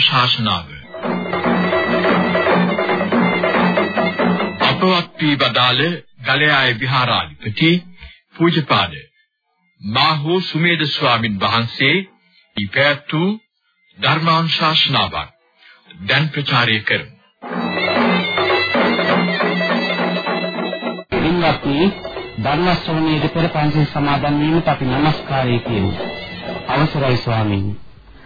ධර්මානුශාසනාව අපවත් වී බදාළ ගලයාය විහාරාධිපති පූජ්‍යපාද මාහෝ සුමේද ස්වාමින් වහන්සේ ඉපැතු ධර්මානුශාසනාවක් දැන් ප්‍රචාරය කරමු. පින්වත්නි ධර්ම ශ්‍රවණයේ පෙර පන්සල් සමාදන් වීමට අපි নমස්කාරය කියමු. අවසරයි ස්වාමීනි.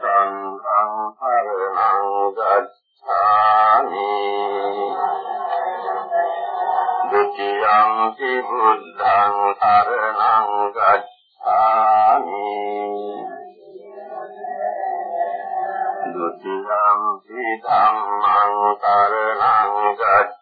සංඝං සරණං ගච්ඡාමි ဒုတိယံ ති බුද්ධං සරණං ගච්ඡාමි ဒုတိယံ ති ධම්මං සරණං ගච්ඡාමි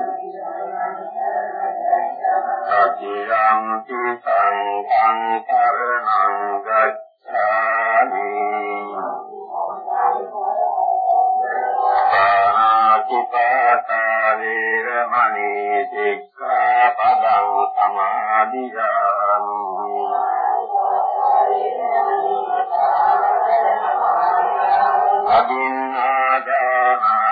සතියම්පි සංඝං සරණං ගච්ඡාමි. පාණාතිපාතා වේරමණී සික්ඛාපදං සමාදියාමි අදින්නාදානා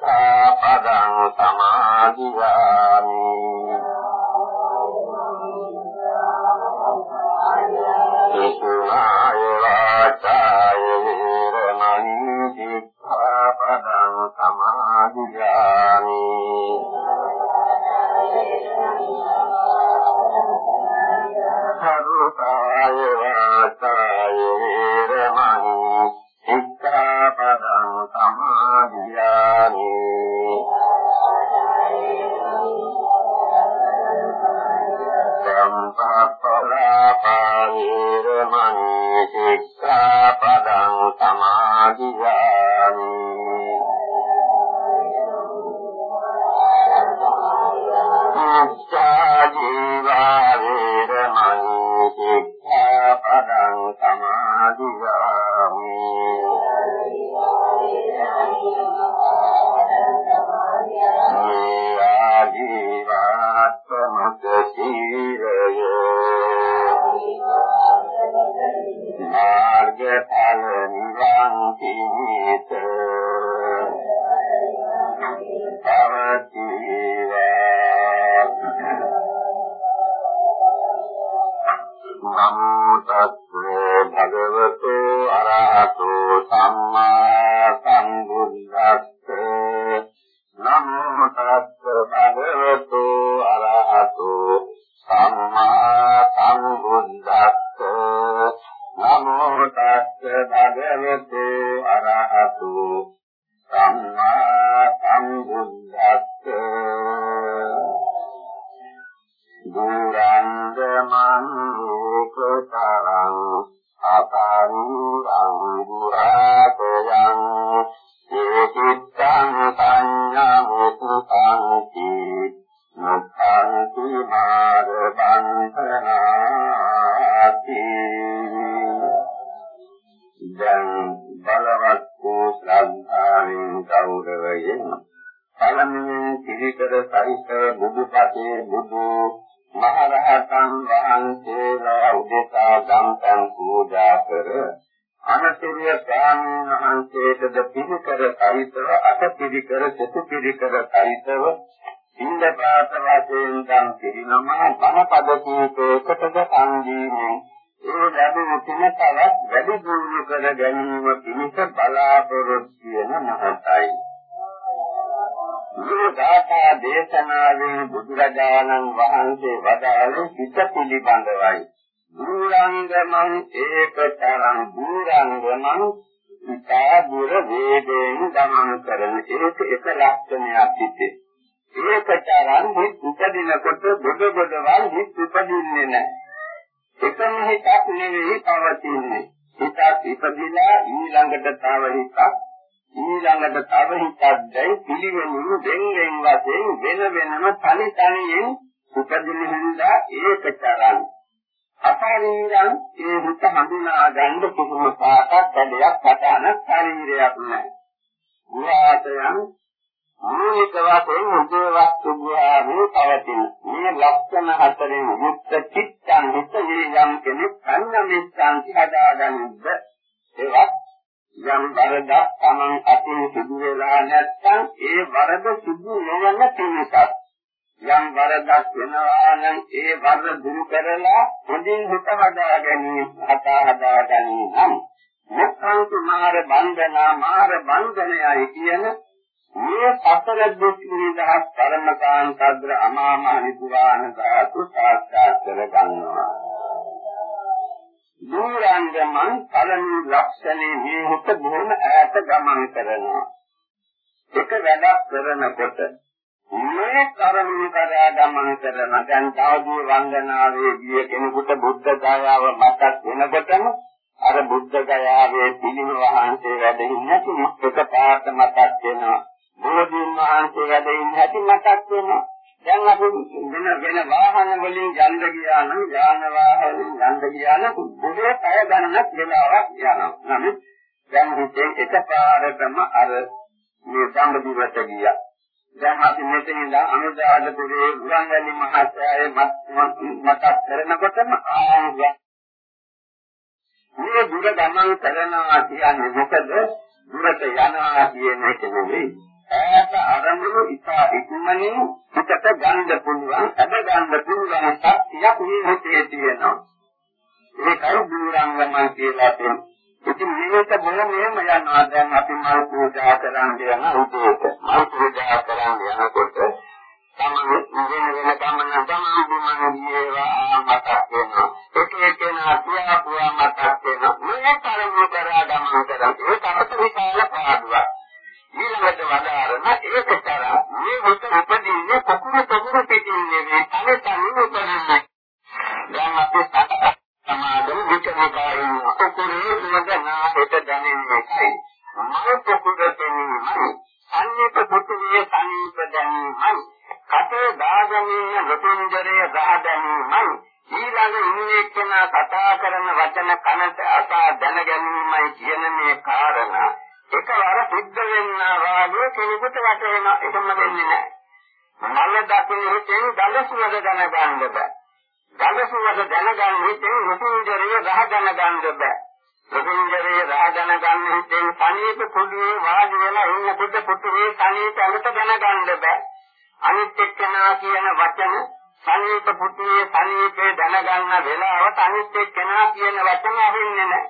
පිරිනමා බණපද කීපයකටද සංගීමෙන් ඒ ලැබෙන තුන තවත් වැඩි දියුණු කර ගැනීම පිණිස බලාපොරොත්තු වෙන මහතයි. මේ ධාතා දේශනාවේ බුදුරජාණන් වහන්සේ වදාළ සිත පිළිබඳවයි. දුරංගමං ඒකතරං දුරංගමං ඉතා දුර වේදෙන් ගමන් කරන ඒක එක ලක්ෂණයක් සිටේ. ඒකතරං හිත් උපදිනකොට බොඩ බොඩවල් හිත් උපදින්නේ නැහැ. එකම හිතක් නෙවෙයි පවතින්නේ. හිතක් ඉපදිලා ඊළඟට තව හිතක් ඊළඟට තව හිතක් දැයි පිළිවෙලින් දෙන් දෙන් වශයෙන් වෙන වෙනම තනි තනියෙන් උපදින හින්දා ඒකතරං අසාරීරං ඒ හිත හඳුනා ගන්න කිසිම පාටක් වැඩයක් පටන ශරීරයක් නැහැ. ගුණාතයන් මූලික වශයෙන් උදේ වස්තු ගුණාවේ පවතින. මේ ලක්ෂණ හතරෙන් යුක්ත චිත්තං හිත විරියම් කෙනෙක් අන්නමිස්සං හදාගන්නද? ඒවත් යම් වරදක් Taman අතින් සිදු වෙලා නැත්නම් ඒ වරද සිදු නොවන පිණිසත් යම් වරදක් වෙනවා නම් ඒ වරද දුරු කරලා හොඳින් හිත හදා ගැනීම හදා හදා ගැනීම මුක්ඛං මාර බන්ධනා මාර බන්ධනයයි කියන මේ සතර දුක් නිදහස් පරමකාන් සද්‍ර අමාම නිකුවාන ධාතු සාක්ෂාත් කර ගන්නවා. දුරංගමං පළමු ලක්ෂණේ මේ හිත බොහොම ඈත ගමන් කරනවා. එක වැඩක් කරනකොට මේ කරුණු කරා ගමන් කරන දැන් තවදී වන්දනාවේ ගිය කෙනෙකුට බුද්ධ ගායාව මතක් වෙනකොටම අර බුද්ධ ගයාවේ පිළිම වහන්සේ වැඩ ඉන්න එක පාට මතක් වෙනවා. බෝධීන් වහන්සේ වැඩ ඉන්න හැටි මතක් වෙනවා. දැන් අපි වෙන වෙන වාහන වලින් යන්න ගියා නම් යාන වාහන යන්න ගියා නම් බොහෝ පැය ගණනක් වෙලාවක් යනවා. නමුත් දැන් හිතේ එකපාරටම අර මේ සම්බුදුරට ගියා. දැන් අපි මෙතන ඉඳලා අනුරාධපුරේ උරන්වැලි මහත්යාගේ මතක් කරනකොටම ආවා. මේ දුර ගමන් කරනවා කියන්නේ මොකද? දුරට යනවා කියන එක නෙවෙයි. ඈත අරමුණු ඉතා ඉක්මනින් පිටට ගන්න පුළුවන්, අද ගන්න පුළුවන් ශක්තියක් මේ හිතේ තියෙනවා. ඒකයි දුරංගම කියලා තියෙන්නේ. ඉතින් මේක මොනමෙම යනවා දැන් අපි මල් පූජා කරන්න යන උදේට මල් පූජා කරන්න යනකොට තමයි වෙන වෙන ගමන ගමන බුමන ගියේවා මතක් වෙනවා. ඒක එකේනා පුරා පුරා මතක් වෙනවා. මේ තරම කරා ගමන කරා ඒක අපට විශාල පාඩුවක්. ඊළඟට වදාරන ඒකතර මේ මුත උපදින්නේ පකුරු පකුරු පිටින්නේ මේ තන තන උපදින්නේ. දැන් අපි සමාදම් විචාරයෙන් පකුරු මදනා හිත දැනෙන්නේ මම පකුරු දෙන්නේ අන්නේක පුතුගේ සනීප දැනීමයි කටේ දාගමින් රුතුන්ජරේ ගහ දැනීමයි ඊළඟ ඉන්නේ කෙනා කතා කරන වචන කනට අසා දැන ගැනීමයි කියන මේ කාරණා. එකවර සිද්ධ වෙන්නා වාගේ කෙනෙකුට වැටෙන එකම වෙන්නේ නැහැ. මල දකින්න හිතෙන් ගඳ සුවඳ දැනගන්න බෑ. ගඳ සුවඳ දැනගන්න හිතෙන් රුපින්දරිය රහ දැනගන්න බෑ. රුපින්දරිය රහ දැනගන්න හිතෙන් සනීප කුඩුවේ වාඩි වෙලා ඉන්නකොට පුතුවේ සනීප අලත දැනගන්න බෑ. අනිත් එක්කනා කියන වචන සනීප පුතුවේ සනීපේ දැනගන්න වෙලාවට අනිත් එක්කනා කියන වචන අහන්නේ නැහැ.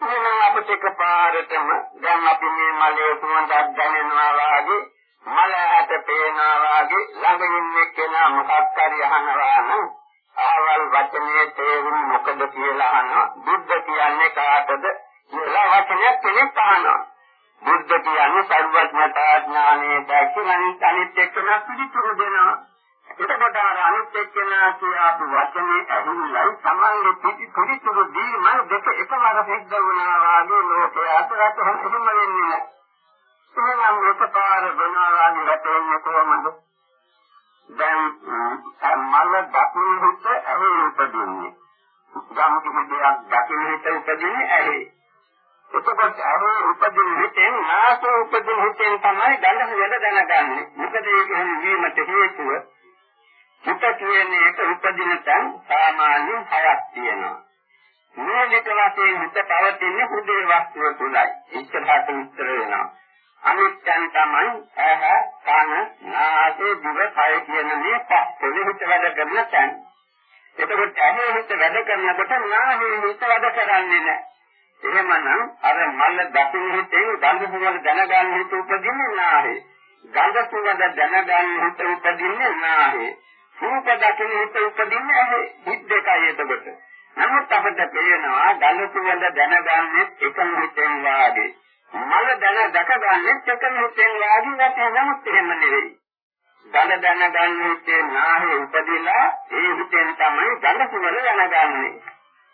එහෙනම් අපිට එකපාරටම දැන් අපි මේ මලේ සුවඳක් දැනෙනවා වාගේ මල ඇට පේනවා වාගේ ළඟ ඉන්නේ කෙනා මොකක් හරි අහනවා නම් ආවල් වචනේ තේරුම් මොකද කියලා අහනවා. බුද්ධ කියන්නේ කාටද කියලා වචනයක් කෙනෙක් අහනවා. බුද්ධ කියන්නේ සර්වඥතා ඥානයේ දැක්කම අනිත් එක්කම පිළිතුරු දෙනවා. එතකොට අර අනිත් එක්කෙනා කියපු වචනේ ඇහිලා සමන්ගේ පිටි පිළිතුරු දීම දෙක එකවර සිද්ධ වුණා වාගේ ලෝකයේ අතරත් හැම වෙන්නේ නැහැ. එහෙනම් එකපාර වෙනවා වාගේ රැපෙන්නේ කොහොමද? දැන් මල දකුණු හිත ඇහි උපදින්නේ. යම් කිසි දෙයක් දකුණු හිත උපදින්නේ ඇහි. එතකොට අර උපදින හිතෙන් නාසය උපදින හිතෙන් තමයි ගඳ වල දැනගන්නේ. මොකද ඒක වීමට හේතුව හිත කියන එක උපදින තැන් සාමාන්‍ය හයක් තියෙනවා. මූලික වශයෙන් හිත පවතින්නේ හුදේ වස්තුව තුලයි. ඉස්සරහට විස්තර වෙනවා. අනිත්‍යං තමයි ඇහ, කන, නාසය, දිව, කය කියන මේ පස් හිත වැඩ කරන තැන්. එතකොට ඇහි හිත වැඩ කරනකොට නාහේ හිත වැඩ කරන්නේ නැහැ. එහෙමනම් අර මල දකින්න හිතේ ගන්ධ සුවඳ දැනගන්න හිත උපදින්නේ නාහේ. ගන්ධ සුවඳ දැනගන්න හිත උපදින්නේ නාහේ. රූප දකින්න හිත උපදින්නේ ඇහි. හිත දෙකයි එතකොට. නමුත් අපිට පේනවා ගන්ධ සුවඳ දැනගන්නේ එකම හිතෙන් වාගේ. මල දැන දැකගන්නේ එකම හිතෙන් වාගේ නැත්නම් නමුත් එහෙම නෙවෙයි. ගඳ දැනගන්නේ නාහේ උපදිලා ඒ හිතෙන් තමයි ගඳ සුවඳ දැනගන්නේ.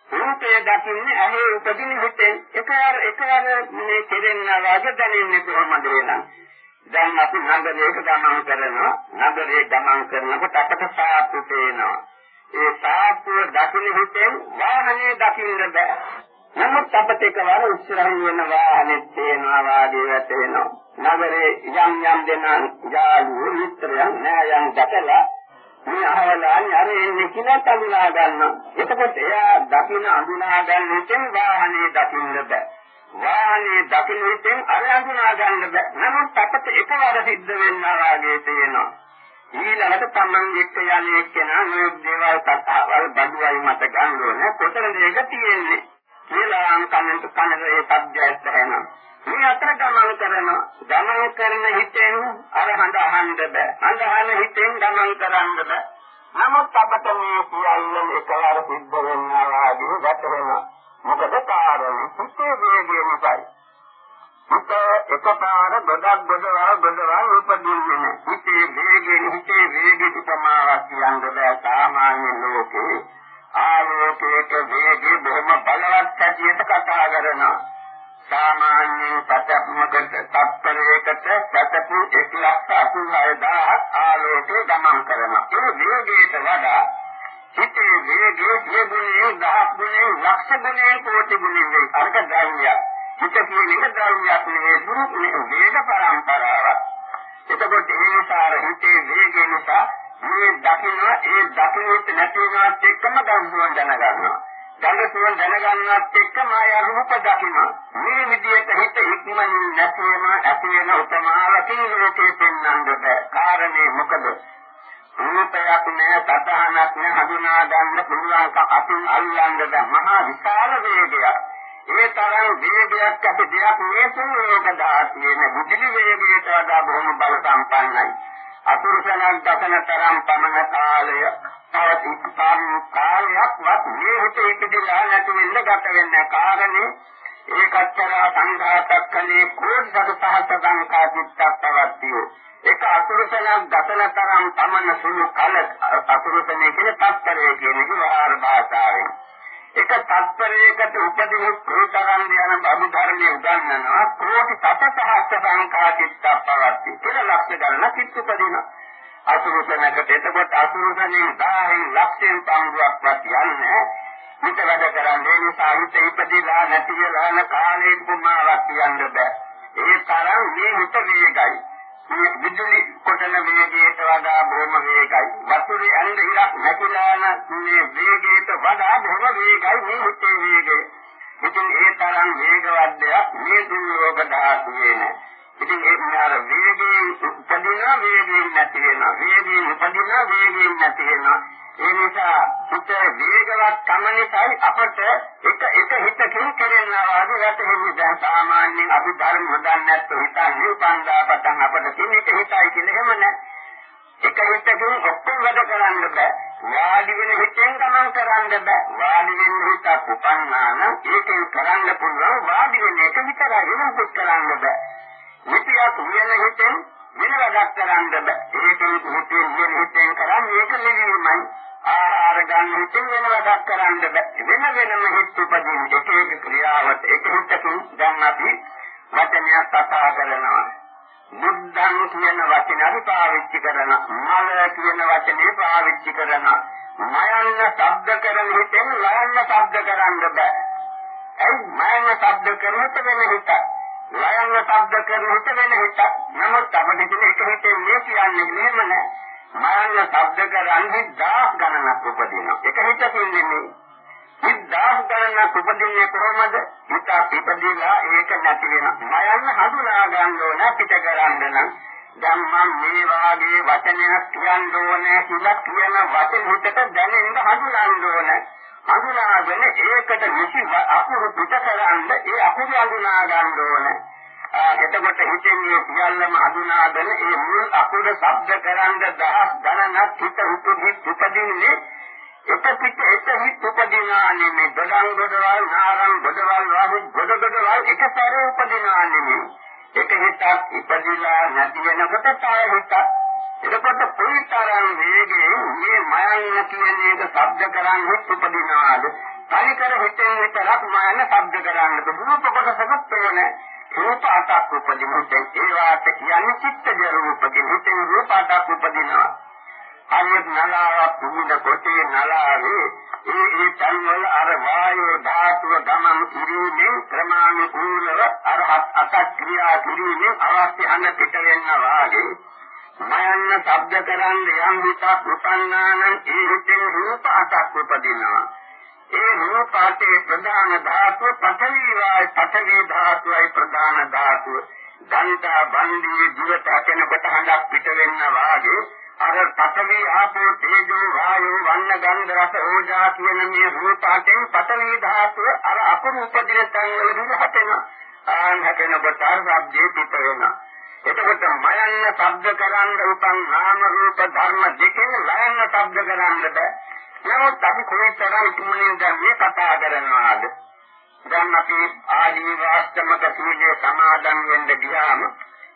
රූපේ දකින්නේ ඇහි උපදින හිතෙන් එකවර එකවර මේ කෙරෙන්නා වගේ දැනෙන්නේ කොහොමද වෙනනම්. දැන් අපි නගරයක ගමන් කරනවා නගරයේ ගමන් කරනකොට අපට සාප්පු පේනවා. ඒ සාප්පුව දකින්න හිතෙන් වාහනේ දකින්න බෑ. නමුත් අපට එකවර ඉස්සරහින් වෙන වාහනේ තේනවා වාගේ වැටෙනවා. නගරේ යම් යම් දෙනා යාළු මිත්‍රයන් නෑයන් දැකලා මේ අහවලානි අර එන්නේ කියලා අඳුනා ගන්නවා. එතකොට එයා දකින්න අඳුනා ගන්න හිතෙන් වාහනේ දකින්න බෑ. වාහනේ දකින්න හිතෙන් අර අඳුනා ගන්න බෑ. නමුත් අපට එකවර සිද්ධ වෙනවා වාගේ තේනවා. ඊළඟට තමන් එක්ක යන්නේ කෙනා මේ දේවල් කතාවල් බඩුවයි මත ගන්න ඕනේ. කොතනද ඒක තියෙන්නේ? කියලා කන්නට කනට ඒ සබ්ජයත් වෙනවා. මේ අතර ගමන් කරන ගමන් කරන හිතෙන් අර හඳ අහන්න බෑ. හඳ අහන හිතෙන් ගමන් කරන්න බෑ. නමුත් අපට මේ සියල්ල එකවර සිද්ධ වෙනවා වගේ ගැටෙනවා. මොකද කාරණේ හිතේ වේගය නිසායි. හිත එකපාර ගොඩක් ගොඩවල් ගොඩවල් උපදින්නේ නැහැ. හිතේ වේගයෙන් හිතේ වේගයට සමාවක් කියන්න බෑ සාමාන්‍ය ලෝකේ. ආලෝකයක වේගය බොහොම බලවත් හැටියට කතා කරනවා. සාමාන්‍ය සත්‍යමකට තත්පරයකට සතපු 186000 ආලෝකය ගමන් කරනවා. ඒ වේගයට වඩා හිතේ වේගය දෙගුණේ දහස් ගුණේ ලක්ෂ ගුණේ කෝටි ගුණේ වේ. අරක ධර්මයක්. හිත කියන්නේ ධර්මයක් නෙවෙයි දුරු වේග පරම්පරාවක්. එතකොට ඒ නිසා හිතේ වේගය නිසා මේ දකින්න ඒ දකින්නත් නැති වෙනවත් එක්කම ගන්සුවන් දැනගන්නවා. ගන්සුවන් දැනගන්නවත් එක්කම ආය රූප දකින්න. මේ විදිහට හිත ඉක්මනින් නැති වෙන ඇති වෙන උපමාවකින් ලෝකේ පෙන්වන්න බෑ. කාරණේ මොකද? රූපයක් නෑ, සතහනක් නෑ, හඳුනා ගන්න පුළුවන් අතින් අල්ලන්න බෑ. මහා විශාල වේගයක්. ඒ තරම් වේගයක් ඇති දෙයක් මේ සූර්යක දාතියේ බුද්ධි වේගයට වඩා බොහොම බල සම්පන්නයි. අතුරුසලන් දසන තරම් පමණ කාලය පවතින කාලයක්වත් මේ හිත ඉපදලා නැති වෙන්න ගත වෙන්න කාරණේ ඒකච්චරා සංඝාතක් කලේ කෝටි සහස්ත සංඛා චිත්තක් පවතියෝ ඒක අතුරුසලන් දසන තරම් පමණ සුළු කල අතුරුසනේ කියන තත්පරය කියන විවහාර භාෂාවෙන්. එක තත්පරයකට උපදින ප්‍රතරන් යන බබු ධර්මයේ උගන්වනවා කෝටි සතසහස්ත සංඛා චිත්ත පවත්ති කියලා ලක්ෂ ගණන චිත්ත උපදින අසුරුසනකට එතකොට අසුරුසනේ 1000 ලක්ෂයෙන් පංගුවක්වත් යන්නේ හිත වැඩ කරන්නේ නිසා හිත ඉපදිලා නැති වෙලා යන කාලේ කුමාරක් කියන්න බෑ. ඒ තරම් මේ හිත වේගයි. මේ විදුලි කොටන වේගයට වඩා බොහොම වේගයි. වතුරේ ඇඳ ඉලක් නැතිලා මේ වේගයට වඩා බොහොම වේගයි මේ හිතේ වේගය. ඉතින් ඒ තරම් වේගවත් දෙයක් මේ දුර්ලෝක ධාතුවේ නෑ. ඉතින් ඒ නාර වේගයෙන් උපදින වේගයෙන් නැති වෙනවා. වේගයෙන් උපදින වේගයෙන් නැති වෙනවා. ඒ නිසා හිත වේගවත් කම නිසායි අපට එක එක හිතකින් කෙරෙනවා වගේ වැටහෙන්නේ දැන් සාමාන්‍යයෙන් අපි ධර්ම හොදන්නේ නැත්නම් හිතන්නේ උපන්දා පටන් අපට තියෙන එක හිතයි කියලා එහෙම නැහැ. එක හිතකින් ඔක්කොම වැඩ කරන්න බෑ. වාඩි වෙන හිතෙන් ගමන් කරන්න බෑ. වාඩි වෙන හිත උපන්නා නම් ඒකෙන් කරන්න පුළුවන් වාඩි වෙන එක විතරයි වෙනකුත් කරන්න බෑ. නිතියක් වෙන හිතෙන් වෙන වැඩක් කරන්න බෑ. ඒකෙන් හිතෙන් වෙන හිතෙන් කරන්නේ ඒක නෙවෙයිමයි. ආහාර ගන්න හිතින් වෙන වැඩක් කරන්න බෑ. වෙන වෙනම හිත උපදින එක එක ක්‍රියාවට එක හිතකින් දැන් අපි වචනයක් කතා කරනවා. බුද්ධං කියන වචනේ අපි පාවිච්චි කරනවා. මල කියන වචනේ පාවිච්චි කරනවා. මයන්න ශබ්ද කරන හිතෙන් ලයන්න ශබ්ද කරන්න බෑ. ඇයි මයන ශබ්ද කරනකොට වෙන හිතක්. ලයන ශබ්ද කරනකොට වෙන හිතක්. නමුත් අපිට ඉතින් එක හිතේ මේ කියන්නේ මෙහෙම නෑ. මයන ශබ්ද කරන්නේ දාස් ගණනක් උපදිනවා. එක හිතකින් නෙමෙයි. මේ දාස් ගණනක් උපදින්නේ කොහොමද? හිත ඉපදිලා ඒක නැති වෙනවා. මයන් හඳුනා ගන්න ඕන පිට කරන්න නම් දැන් මම මේ වාගේ වචනයක් කියන්න ඕනේ කියලා කියන වචන හිතට දැනෙන්න හඳුනන්න ඕනේ. හඳුනාගෙන ඒකට නිසි අකුරු පිට කරන්න ඒ අකුරු හඳුනා ගන්න ඕනේ. එතකොට හිතෙන් මේ සියල්ලම හඳුනාගෙන ඒ මුල් අකුර ශබ්ද කරන්න දහස් ගණනක් හිත උපදි උපදින්නේ එක පිට එක හිත උපදිනා නෙමෙයි දඩං ගොඩවල් නාරං ගොඩවල් වාහු ගොඩ ගොඩවල් එකතර උපදිනා නෙමෙයි එක හිතක් ඉපදිලා නැති වෙනකොට තව හිතක්. එතකොට පුරිතරන් වේගයෙන් මේ මයන්න කියන එක ශබ්ද කරන්නේ උපදිනවාද පරිකර හිතෙන් විතරක් මයන්න ශබ්ද කරන්නද? රූප කොටසකට තෝරන්නේ රූප අටක් උපදිනුත් ඒ වාට කියන්නේ චිත්තජ රූපකින් හිතෙන් රූප අටක් උපදිනවා. අනිත් නලාවක් පුමුද කොටේ නලාවේ ඒ ඒ තන්වල අර වායෝ ධාතුව ගමන් කිරීමෙන් ක්‍රමානුකූලව අරහත් අසත් ක්‍රියා කිරීමෙන් අවශ්‍ය අන්න පිට වෙනවා වාගේ මයන්න ශබ්ද කරන් යම් හිතක් උපන්නාන ඒ හිතෙන් රූප අටක් උපදිනවා. ඒ රූප අටේ ප්‍රධාන ධාතුව පඨවි වායි පඨවි ධාතුවයි ප්‍රධාන ධාතුව. ගන්ධා බන්දී දිවට අතන කොට හඳක් පිට වෙනවා වාගේ අර පඨවි ආපෝ තේජෝ වායෝ වන්න ගන්ධ රස ඕජා කියන මේ රූපාටෙන් පඨවි ධාතුව අර අකුරු උපදින තැන් වලදී හටෙනවා. ආන් හටෙනකොට ශබ්දේ පිට වෙනවා. එතකොට මයන්න ශබ්ද කරන්න උපන් නාම රූප ධර්ම දෙකෙන් ලයන්න ශබ්ද කරන්න බෑ. නමුත් අපි කොහේතරම් ඉක්මනින් දැන් මේ කතා කරනවාද? දැන් අපි ආජීවාස්තමක සූර්ය සමාදන් වෙන්න ගියාම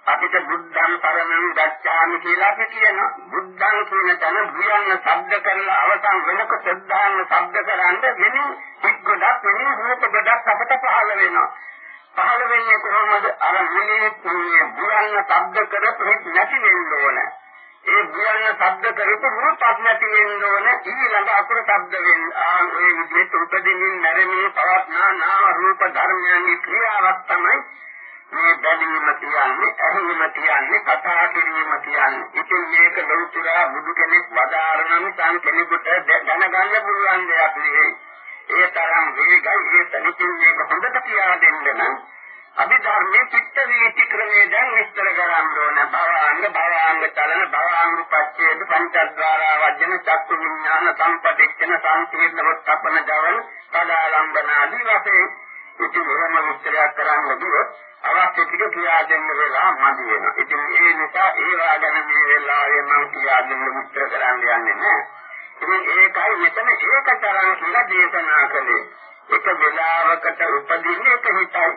අපිට බුද්ධං පරමං ගච්ඡාමි කියලා අපි කියනවා. බුද්ධං කියන තැන බුයන්න ශබ්ද කරලා අවසන් වෙනකොට සද්ධාන්න ශබ්ද කරාන්ද වෙනින් එක් ගොඩක් වෙනින් රූප ගොඩක් අපට පහළ වෙනවා. පහළ වෙන්නේ කොහොමද? අර මුලේ මේ බුයන්න ශබ්ද කරපු නැති වෙන්න ඕන. ඒ බුයන්න ශබ්ද කරපු රූපක් නැති වෙන්න ඕන. ඊළඟ අකුර ශබ්ද වෙන්න. ආ ඒ විදිහට උපදින්න නැරෙන්නේ පවත්නා නාම රූප ධර්මයන්ගේ ක්‍රියාවක් තමයි මේ බැලීම කියන්නේ ඇහිීම කියන්නේ කතා කිරීම කියන්නේ. ඉතින් මේක ලෞතුරා බුදු කෙනෙක් වදාරන නිසා කෙනෙකුට දැනගන්න පුළුවන් දෙයක් නෙවෙයි. ඒ තරම් වේගයි ඒ තනිකින් මේක හොඳට කියා දෙන්න නම් අභිධර්මයේ චිත්ත වීති ක්‍රමයේ දැන් විස්තර කරන්න ඕන. භවාංග භවාංග චලන භවාංග පච්චේද පංචද්වාරා වජන චක්කු විඥාන සම්පටිච්ඡන සංකීර්ණ වත්තපන ජවන කලාලම්බනාදී වශයෙන් ඉතින් එහෙම විස්තරයක් කරන්න ගියොත් අවශ්‍ය ටික කියා දෙන්න වෙලා මදි වෙනවා. ඉතින් ඒ නිසා ඒවා ගැන මේ වෙලාවේ මම කියා දෙන්න උත්තර කරන්න යන්නේ නැහැ. ඉතින් ඒකයි මෙතන ඒකතරම් කියලා දේශනා කළේ. එක වෙලාවකට උපදින්නේ එක හිතයි.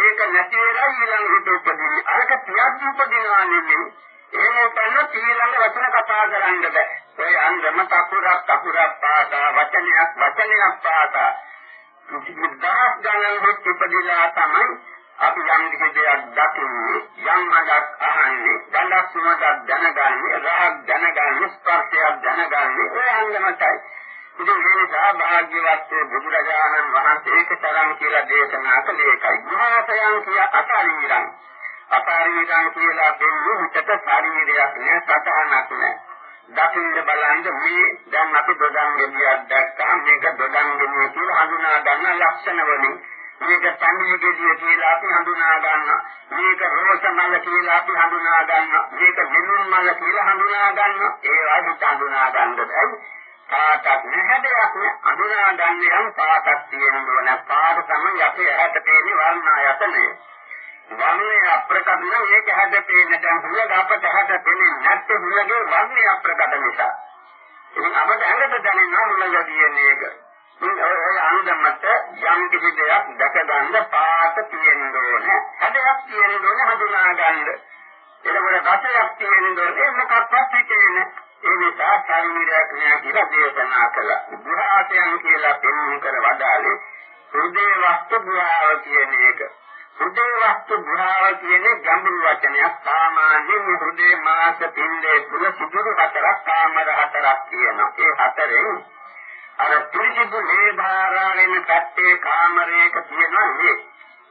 ඒක නැති වෙලා ඊළඟ හිත උපදින්නේ. අරක තියක් උපදිනවා නෙමෙයි. එහෙම තන ඊළඟ වචන කතා කරන්න බෑ. ඔය අංගම තකුරක් තකුරක් පාසා වචනයක් වචනයක් පාසා මුද්දාස් ගණන් හොත් උපදිනා තමයි අපි යම් කිසි දෙයක් දකින්නේ යම් මඟක් අහන්නේ ගඳක් සුවඳක් දැනගන්නේ රහක් දැනගන්නේ ස්පර්ශයක් දැනගන්නේ ඔය අංගමතයි ඉතින් මේ නිසා භාග්‍යවත් බුදුරජාණන් වහන්සේ ඒක තරම් කියලා දේශනා කළේ ඒකයි. මහාසයන් කිය අතාරීරං අතාරීරං කියලා දෙන්නේ හිතට ශරීරයක් නෑ සතහනක් නෑ. දකින්න බලන්න මේ දැන් අපි දොඩම් ගෙඩියක් දැක්කම මේක දොඩම් ගෙඩිය කියලා හඳුනා ගන්න ලක්ෂණ වලින් මේක සංවේගීය කියලා අපි හඳුනා ගන්නවා. මේක රෝස මල කියලා අපි හඳුනා ගන්නවා. මේක වෙනුන් මල කියලා හඳුනා ගන්නවා. ඒ වගේ හඳුනා ගන්නද? පාටක් නැහැදයක් හඳුනා ගන්න යම් පාටක් තියෙනවා නේද? පාට තමයි අපේ ඇහැට පේන්නේ වර්ණායතනය. වර්ණය අප්‍රකට නම් ඒක හැද පේන්නේ දැන් හුලඟ අපට හැද පේන්නේ නැත්නම් හුලඟේ වර්ණය අප්‍රකට නිසා. ඉතින් අපට ඇඟට දැනෙනවා හුලඟ තියෙන එක. ඔය අනුගමත යම් කිසි දෙයක් දැක ගන්න පාට තියෙන්න ඕනේ. හදයක් තියෙන්න ඕනේ හඳුනා ගන්න. එතකොට රසයක් තියෙන්න ඕනේ මොකක්වත් හිතේනේ. ඒ නිසා ශරීරයක් නෑ කියලා දේශනා කළා. බුහාසයන් කියලා පෙන්වන්න කර වදාලේ හෘදේ වස්තු බුහාව කියන එක. හෘදේ වස්තු බුහාව කියන්නේ ගැඹුරු වචනයක්. සාමාන්‍යයෙන් හෘදේ මාස පින්දේ තුල සිදුරු හතරක් කාමර හතරක් කියනවා. ඒ හතරෙන් අර පිරිසිදු මේ ධාරාවෙන් පැත්තේ කාමරයක තියෙනවා මේ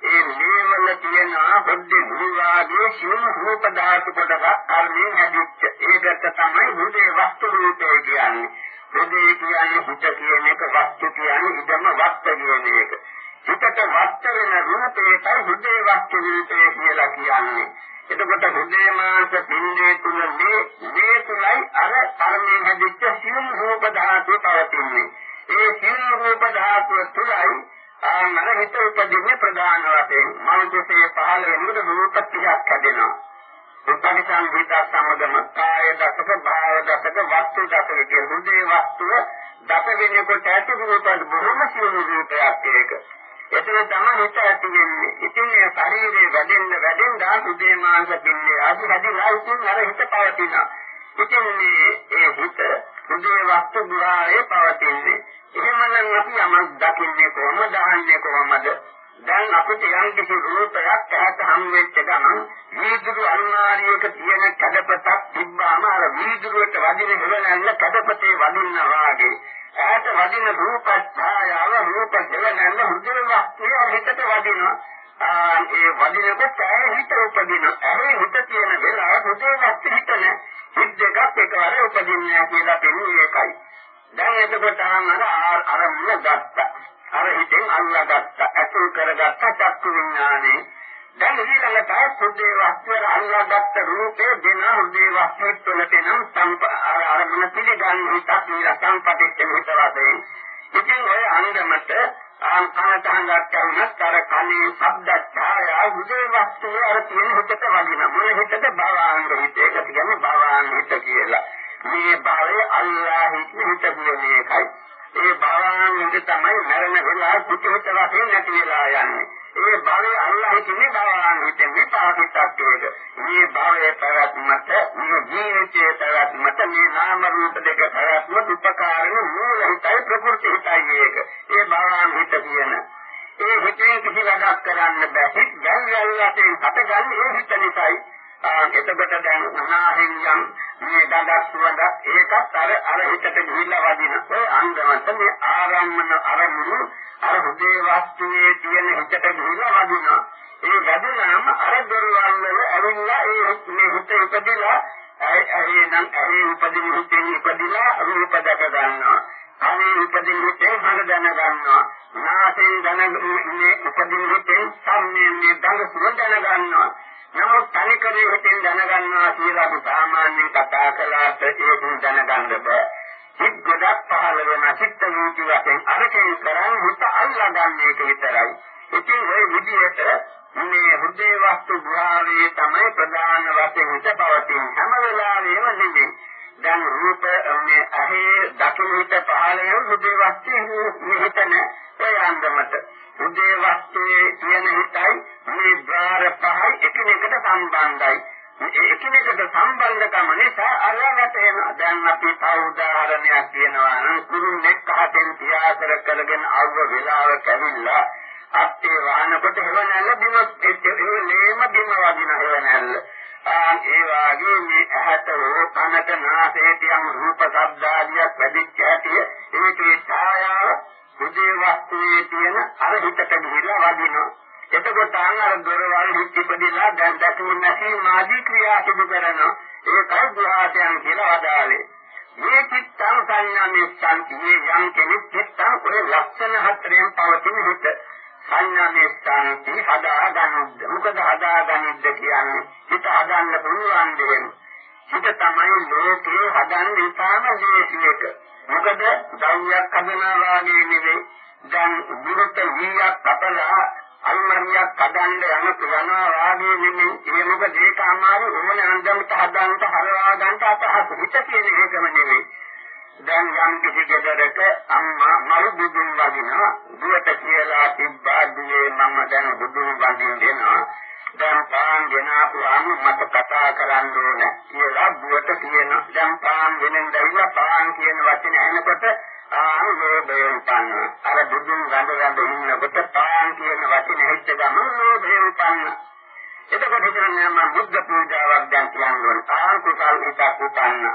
ඒ මේවල තියෙන බුද්ධ භූවාගේ සියුම් රූප ධාතු කොටසක් කර්මයෙන් හැදිච්ච ඒකට තමයි බුදේ වස්තු රූපය කියන්නේ බුදේ කියන්නේ හිත කියන එක වස්තු කියන්නේ ඉදම වස්තු කියන එක හිතට වස්තු වෙන රූපේට බුදේ වස්තු රූපය කියලා කියන්නේ එතකොට හෘදේ මාංශ පින්ඩේ තුල මේ මේ තුලයි අර කර්මයෙන් හැදිච්ච සියුම් රූප ධාතු පවතින්නේ ඒ සියුම් රූප ධාතු තුලයි ආනර හිත උපදින්නේ ප්‍රධාන වශයෙන් මනසේ පහළ වෙනකොට රූප 30ක් හැදෙනවා. උපනිසං හිත සමගම කාය දසක භාව දසක වස්තු දසක කියන හෘදේ වස්තුව දස වෙනකොට ඇති රූපත් බොහොම සියුම් රූපයක් ඒක. එතන තමයි හිත ඇති වෙන්නේ. ඉතින් මේ ශරීරයේ වැඩෙන්න වැඩෙන්න හෘදේ මාංශ පින්නේ ආදි හැදිලා ඉතින් අර හිත පවතිනවා. ඉතින් මේ ඒ හිත හෘදේ වස්තු ගුණාවේ පවතින්නේ. එහෙමනම් අපි යමක් දකින්නේ කොහොමද දහන්නේ කොහොමද දැන් අපිට යම් කිසි රූපයක් ඇහැට හම් වෙච්ච ගමන් වීදුරු අල්මාරියක තියෙන කඩපතක් තිබ්බාම අර වීදුරුවට වදින හෙවණල්ල කඩපතේ වදිනවා වාගේ ඇහැට වදින රූප ඡායාව රූප හෙවණල්ල හෘදේ වස්තුවේ හිතට වදිනවා ඒ වදිනකොට ඇහැ හිත උපදින ඇහැ හිත තියෙන වෙලාව හෘදේ වස්තු හිත නැහැ හිත දෙකක් එකවර උපදින්නේ කියලා පෙන්නේ ඒකයි දැන් එතකොට අර අරමුණ ගත්තා. අර හිතෙන් අල්ලාගත්තා. අසුල් කරගත්ත චක්කු විඥානේ. දැන් ඊළඟට සුද්ධේ වස්තුවර අල්ලාගත්ත රූපේ දෙන හෘදේ වස්තුව තුළට නම් සම්ප අර අරමුණ පිළිගන්න හිතක් නීලා සම්පටිච්ච හිත වශයෙන්. ඉතින් ඔය අංගමත ආන් කනතහඟක් කරුණත් අර කනේ ශබ්ද ඡායා හෘදේ වස්තුවේ අර තියෙන හිතට වදින මොන හිතද භවාංග හිත. ඒක කියන්නේ භවාංග හිත කියලා. මේ භවයේ අල්ලා හිතපු මේකයි. ඒ භවයන්ට තමයි මරණ වෙලා කුටිත වශයෙන් නැති වෙලා යන්නේ. ඒ භවයේ අල්ලා හිතන්නේ භවයන් හිතන්නේ පාපිතත්වයක. මේ භවයේ පැවැත්මට මේ ජීවිතයේ පැවැත්මට මේ නාම රූප දෙක පැවැත්ම උපකාරන මූල හිතයි ප්‍රකෘති හිතයි ඒක. ඒ භවයන් හිත කියන ඒ හිතේ කිසි වැඩක් කරන්න බැහැ. හිත ගැල් ගැල් වශයෙන් හටගන්නේ ඒ හිත නිසායි. එතකොට දැන් අනාහෙන් යම් මේ දඩක් සුවඳක් ඒකත් අර අර හිතට ගිහිල්ලා වදින ඔය අංගමත මේ ආරම්මන අරමුණු අර හෘදේ වස්තුවේ තියෙන හිතට ගිහිල්ලා වදිනවා ඒ වැදුනාම අර දොරවල් වල ඇවිල්ලා ඒ මේ හිත උපදිලා ඇයි නම් ඇයි උපදින හිතේ උපදිලා රූප දැක ගන්නවා. අනේ උපදින හිතේ හඳ දැන ගන්නවා. නාසයෙන් දැන මේ උපදින හිතේ සම්මේ මේ දඟ සුවඳ දැන ගන්නවා. නමුත් තනිකරේ හිතෙන් දැනගන්නවා කියලා අපි සාමාන්‍යයෙන් කතා කළාට ඒකෙන් දැනගන්න බෑ. හිත ගොඩක් පහළ වෙන සිත් වූති වශයෙන් අරකේ කරන් හිත අල්ලගන්න එක විතරයි. ඉතින් ওই විදිහට මේ හෘදේ වස්තු භාවයේ තමයි ප්‍රධාන වශයෙන් හිත පවතින හැම වෙලාවෙම නෙමෙයි. දැන් රූප මේ ඇහි දකින්න හිත පහළ වෙන හෘදේ වස්තු හිතන ඒ අන්දමට හෘදේ වස්තුවේ කියන හිතයි මේ ద్వාර පහයි එකිනෙකට සම්බන්ධයි. මේ එකිනෙකට සම්බන්ධකම නිසා අරකට එන දැන් අපි තව උදාහරණයක් කියනවා නම් කුරුල්ලෙක් අහතෙන් තියාසර කරගෙන අවුව වෙලාව කැවිලා අත්තේ වහනකොට හේවනල්ල බිම එතෙලේම බිම වදින හේවනල්ල ඒ වාගේ මේ ඇහැට හෝ කනට නාසයට යම් රූප ශබ්ද ආදියක් ලැබිච්ච හැටි ඒකේ ඡායාව හෘදේ වස්තුවේ තියෙන අර හිතට ගිහිලා වදිනවා. එතකොට අර දොරවල් හිටිපදිලා දැන් දැකුම් නැති මාදී ක්‍රියා සිදු කරනවා. ඒකයි ගෘහාතයන් කියලා වදාලේ. මේ චිත්තං සංඥාමේ සංකේ යම් කෙනෙක් චිත්තං ඔය ලක්ෂණ හතරෙන් පවතින හිත. සංඥාමේ සංකේ හදා ගන්නද. මොකද හදා ගන්නද කියන්නේ හිත හදන්න පුළුවන් දෙයක්. හිත තමයි ලෝකේ හදන්න ඉතාම දේශියක. මොකද දව්යක් හදනවා වාගේ නෙවෙයි දැන් විරුත් වීයක් කපලා අල්මරියක් කඩන්න යන යනවා වාගේ නෙමෙයි ඒ මොකද ඒක අමාරු ඕන අන්දමට හදන්නට හරවා ගන්නට අපහසු හිත කියන එකම නෙවෙයි දැන් යම් කිසි දෙයකට අම්මා මල් බුදුන් වදිනවා දුවට කියලා තිබ්බා දුවේ මම දැන් බුදුන් වදින්න දෙනවා දැන් පාන් ගෙනාපුවාම මට කතා කරන්න ඕන. කියලා දුවට කියන දැන් පාන් ගෙනෙන් දැවිලා පාන් කියන වචනේ ඇහෙනකොට ආලෝභය උපන්න. අර බුදුන් ගඳ ගඳ ඉන්නකොට පාන් කියන වචනේ හිට ගමන් ලෝභය උපන්න. එතකොට හිතන්නේ මම බුද්ධ පූජාවක් දැන් කියන්න ඕන. ආ කුසල් හිතක් උපන්න.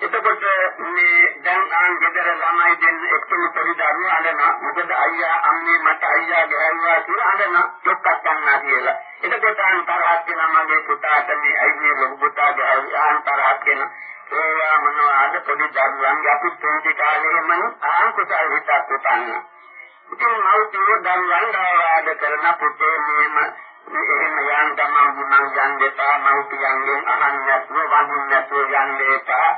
එතකොට මේ දැන් ආ නිකන් ගෙදර ළමයි දෙන්න එක්කම පරිදරුව අඬනවා. මොකද අයියා අම්මේ මට අයියා ගෑවුවා කියලා අඬනවා. දුක්ක් ගන්නවා කියලා. එතකොට අන් තරහක් වෙනවා මගේ පුතාට මේ අයියේ ලොකු පුතා ගෑවුවා තරහක් වෙනවා. ඒවා මොනවාද පොඩි දරුවන්ගේ අපි පුංචි කාලේම ආන් කුසල් හිතක් උතන්න. ඉතින් මව්පියෝ දරුවන් දාවාද කරන පුතේ මේම එහෙම යන් ගමන් ගුණන් යන් දෙපා මව්පියන්ගෙන් අහන්න නැතුව වඳින්න නැතුව යන්න එපා.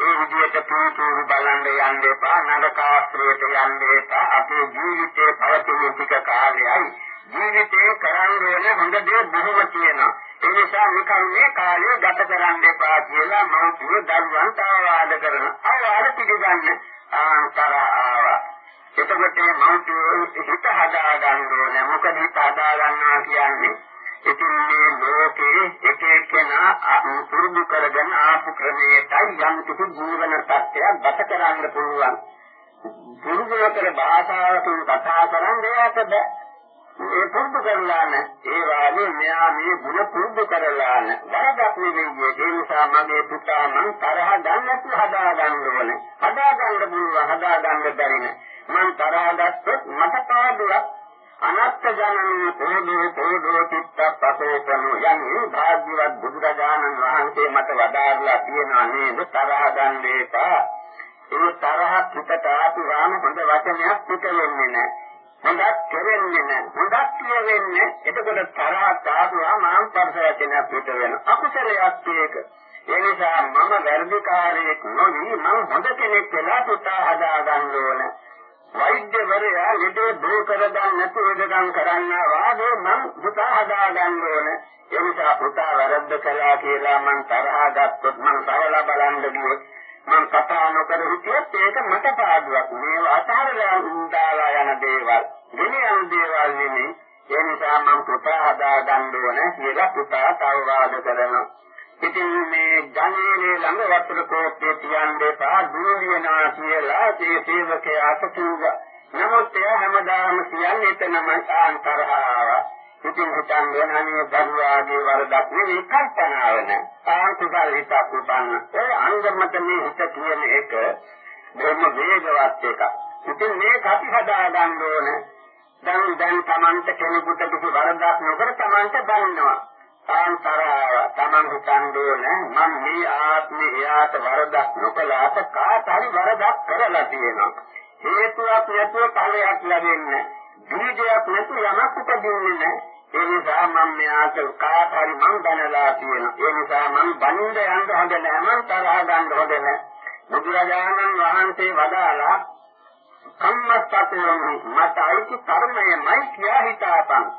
ඒ විදිහට පුතුරු බලන්න යන්න එපා. නරකාශ්‍රයට යන්න එපා. අපේ ජීවිතේ පවතින ටික කාලයයි. ජීවිතේ කරන්න වෙන හොඳ දේ බොහොම තියෙනවා. ඒ නිසා නිකන් මේ කාලය ගත කරන්න එපා කියලා මම දරුවන් තාවාද කරන. ආවාද පිළිගන්න ආන්තර ආවා. එතකොට මම හිත හදා ගන්න ඕනේ. මොකද හිත හදා ගන්නවා කියන්නේ ඉතින් මේ ලෝකේ එක එකනා පුරුදු කරගෙන ආපු ක්‍රමයටයි යම් කිසි ජීවන සත්‍යයක් ගත කරන්න පුළුවන්. පුරුදු කර භාෂාවකින් කතා කරන්නේ යාට බෑ. ඒ පුරුදු කරලා නැ. ඒ වාගේ මෙයා මේ ಗುಣ පුරුදු කරලා නැ. වරදක් නෙවෙයි. ඒ නිසා මගේ පුතා මං තරහ ගන්නත් හදා ගන්න ඕනේ. හදා ගන්න පුළුවන්. හදා ගන්න බැරි නෑ. මං තරහ ගත්තොත් මට පාඩුවක් අනත්ත ජනනී පොදෝ පොදෝ චිත්ත පසෝපනෝ යන්නේ භාග්‍යවත් බුදුරජාණන් වහන්සේ මට වදාarලා තියෙනවා නේද තරහ ගන්න එපා ඒ තරහ පිටට ආපු රාම හොඳ වචනයක් පිට වෙන්නේ නැහැ හොඳක් කෙරෙන්නේ නැහැ. හොඳක් කියවෙන්නේ. එතකොට තරහක් ආපුවා මාම් පරිසරයෙන් පිට වෙන. අකුසලයක් ඒක. ඒ නිසා මම වැඩිකාරයෙක් නොවි මම හොඳ කෙනෙක් වෙලා පුතා හදා ගන්න ඕන. වෛද්‍යවරයා ලෙඩේ බෝ කර ගන්න නැතුව ඉඳන් කරන්නා වාගේ මම පුතා හදා ගන්න ඕන. ඒ නිසා පුතා වැරද්ද කළා කියලා මම තරහා ගත්තොත් මම තවලා බලන්න ගියොත් මම කතා නොකර හිටියත් ඒක මට පාඩුවක්. මේවා අතහරලා දාලා යන දේවල්. ගෙනියන දේවල් නෙමෙයි. ඒ නිසා මම පුතා හදා ගන්න ඕන කියලා පුතා තවවාද කරනවා. ඉතින් මේ ගංගාවේ ළඟ වතුර කෝප්පේ තියන්න එපා දුරියනවා කියලා ඒ සේවකයා අසතුරුවා. නමුත් එයා හැමදාම කියන්නේ එතනම ආන්තරහාවා. ඉතින් හිතන්නේ අනේ දරුවාගේ වරදක් නෙවෙයි කල්පනාව නෑ. ආන්තිකල් හිතක් උපන්න. ඒ අංගමත මේ හිත කියන එක බොහොම වේගවත් එකක්. ඉතින් මේක අපි හදා ගන්න ඕන. දැන් දැන් Tamanta කෙනෙකුට කිසි වරදක් නොකර Tamanta බලනවා. ආන්තරාව Taman හිතන්නේ මම මේ ආත්මේ එයාට වරදක් නොකලාට කාට හරි වරදක් කරලා තියෙනවා. හේතුවක් නැතුව ඵලයක් ලැබෙන්නේ නැහැ. බීජයක් නැතු යමක් උපදින්නේ නැහැ. ඒ නිසා මම මෙයාට කාට හරි මං දැනලා තියෙනවා. ඒ නිසා මං බනින්ද යන්න හොඳ නැහැ. මං තරහ ගන්න හොඳ නැහැ. බුදුරජාණන් වහන්සේ වදාලා සම්මස්සතෝමි මට අයිති කර්මයමයි කියා හිතාපන්.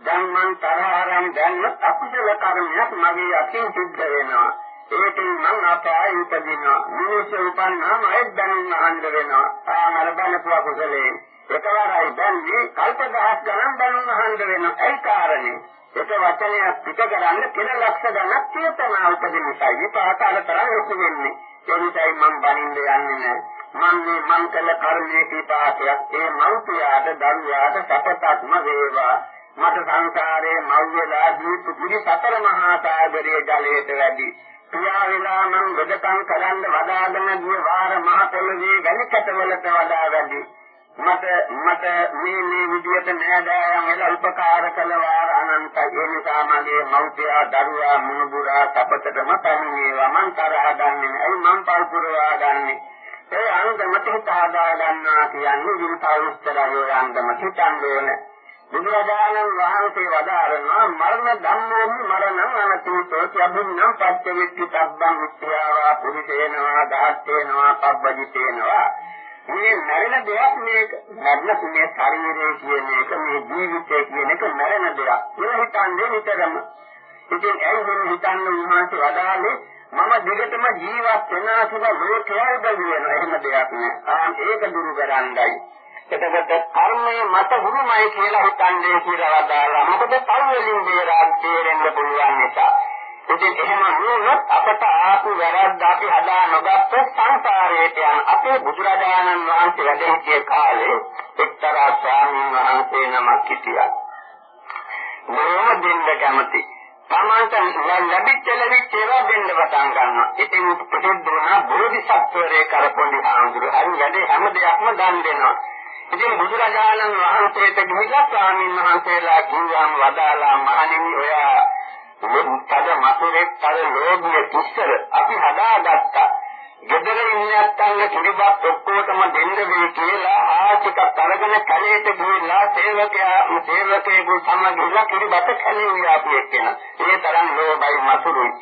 දැන් මං තරහ අරන් දැන්නත් අකුසල කර්මයක් මගේ අතින් සිද්ධ වෙනවා. ඒකෙන් මං අපාය උපදිනවා. මිනිස්සු උපන්නාම අයත් දැනුම් අහන්න වෙනවා. ආ මල බලපුවා කුසලේ. එකවරයි බැන්නේ කල්ප දහස් ගණන් බැලුම් අහන්න වෙන ඒ කාරණේ එක වචනයක් පිට කරන්න කෙන ලක්ෂ ගණක් චේතනා උපදින නිසා විපාක අතරම ලොකු වෙන්නේ ඒ නිසායි මම බනින්න යන්නේ නැහැ මම මේ මං කළ කර්මයේ විපාකයක් ඒ මෞපියාට දරුවාට සපතක්ම වේවා මට සංසාරේ මව්වලා දීපු පිළි සතර මහා සාගරයේ ජලයට වැඩි. පියා වෙලා නම් වෙදකම් කරන්න වදාගෙන ගිය වාර මහ පොළවේ ගණිතවලට වඩා වැඩි. මට මට මේ මේ විදියට නෑදෑයන් වෙලා උපකාර කළ වාර අනන්තයි. ඒ නිසා මගේ මෞපියා දරුවා මුණුබුරා තපතටම පැමිණේවා. මං තරහ ගන්නෙ ඇයි මං පල්පුරවා ගන්නෙ. ඒ අනුගමත හිතාදා ගන්නවා කියන්නේ විරුතාවුස්තරයෝ යන්දම හිතන්නේ බුදුරජාණන් වහන්සේ වදාරනවා මරණ ධම්මෝහි මරණං අනතීතෝ යබුන්නම් පච්චවිච්ච තබ්බං උත්‍යාවා පුරිතේනවා දාත්තේනවා පබ්බජිතේනවා මේ මරණ දෙයක් මේක මරණ තුනේ ශරීරය කියන එක මේ ජීවිතය කියන එක මරණ දෙයක්. මේ හිතන්නේ නිතරම. ඉතින් එයින් හිතන්නේ උන්වහන්සේ වදාළේ මම දිගටම ජීවත් වෙනා කියලා ලෝකයයි බැලුවෙන එහෙම දෙයක් නෑ. ආ ඒක දුරු කරන්නයි. එතකොට කර්මය මත වුණමයි කියලා හිතන්නේ කියලා වදාලා. මොකද පරිවලින් දේරා තේරෙන්න පුළුවන් නිසා. ඉතින් එහෙම නුනොත් අපට ආපු වැරද්ද අපි හදා නොගත්ත සංසාරයට යන අපේ බුදුරජාණන් වහන්සේ වැඩ සිටිය කාලේ එක්තරා ස්වාමීන් වහන්සේ නමක් හිටියා. මොනවද දෙන්න කැමති? තමන්ට ලැබිච්ච ලැබිච්ච ඒවා දෙන්න පටන් ගන්නවා. ඉතින් පුදුදුනා බෝධිසත්වරේ කරපොඩි ආඳුර හරි වැඩේ හැම දෙයක්ම දන් දෙනවා. ඉතින් බුදුරජාණන් වහන්සේට ගිහිල්ලා ස්වාමීන් වහන්සේලා කිව්වාම වදාලා මහණෙනි ඔයා තද මතුරෙක් තද ලෝභිය තුස්සර අපි හදාගත්තා. ගෙදර ඉන්නත්තන්ගේ කිරිබත් ඔක්කොටම දෙන්න වෙයි කියලා ආශික තරගෙන කැලේට ගිහිල්ලා සේවකයා සේවකයෙකු සමගිලා කිරිබත් කැලේ අපි එක්කන. ඒ තරම් ලෝභයි මතුරුයි.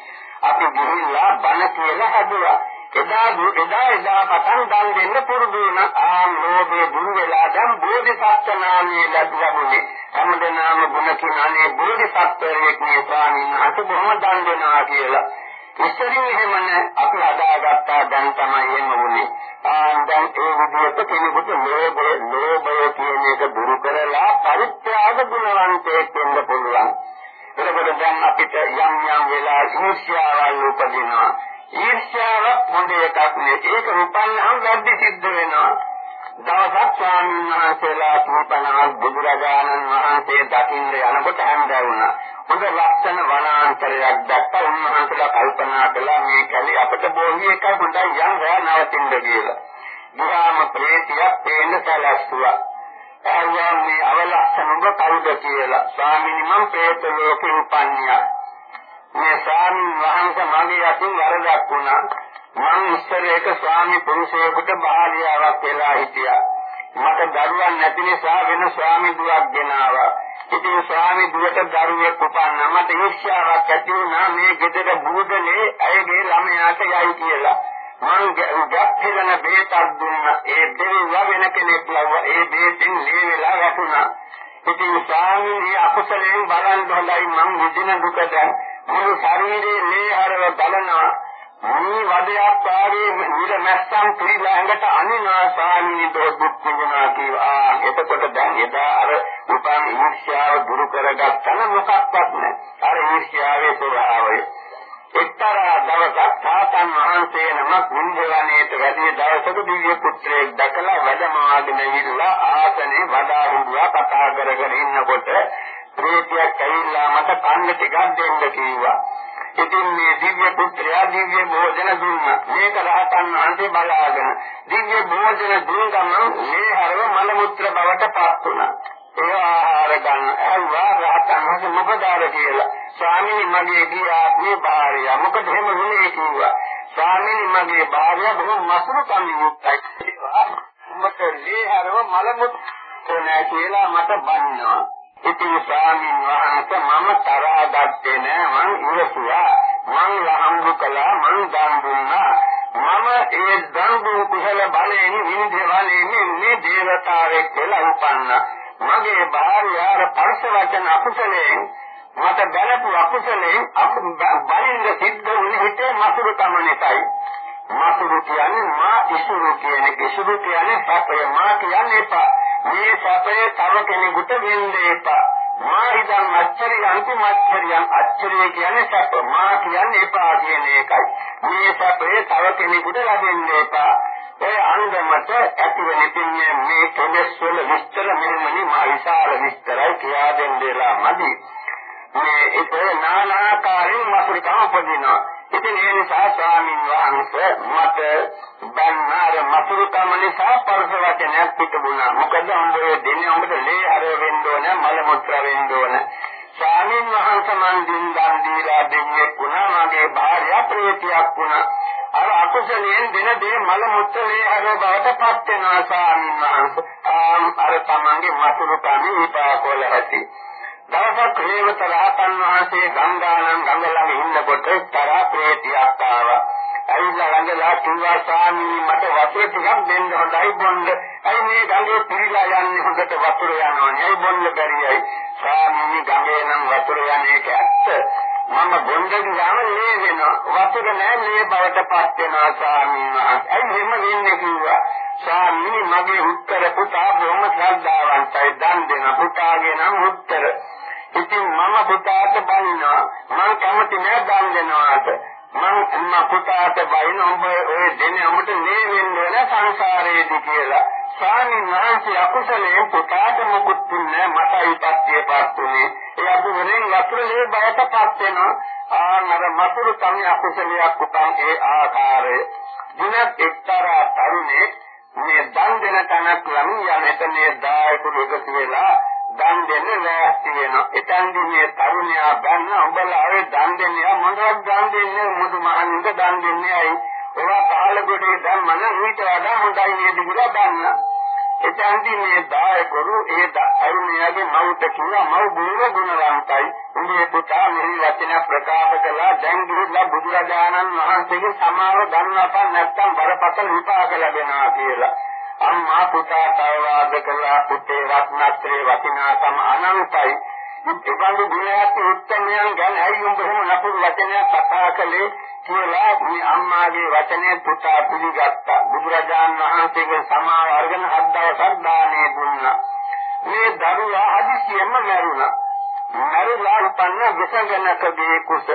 අපි ගිහිල්ලා බණ කියලා හදුවා. එදා එදා එදා පටන් දන් දෙන්න පුරුදු වුණ ආ ලෝභයේ දුරු වෙලා දැන් බෝධිසත්ව නාමයේ ලැබුණේ. හැමදෙනාම ගුණ කිනානේ බෝධිසත්වයෙක් නේ ස්වාමීන් වහන්සේ බොහොම දන් දෙනවා කියලා. ඉස්සරින් එහෙමනේ අපි හදාගත්තා දැන් තමයි එහෙම වුනේ. ආ දැන් ඒ විදිහට කෙනෙකුට ලෝභය ලෝභය කියන එක දුරු කරලා පරිත්‍යාග ගුණවන්තයෙක් වෙන්න පුළුවන්. එතකොට දැන් අපිට යම් යම් වෙලා ඊර්ෂ්‍යාවල් උපදිනවා. ඊර්ෂ්‍යාව හොඳ එකක් නෙවෙයි. ඒක උපන්නහම වැඩි සිද්ධ වෙනවා. දවසක් ස්වාමීන් වහන්සේලා කීපනාක් බුදුරජාණන් වහන්සේ දකින්න යනකොට හැන්දෑ වුණා. හොඳ ලක්ෂණ වනාන්තරයක් දැක්ක උන්වහන්සේලා කල්පනා කළා මේ කැලේ අපිට බොහොම එකයි හොඳයි යම් රෑ නවතින්න කියලා. ගියාම ප්‍රේතියක් පේන්න සැලැස්සුවා. ඇහුවා මේ අවලක්ෂණ ඔබ කවුද කියලා. ස්වාමීනි මම ප්‍රේත ලෝකෙ උපන්නියා. මේ ස්වාමීන් වහන්සේ මගේ අතින් වරදක් වුණා. මම ඉස්සර එක ස්වාමි පුරුෂයෙකුට බාහිරියාවක් වෙලා හිටියා. මට දරුවන් නැති නිසා වෙන ස්වාමි දුවක් ගෙනාවා. ඉතින් ස්වාමි දුවට දරුවෙක් උපන්නා මට ඊර්ෂ්‍යාවක් ඇති වුණා මේ ගෙදර බුදුදලේ ඇයගේ ළමයාට යයි කියලා. මං ගැප්පෙලන බේතක් දුන්නා. ඒ දෙවිවා වෙන කෙනෙක් ලව්වා. ඒ බේතෙන් ලේ වෙලා වැටුණා. ඉතින් ස්වාමීන් අකුසලයෙන් බලන් හොඳයි මං විදින දුකට මුළු ශරීරේ ලේ හරව බලනවා. මේ වදයක් වාගේ නිර මැස්සන් පිළිලා ඇඟට අනිනා ස්වාමීනි දුක් විඳිනවා කියවා. එතකොට දැන් එදා අර උපන් ඊර්ෂ්‍යාව දුරු කරගත්තම මොකක්වත් නැහැ. අර ඊර්ෂ්‍යාවේ ස්වභාවය. එක්තරා දවසක් සාතන් වහන්සේ නමක් නින්දවණේට වැඩි දවසක දිව්‍ය පුත්‍රයෙක් දැකලා වැඩමාගෙන ඉවිල්ලා ආසනේ වඩා හුරුවා කතා කර කර ඉන්නකොට ප්‍රේතයක් ඇවිල්ලා මට කන්න ටිකක් දෙන්න කිව්වා. ඉතින් මේ දිව්‍ය පුත්‍රයා දිව්‍ය භෝජන දුන්නා. මේක රහතන් වහන්සේ බලාගෙන දිව්‍ය භෝජන දුන් ගමන් මේ හරව මල මුත්‍ර බවට පත් වුණා. ඒ ආහාර ගන්න ඇව්වා රහතන් වහන්සේ මොකද ආර කියලා. ස්වාමීනි මගේ ගියාත්මේ භාර්ය මොකද එහෙම වුනේ කිව්වා. ස්වාමීනි මගේ භාර්ය බොහොම මසුරු කම් යුක්තයි. මට මේ හරව මල මුත්‍ර නෑ කියලා මට බන්නවා. ඉතින් ස්වාමීන් වහන්සේ මම තරහා ගත්තේ නෑ මං ඉවසුවා. මං ලහම්බු කළා මං දන් දුන්නා මම ඒ දන් දුන් කුසල බලයෙන් විඳවන්නේ මේ දේවතාවෙක් කියලා උපන්නා. මගේ භාර්යාව පරස වචන අකුසලයෙන් මට බැලපු අකුසලයෙන් බලින්ද සිද්ධ වුණ හිතේ මසුරුකම නිසායි. මසුරු කියන්නේ මා ඉසුරු කියන්නේ ඉසුරු කියන්නේ සත්‍ය මා කියන්නේ එපා මේ සැපේ තව කෙනෙකුට වෙන්න එපා. මා ඉදන් අච්චරිය අන්තිමච්චරියන් අච්චරිය කියන්නේ සැප. මා කියන්නේ එපා කියන එකයි. මේ සැපේ තව කෙනෙකුට ලැබෙන්න එපා. ඒ අන්දමට ඇතිව නිතින්නේ මේ කෙලෙස් වල විස්තර මෙහෙමනි මා විශාල විස්තරයි කියා දෙන්නේලා මදි. මේ ඒක නානාකාරයෙන් මසුරිකම උපදිනවා. ඉතින් ඒ නිසා ස්වාමීන් වහන්සේ මට බන්නාර මසුරුකම නිසා පරස වචනයක් පිටුණා. මොකද උඹේ දෙන්නේ උඹට ලේ හර වෙන්න ඕන, මල මුත්‍ර වෙන්න ඕන. ස්වාමීන් වහන්සේ මන් දින් දන් දීලා දෙන්නේ වුණා, මගේ භාර්යා ප්‍රේතියක් වුණා. අර අකුසලයෙන් දෙන දේ මල මුත්‍ර ලේ හර බවට පත් වෙනවා ස්වාමීන් වහන්සේ. අර තමන්ගේ මසුරුකම විපාකවල ඇති. දවසක් හේවත රහතන් වහන්සේ ගංගානම් ගඟ ළඟ ඉන්නකොට තරා ප්‍රේතියක් ආවා. ඇවිල්ලා ළඟලා කිව්වා ස්වාමී මට වතුර ටිකක් දෙන්න හොඳයි බොන්න. අයි මේ ගඟේ පිරීලා යන්නේ හොඳට වතුර යනවනේ. අයි බොන්න බැරියයි. ස්වාමී ගඟේ නම් වතුර යන්නේ ඇත්ත. මම බොන්න ගියාම මේ වෙනවා. වතුර නෑ මේ බවට පත් වෙනවා ස්වාමී වහන්සේ. අයි මෙහෙම වෙන්නේ කිව්වා. ස්වාමී මගේ උත්තර පුතා බොහොම ශ්‍රද්ධාවන්තයි. දන් දෙන පුතාගේ නම් උත්තර ඉතින් මම පුතාට බනිනවා මම කැමති නෑ දන් දෙනවාට මම අම්මා පුතාට බයින ඔබ ඔය දෙන්නේ ඔබට මේ වෙන්න වෙන සංසාරයේදී කියලා. ස්වාමීන් වහන්සේ අකුසලයෙන් පුතාට මොකුත් දුන්නේ මට විපත්තියපත් උනේ. ඒ අකුසලෙන් වතුරේ බයටපත් වෙනවා. ආනර මතුරු තමයි අකුසලයක් උපන් ඒ ආකාරය. දිනක් එක්තරා තරුණේ මේ දන් දෙන තැනක් ළමින් යන එතනේ දායකු එකතු වෙලා දන් දෙන්න ලෑස්ති වෙනවා. එතෙන්දී මේ තරුණයා ගන්න උඹලා අර දන් දෙන්නේ මොනවද දන් දෙන්නේ මුදු මහන්සිය දන් දෙන්නේ අයි. ඒවා කාල ගොඩේ ධම්මන ඊට වඩා හොඳයි නේද කියලා දන්න. එතෙන්දී මේ දායකරු ඒ තරුණයාගේ මව්ට කිව්වා මව් බොහොම ගුණවන්තයි. උඹේ පුතා මෙහි වචන ප්‍රකාශ කළා දැන් ගිහිල්ලා බුදුරජාණන් වහන්සේගේ සමාව ගන්නපන් නැත්තම් බරපතල විපාක ලැබෙනවා කියලා. අම්මා පුතා තවවාද කළා පුතේ රත්නත්‍රේ වටිනාකම අනන්තයි. ඉබඳු ගුණයක් උත්තමයන් ගැන ඇයි උඹ එහෙම නපුරු වචනයක් කතා කළේ කියලා මේ අම්මාගේ වචනේ පුතා පිළිගත්තා. බුදුරජාන් වහන්සේගේ සමාව අරගෙන හත් දවසක් දානේ දුන්නා. මේ දරුවා හදිසියෙම මැරුණා. මැරුණා උපන්න විසගනකගේ කුස.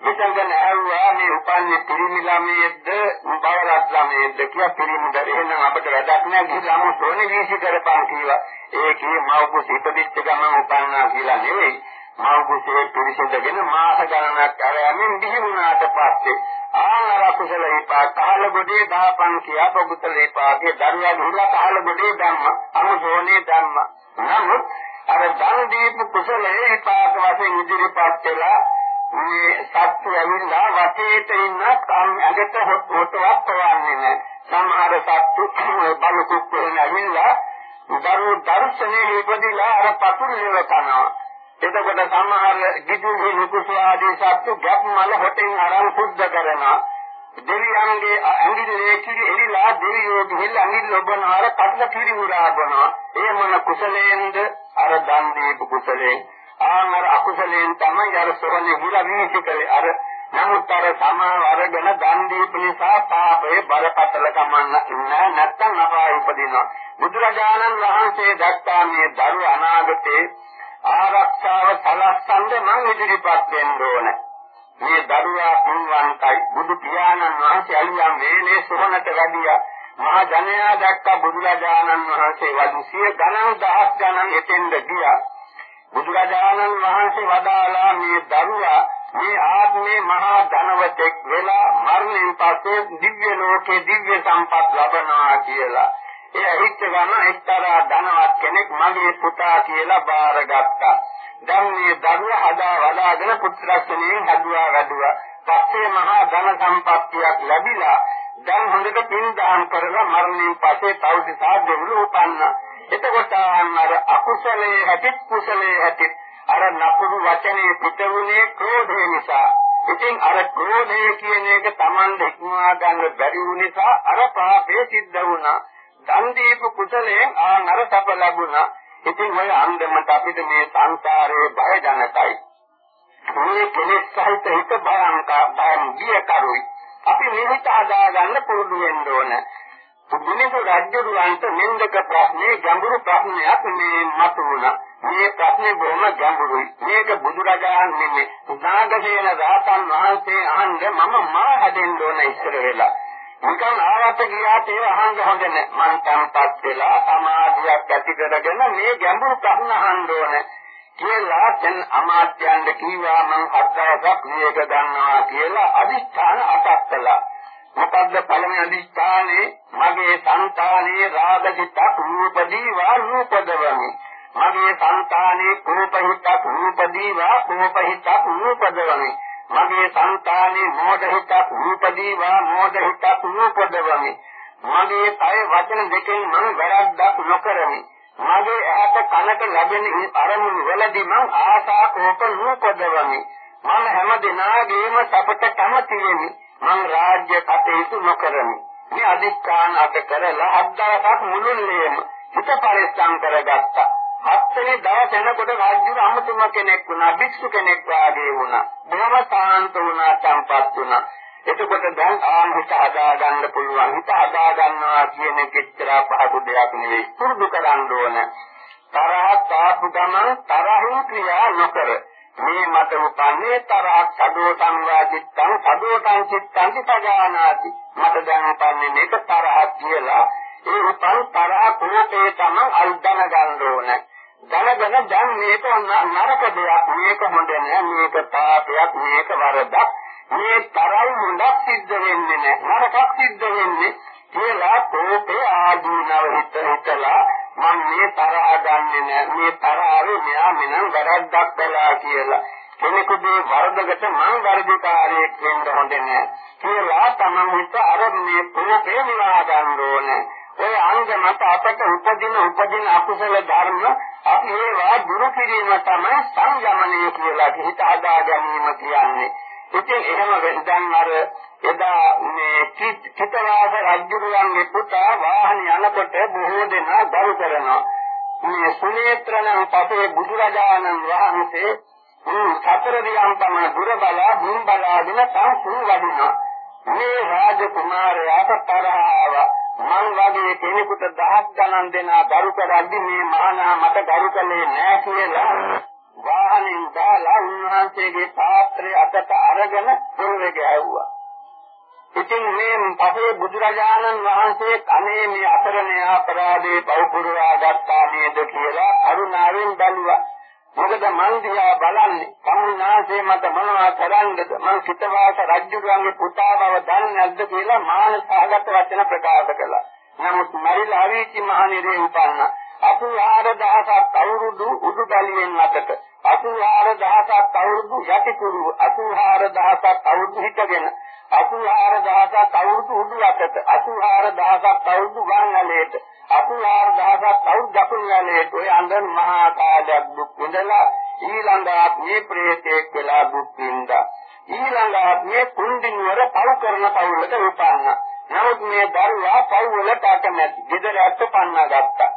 විසංගන ඇහුවා මේ උපන්නේ පිරිමි ළමයේද බවරත් ළමයේද කියලා පිරිමිද එහෙනම් අපිට වැඩක් නැහැ ගිහින් අමු සෝනේ වීසි කරපන් කියලා. ඒකේ මව්කුස ඉපදිච්ච ගමන් උපන්නා කියලා නෙවෙයි. මව්කුසේ පිරිසිදුගෙන මාස ගණනක් අරයන්ෙන් දිහි වුණාට පස්සේ ආහාර කුසල විපාක කාල ගොඩේ දාපන් කියා බබුතල විපාකේ දරුවා ගිහිලා කාල ගොඩේ ධම්ම අමු සෝනේ ධම්ම. නමුත් අර දන් දීපු කුසලේ විපාක වශයෙන් ඉදිරිපත් වෙලා මේ සත්තු ඇවිල්ලා වටේට ඉන්න ඇඟට හොටවක් පවන්නේ නැහැ. සමහර සත්තු බලු කුක්කෙන් ඇවිල්ලා දරු දර්ශනේ ඉපදිලා අර පතුරු කනවා. එතකොට සමහර ගිජුගේ නුකුසාදී සත්තු ගැප් මල හොටෙන් අරන් සුද්ධ කරනවා. දෙවියන්ගේ ඇඟිල්ලේ කිරි එලිලා දෙවියෝ ගිහිල්ලා ඇඟිල්ල ඔබන අර කඩල කිරි උරා බනවා. ඒ මොන කුසලයෙන්ද අර දන් දීපු කුසලයෙන් ආන් අර අකුසලයෙන් තමයි අර සොරණේ ගිලා වීසි කළේ අර නමුත් අර සමාව අරගෙන දන් දීපු නිසා පාපේ බලපතල කමන්න නෑ නැත්තම් අපාය උපදිනවා. බුදුරජාණන් වහන්සේ දැක්කා මේ දරු අනාගතේ ආරක්ෂාව සලස්සන්න මං ඉදිරිපත් වෙන්න ඕන. මේ දරුවා පුන්වන්තයි බුදු පියාණන් වහන්සේ අලියම් වේලේ සොරණට වැඩියා. මහා ජනයා දැක්ක බුදුරජාණන් වහන්සේ වදු සිය ගණන් දහස් ගණන් එතෙන්ද ගියා. බුදුරජාණන් වහන්සේ වදාලා මේ දරුවා මේ ආත්මේ මහා ධනවතෙක් වෙලා මරණයෙන් පස්සේ දිව්‍ය ලෝකේ දිව්‍ය සම්පත් ලබනවා කියලා. ඒ හිත ගන්න එක්තරා ධනවත් කෙනෙක් මගේ පුතා කියලා බාරගත්තා. දැන් මේ දරුවා හදා වදාගෙන පුත්‍රයන්ගෙන් හදුවා වැඩුවා. පස්සේ මහා ධන සම්පත්තියක් ලැබිලා දැන් හොඳට පින් දාන කරලා මරණයෙන් පස්සේ තවදිසා දෙවිලු උපන්නා. එතකොට අර අකුසලයේ හැටිත් කුසලයේ හැටිත් අර නපුරු වචනේ පිටුනේ ක්‍රෝධය නිසා. ඉතින් අර ක්‍රෝධය කියන එක Taman දෙක්මා ගන්න බැරි වූ නිසා අර පාපේ සිද්ධ වුණා. දන් දීපු කුසලයෙන් ආ නර සප ලැබුණා. ඉතින් ඔය අන්දමට අපිට මේ සංසාරයේ බය ජනකයි. මේ කෙලෙස් සහිත හිත භයංක භයම් ගිය කරුයි. අපි නිවිත හදා ගන්න පුරුදු වෙන්න ඕන. මිනිසු රජුන්ට නින්දක ප්‍රශ්නේ ගැඹුරු ප්‍රශ්නයක් මේ මතුවුණා. මේ ප්‍රශ්නේ බොහොම ගැඹුරුයි. මේක බුදුරජාණන් නෙමෙයි. උදාගසේන රහතන් වහන්සේ අහන්නේ මම මා හැදෙන්න ඕන ඉස්සර වෙලා. නිකන් ආවට ගියාට ඒව අහන්න හොඳ නැහැ. මං තම්පත් වෙලා සමාධියක් ඇති කරගෙන මේ ගැඹුරු ප්‍රශ්න අහන්න ඕන. කියලා දැන් අමාත්‍යයන්ට කිව්වා මං හත්දවසක් මේක ගන්නවා කියලා අදිස්ථාන අටක් කළා. මොකද්ද පළවෙනි අදිස්ථානේ මගේ సంతානේ රාගිතක් රූපදීවා රූපදවමි මගේ సంతානේ කෝපහිතක් රූපදීවා කෝපහිතක් රූපදවමි මගේ సంతානේ මෝඩහිතක් රූපදීවා මෝඩහිතක් රූපදවමි මගේ කය වචන දෙකෙන් මම වැරද්දක් නොකරමි. මගේ ඇහැට කනට ලැබෙන අරමුණු වලදී මම ආසා කෝප රූපදවමි මම හැම දිනාගේම සපට කැමති වෙමි රාජ්‍ය කටයුතු නොකරමි. මේ අධිෂ්ඨාන අත කරලා හත් දවසක් මුළුල්ලේම හිත පරිස්සම් කරගත්තා. හත්වෙනි දවස් එනකොට රාජ්‍යුර අමුතුම කෙනෙක් වුණා, භික්ෂු කෙනෙක් වාගේ වුණා. බොහොම සාන්ත වුණා, සම්පත් වුණා. එතකොට දැන් ආන් හිත හදා ගන්න පුළුවන්. හිත හදා ගන්නවා කියන එක එච්චර පහසු දෙයක් නෙවෙයි. පුරුදු කරන්න ඕන. තරහ තාපු ගමන් තරහින් ක්‍රියා නොකර මේ මත උපන්නේ තරහක් සදෝ සංවාදිත්තං සදෝතං චිත්තං සජානාති මට දැන් උපන්නේ මේක තරහක් කියලා. ඒ උපන් තරහ කෝපේ තමයි අල්දන ගන්න ඕනේ. දැනගෙන දැන් මේක නරක දෙයක්. මේක හොඳ නෑ. මේක පාපයක්. මේක වරදක්. මේ තරම් හොඳක් සිද්ධ වෙන්නේ නෑ. නරකක් සිද්ධ වෙන්නේ කියලා කෝපේ ආදීනව හිත හිතලා මම මේ තරහ ගන්නෙ නෑ. මේ තරහේ මෙයා මෙනම් වැරද්දක් කළා කියලා. කෙනෙකුගේ වරදකට මං වරදකාරයෙක් වෙන්න හොඳ නෑ. කියලා තමන් හිත අර මේ කෝපේ නිවා ගන්න ඕනේ. ඔය අංග මත අපට උපදින උපදින අකුසල ධර්ම අපි ඒවා දුරු කිරීම තමයි සංගමනය කියලා හිත හදා ගැනීම කියන්නේ. ඉතින් එහෙම වෙනදන් අර එදා මේ චිතවාස රජුගේ පුතා වාහන යනකොට බොහෝ දෙනා දරු කරනවා. මේ සුනේත්‍රණ පසේ බුදුරජාණන් වහන්සේ සතර දියම් පමණ දුර බලා දුම් බලාගෙන සංසුන් වදිනවා. මේ රාජ කුමාරයාට තරහව මං වගේ කෙනෙකුට දහස් ගණන් දෙනා දරු කරද්දි මේ මහානා මට දරු කළේ නෑ කියලා වාහනෙන් දාලා උන්වහන්සේගේ පාත්‍රය අතට අරගෙන පොළවේ ගෑවුවා. ඉතින් මේ පසේ බුදුරජාණන් වහන්සේ අනේ මේ අතරණේ අපරාධේ පවුපුරවා ගත්තා නේද කියලා අරුණාවෙන් බැලුවා. මොකද මං දිහා බලන්නේ සම්මාසේ මත මොනවා කරන්නද? මං සිතවාස රජුගේ පුතා බව දන්නේ නැද්ද කියලා මානසහගත වචන ප්‍රකාශ කළා. නමුත් මරිලා අවීචි මහනිරේ උපන්න. 84000ක් අවුරුදු උඩු බැලියෙන් අතට. 84000ක් අවුරුදු යටිකුරු 84000ක් අවුරුදු හිටගෙන. 84000ක් අවුරුදු උඩු අතට 84000ක් අවුරුදු වංගලයට 84000ක් අවුරුදු දකුණුවලට ඔය අඳන් මහා කාලයක් දුක් විඳලා ඊළඟ ආත්මේ ප්‍රේතෙක් වෙලා දුක් විඳා. ඊළඟ ආත්මේ කුණ්ඩිනවර පව් කරන පවුලට උපන්නා. නමුත් මේ දරුවා පව් වලට අකමැති ගෙදරට පන්නා ගත්තා.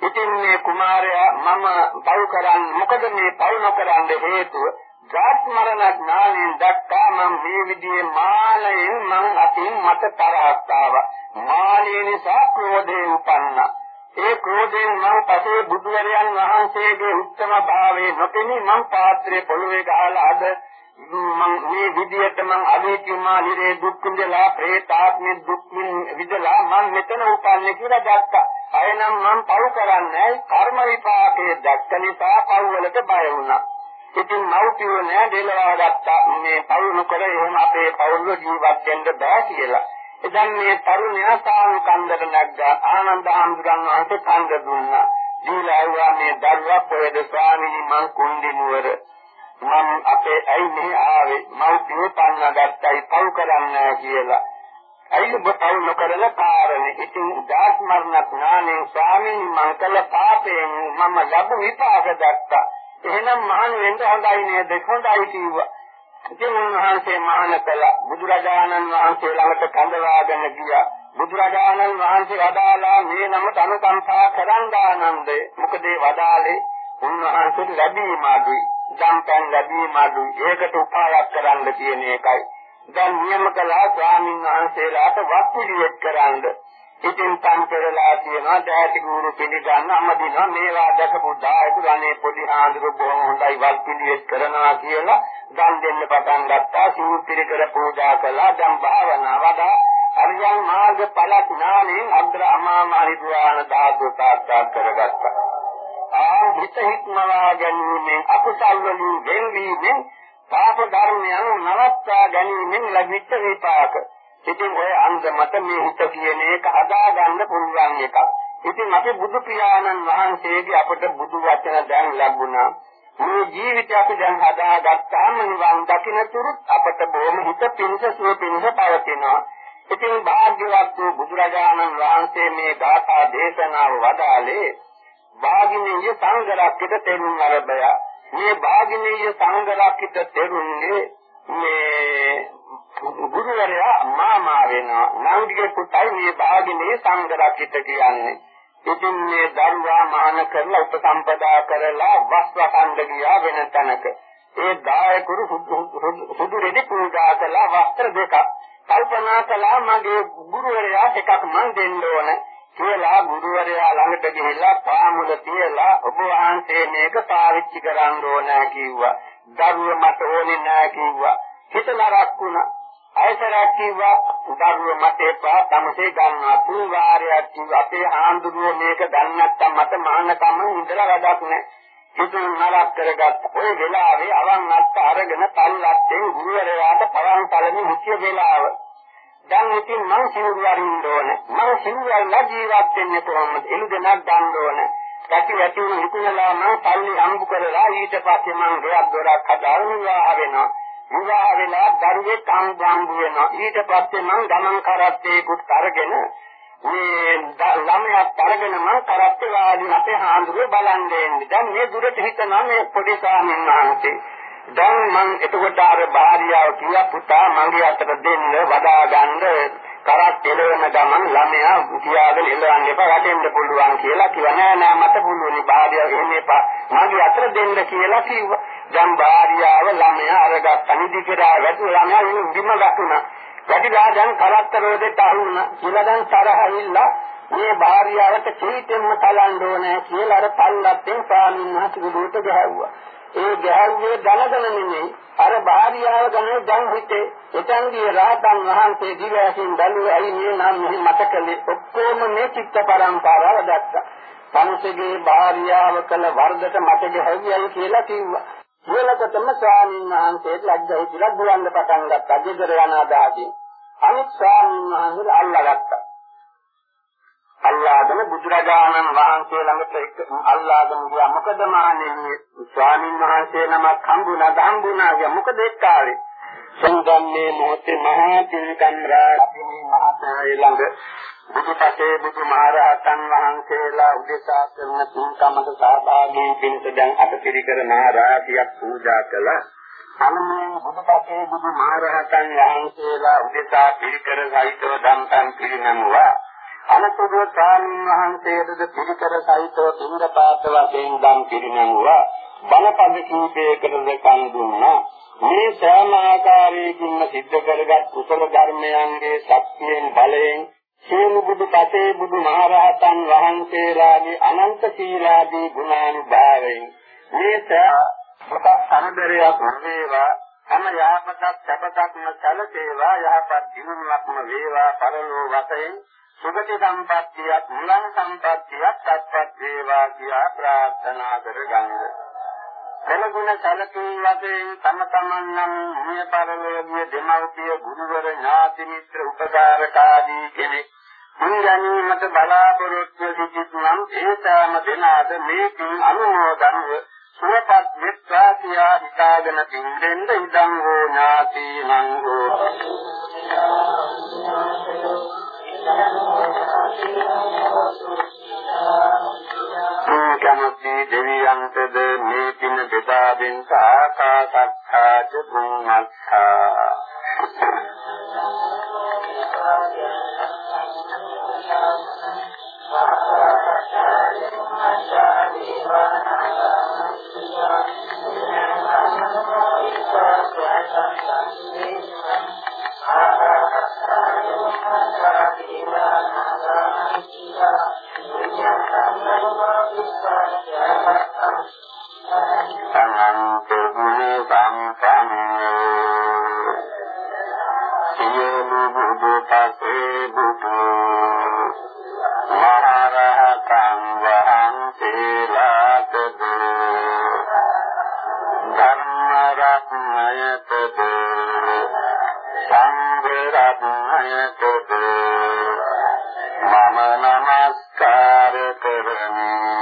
ඉතින් මේ කුමාරයා මම පව් කරන්නේ මොකද මේ පව් නොකරන්න හේතුව? ජාත් මරණ ඥාණයෙන් දැක්කා මම මේ විදිහේ මානයෙන් මං අතින් මට තරහක් ආවා. මානය නිසා ක්‍රෝධේ උපන්නා. ඒ ක්‍රෝධයෙන් මම පසේ බුදුරයන් වහන්සේගේ උත්තම භාවයේ නොපෙනී මං පාත්‍රයේ පොළවේ ගහලා අද මං මේ විදියට මං අවිචුමා නිරේ දුක් විඳලා പ്രേතාත්මෙ දුක් විඳලා මං මෙතන උපන්නේ කියලා දැක්කා. අයනම් මං පව් කරන්නේ කර්ම විපාකයේ දැක්ක නිසා පව් වලට බය වුණා. ඉතින් මව්පියෝ නෑ දෙලවා ගත්තා මේ පවුණු කර එහෙම අපේ පවුල ජීවත් වෙන්න බෑ කියලා. එදන් මේ තරුණයා සාමු කන්දට නැග්ගා ආනන්ද හාමුදුරන් වහන්සේ කන්ද දුන්නා. දීලා මේ දරුවා පොයද ස්වාමීනි මං කුණ්ඩි නුවර මම අපේ ඇයි මෙහි ආවේ මව්පියෝ පන්න ගත්තයි පව් කරන්න කියලා. ඇයි ඔබ පව් නොකරන කාරණේ ඉතින් දාස් මරණ ඥානෙන් ස්වාමීනි මං කළ පාපයෙන් මම ලැබු විපාක දැක්කා. එහෙනම් මහාන වෙන්න හොඳයි නේද? හොඳයි කිව්වා. ඉතින් උන්වහන්සේ මහාන කළා. බුදුරජාණන් වහන්සේ ළඟට කඳවාගෙන ගියා. බුදුරජාණන් වහන්සේ වදාලා මේ නම අනුකම්පා කරන් ආනන්දේ. මොකද ඒ වදාලේ උන්වහන්සේට ලැබීම අඩුයි. ධම්පන් ලැබීම අඩුයි. ඒකට උපායක් කරන්න කියන එකයි. දැන් නියම කළා ස්වාමීන් වහන්සේලාට වත් පිළිවෙත් කරන්නේ ඉතින් පන්තරලා තියෙනවා දැහැටි ගුරු පිළිගන්න අමදිනවා. මේවා දැකපු දායක ගණේ පොඩි ආඳුරු බොහොම හොඳයි වල් පිළිවෙත් කරනවා කියලා දන් දෙන්න පටන් ගත්තා. සූත්‍රි කර පූජා කළා. දැන් භාවනා වඩා අරියන් මාර්ග ඵල ඥානෙන් අග්‍ර අමා මහිද්වාන ධාතු සාක්ෂාත් කරගත්තා. ආ හිත හික්මවා ගැනීමෙන් අකුසල් වලින් වෙන්වීමෙන් පාප ධර්මයන් නවත්වා ගැනීමෙන් ලැබිච්ච විපාක. ඉතින් ඔය අංග මත මේ හිත කියන එක හදා ගන්න පුළුවන් එකක්. ඉතින් අපි බුදු පියාණන් වහන්සේගේ අපට බුදු වචන දැන් ලැබුණා. මේ ජීවිතය අපි දැන් හදාගත්තාම නිවන් දකින්න තුරුත් අපට බොහොම හිත පිංස සුව පිංස පවතිනවා. ඉතින් භාග්‍යවත් වූ බුදුරජාණන් වහන්සේ මේ ධාතා දේශනාව වදාළේ භාගිනීය සංඝරක්කිත තෙරුන් අරබය. මේ භාගිනීය සංඝරක්කිත තෙරුන්ගේ මේ ගුරුවරයා මාමා වෙනවා. නංගිගේ පුතයි මේ භාගිනේ සංගරක්කිත කියන්නේ. ඉතින් මේ දරුවා මහාන කරලා උපසම්පදා කරලා වස් වසන්ද ගියා වෙන තැනක. ඒ දායකුරු සුදු රෙදි පූජා කළා වස්ත්‍ර දෙකක්. කල්පනා කළා මගේ ගුරුවරයා එකක් මන් දෙන්න ඕන කියලා ගුරුවරයා ළඟට ගෙදරට ගිහිල්ලා පාමුල තියලා ඔබ වහන්සේ මේක පාවිච්චි කරන්න ඕන කිව්වා. දරුව මට ඕනේ නෑ කිව්වා. හිත නරක් වුණා. අයසරක් කිව්වා දරුව මට එපා තමසේ ගන්නවා තුන් වාරයක් කිව්වා අපේ ආන්දුරුව මේක දන්නේ නැත්තම් මට මානකම ඉඳලා වැඩක් නෑ. ඉතින් නරක කරගත්ත. ඔය වෙලාවේ අවන් අත්ත අරගෙන තල්ලත්තෙන් ගුරුවරයාට පවන් කලමි මුඛ්‍ය වෙලාව. දැන් ඉතින් මං සිවුරු අරින්න ඕන. මං සිවුරු අරලා ජීවත් වෙන්නේ කොහොමද? එළුදෙනක් ගන්න ඕන. කටි වැටි නිකුණලා මං සල්ලි හම්බ කරලා ඊට පස්සේ මං ගෙයක් දොරක් හදාගෙන විවාහ වෙනවා. විවාහ වෙලා දරුවෙක් හම්බ වෙනවා. ඊට පස්සේ මං ගමන් කරත්තේකුත් අරගෙන මේ ළමයා අරගෙන මම කරත්තේ වාදී අපේ හාමුදුරුවෝ බලන් දෙන්නේ. දැන් මේ දුරට හිතනවා මේ පොඩි ස්වාමීන් වහන්සේ. දැන් මම එතකොට අර භාර්යාව කිව්වා පුතා මගේ අතට දෙන්න වදා ගන්න කරත් එළවෙන ගමන් ළමයා කියාගෙන එළවන්න එපා වැටෙන්න පුළුවන් කියලා කිව්වා. නෑ නෑ මට පුළුවන්. භාර්යාව එහෙම එපා. මගේ අතට දෙන්න කියලා කිව්වා. දැන් භාර්යාව ළමයා අරගත්තා. නිදි කියලා වැටු ළමයා ඉන්න වැටුණා. වැටිලා දැන් කරත්ත රෝදෙට අහුණා. කියලා දැන් තරහිල්ලා මේ භාර්යාවට චීතෙන්ම තලන්න ඕනේ කියලා අර පල්ලත්තෙන් ස්වාමීන් වහන්සේ ගුරුට ගහුවා. ඒ ගැහුවේ දැනගෙන නෙමෙයි අර භාර්යාව ගැන දැන් හිතේ එතන්දී රාතන් වහන්සේ දිවැසින් බැලුවේ ඇයි මේ නම් මෙහි මතකලේ ඔක්කොම මේ චිත්ත පරම්පරාව දැක්කා. පන්සගේ භාර්යාව කළ වර්ධට මට ගැහුවයි කියලා කිව්වා. කියලකටම ස්වාමීන් වහන්සේට ලැජ්ජා හිතිලා බුලන්න පටන් ගත්තා. ගෙදර යන අදහසින්. අනිත් ස්වාමීන් වහන්සේ අල්ලාගත්තා. අල්ලාගෙන බුදුරජාණන් වහන්සේ ළඟට අල්ලාගෙන ගියා. මොකද මහණෙනි ස්වාමීන් වහන්සේ නමක් හම්බුණා හම්බුණා කිය මොකද එක්කාවේ. සංගම්මේ මොහොතේ මහා තිලකම් රාජිනී මහතායි ළඟ බුදුපසේ බුදුමහරහතන් වහන්සේලා උදෙසා කරන පින්කමක සහභාගී වෙනස දැන් අටපිරිකර මහ රාජියක් පූජා කළා. අනුමේ බුදුපසේ බුදුමහරහතන් වහන්සේලා උදෙසා පිරිකර සහිතව දම්පන් පිරිනමුවා. අනතුරුව ස්වාමීන් වහන්සේටද පිරිකර සහිතව පින්දපාත වශයෙන් දම් පිරිනමුවා. බලපද කීපයකටද කන් දුන්නා. මේ සෑම ආකාරයකින්ම සිද්ධ කරගත් කුසල ධර්මයන්ගේ ශක්තියෙන් බලයෙන් සියලු බුදු පතේ බුදු මහරහතන් වහන්සේලාගේ අනන්ත සීලාදී ගුණානුභාවයෙන් මේත බුත සමදරයක් වේවා හැම යහපතක් සැපතක්ම සැලසේවා යහපත් දිනුවක්ම වේවා පරලෝ වශයෙන් සුගති සම්පත්තියක් මුලන් සම්පත්තියක් සත්පත් වේවා කියා ප්‍රාර්ථනා කරගන්න. කලගුණ සැලකී වශයෙන් තම තමන් නම් මේ පරලෝකීය දෙමව්පිය ගුරුවර ඥාති මිත්‍ර උපකාරක ආදී කෙනෙක් මුන් ගැනීමට බලාපොරොත්තු සිටිනම් ඒ සෑම දෙනාද මේකින් අනුමෝදන්ව සුවපත් වෙත්වා කියා හිතාගෙන තින්දෙන්ද ඉදං හෝ ඥාතිනං හෝ කැමති දෙවියන්ටද මේ පින බෙදා දෙන්න ආකාසත්තා චුම්මත්තා Thank you. සියලු බුදු පසේ බුදු සංගරබ්බයතෝ මම නමස්කාර කරමි.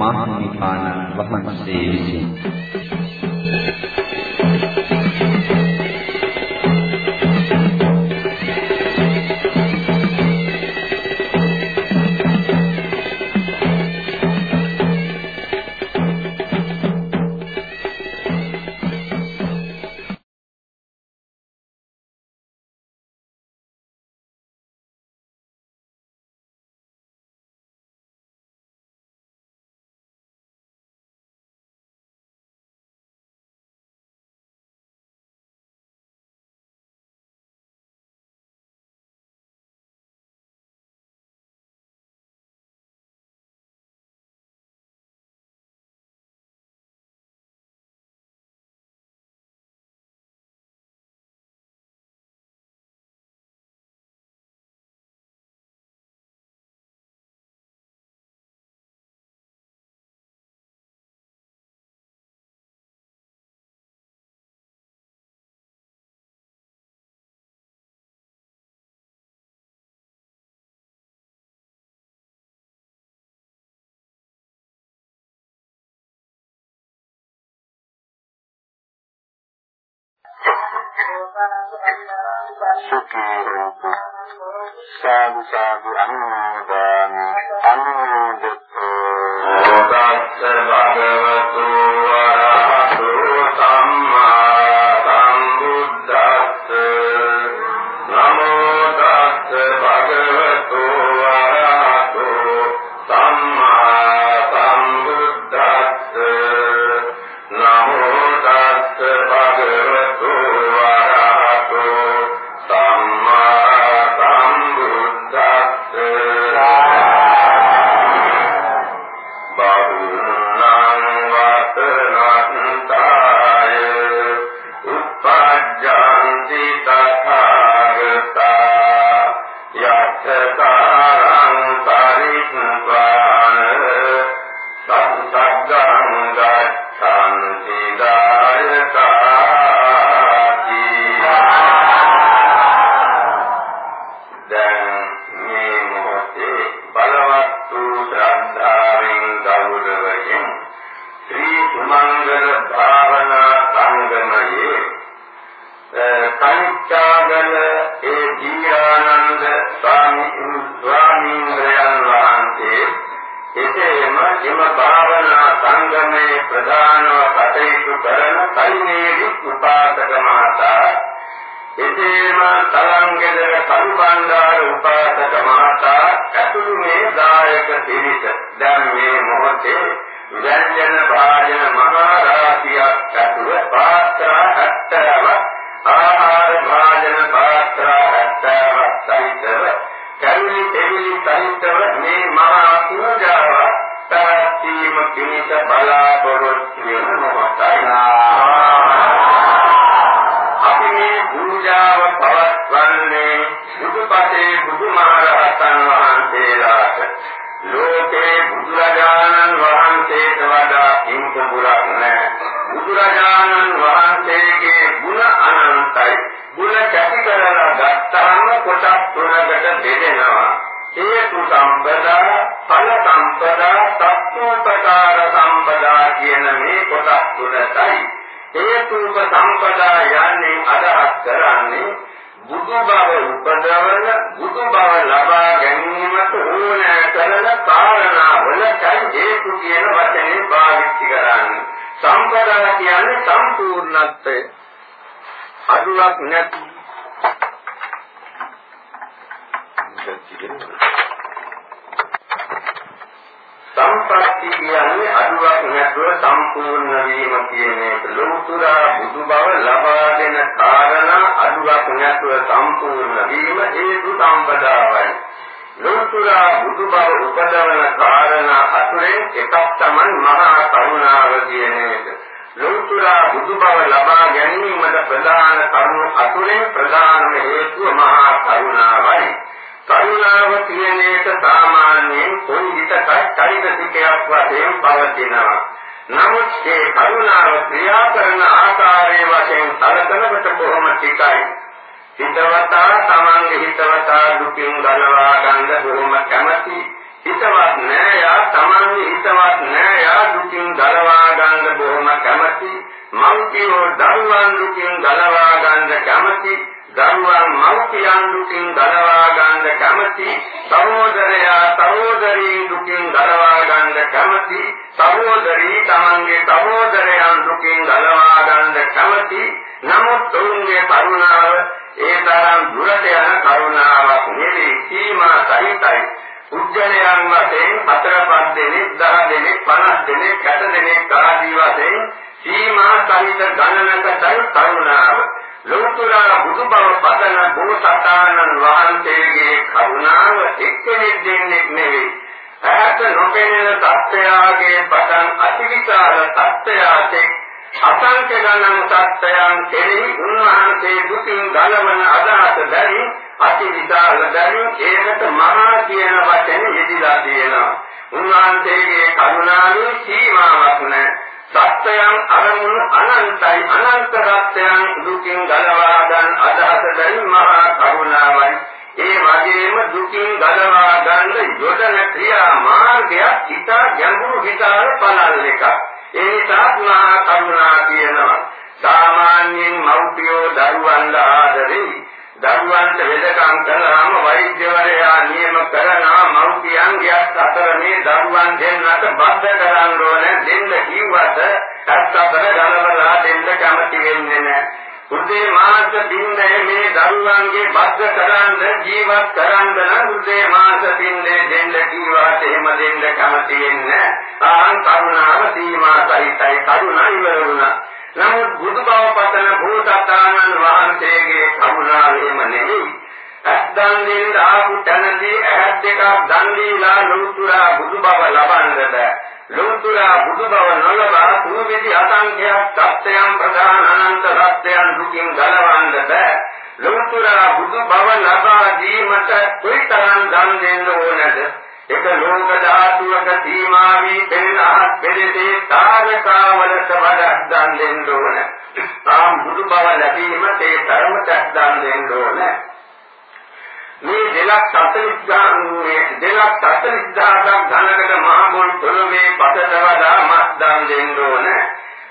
මහනිපාණන් වහන්සේ විසිනි. සුඛී සාදු සාදු අනුමෝදාමි අනුමෝදතෝ තස්ස භගවතු වරහතු බුදු බව ලබා ගැනීමට ප්‍රධාන කරුණු අතුරෙන් ප්‍රධානම හේතුව මහා කරුණාවයි කරුණාව කියන එක සාමාන්‍යයෙන් කොයි විටක චෛතසිකයක් වශයෙන් පවතිනවා. නමුත් ඒ කරුණාව ක්‍රියා කරන ආකාරයේ වශයෙන් සැලකනකොට බොහොම ටිකයි. හිතවතා තමන්ගේ හිතවතා දුකින් ගලවා ගන්න බොහොම කැමැති. හිතවත් නෑ යා තමන්ගේ හිතවත් නෑ යා දුකින් ගලවා ගන්න බොහොම කැමැති. මෞඛ්‍යෝ දරුවන් දුකින් ගලවා ගන්න කැමැති. දරුවන් මව්පියන් දුකින් ගලවා ගන්න කැමති සහෝදරයා සහෝදරී දුකින් ගලවා ගන්න කැමති සහෝදරී තමන්ගේ සහෝදරයන් දුකින් ගලවා ගන්න කැමති නමුත් ඔවුන්ගේ කරුණාව ඒ තරම් දුරට යන කරුණාවක් නෙවෙයි සීමා සහිතයි උද්ජලයන් වශයෙන් හතර පහ දෙනෙක් දහ දෙනෙක් පනස් දෙනෙක් හැට දෙනෙක් ආදී වශයෙන් සීමා සහිත ගණනකටයි කරුණාව ලෝතුරා බුදුබව පතන බෝසතාණන් වහන්සේගේ කරුණාව එක්කෙනෙක් දෙන්නෙක් නෙවෙයි. ඈත නොපෙනෙන සත්‍යයගේ පතන් අතිවිශාල සත්‍යයතේ අසංඛ්‍ය ගණන් සත්‍යයන් කෙරෙහි උන්වහන්සේ දුකින් ගලවන අදහස බැරි අතිවිශාල බැරි ඒකට මහා කියන වචනේ යෙදিলা තියෙනවා. උන්වහන්සේගේ කරුණාවේ සීමාවක් නැහැ. සත්‍යයන් අරමුණු අනන්තයි. අනන්ත සත්‍යයන් දුකින් ගලවා ගන්න අදහස දැයි මහා කරුණාවයි. ඒ වගේම දුකින් ගලවා ගන්න යොදන ක්‍රියා මාර්ගයක් ඉතා ගැඹුරු විකාර පළල් එකක්. ඒ නිසා මහා කරුණා කියනවා. සාමාන්‍යයෙන් මෞපියෝ දරුවන් ආදරේ. දරුවන්ට වෙදකම් කළාම වෛද්‍යවරයා නියම කරනවා මව්පියන්ගේ අතර මේ දරුවන් දෙන්නට බද්ධ කරන්න ඕනේ දෙන්න කිව්වට අත්තතර ගලවලා දෙන්න කැමති වෙන්නේ නැහැ. උදේ මාස දින්නේ මේ දරුවන්ගේ බද්ධ කරන්න ජීවත් කරන්න නම් උදේ මාස දින්නේ දෙන්න කිව්වට එහෙම දෙන්න කැමති වෙන්නේ නැහැ. ආන් කරුණාව සීමා සහිතයි කරුණා ඉවර වුණා. නමුත් බුදු බව පතන භූතතානන් වහන්සේගේ කරුණාවෙම නෙවෙයි. අස්දන් දෙන්න ආපු තැනදී ඇහත් දෙකක් දන් දීලා ලෝතුරා බුදු බව ලබන්නද ලෝතුරා බුදු බව නොලබා තුමිදි අසංඛ්‍යක් සත්‍යයන් ප්‍රධාන අනන්ත සත්‍යයන් දුකින් ගලවන්න බෑ. ලෝතුරා බුදු බව ලබා දීමට කොයිතරම් දන් දෙන්න ඕනද? එක ලෝක ධාතුවක සීමා වී පෙරහත් පෙරදී තාරකාවලට වඩා දන් දෙන්න ඕන. තාම බුදු බව ලැබීමට ඒ තරමට දන් දෙන්න ඕන. මේ දෙලක් 40 මේ දෙලක් 40000ක් ධනකට මහ මුල් පොළොවේ පතට වඩා මස් දන් දෙන්න ඕන.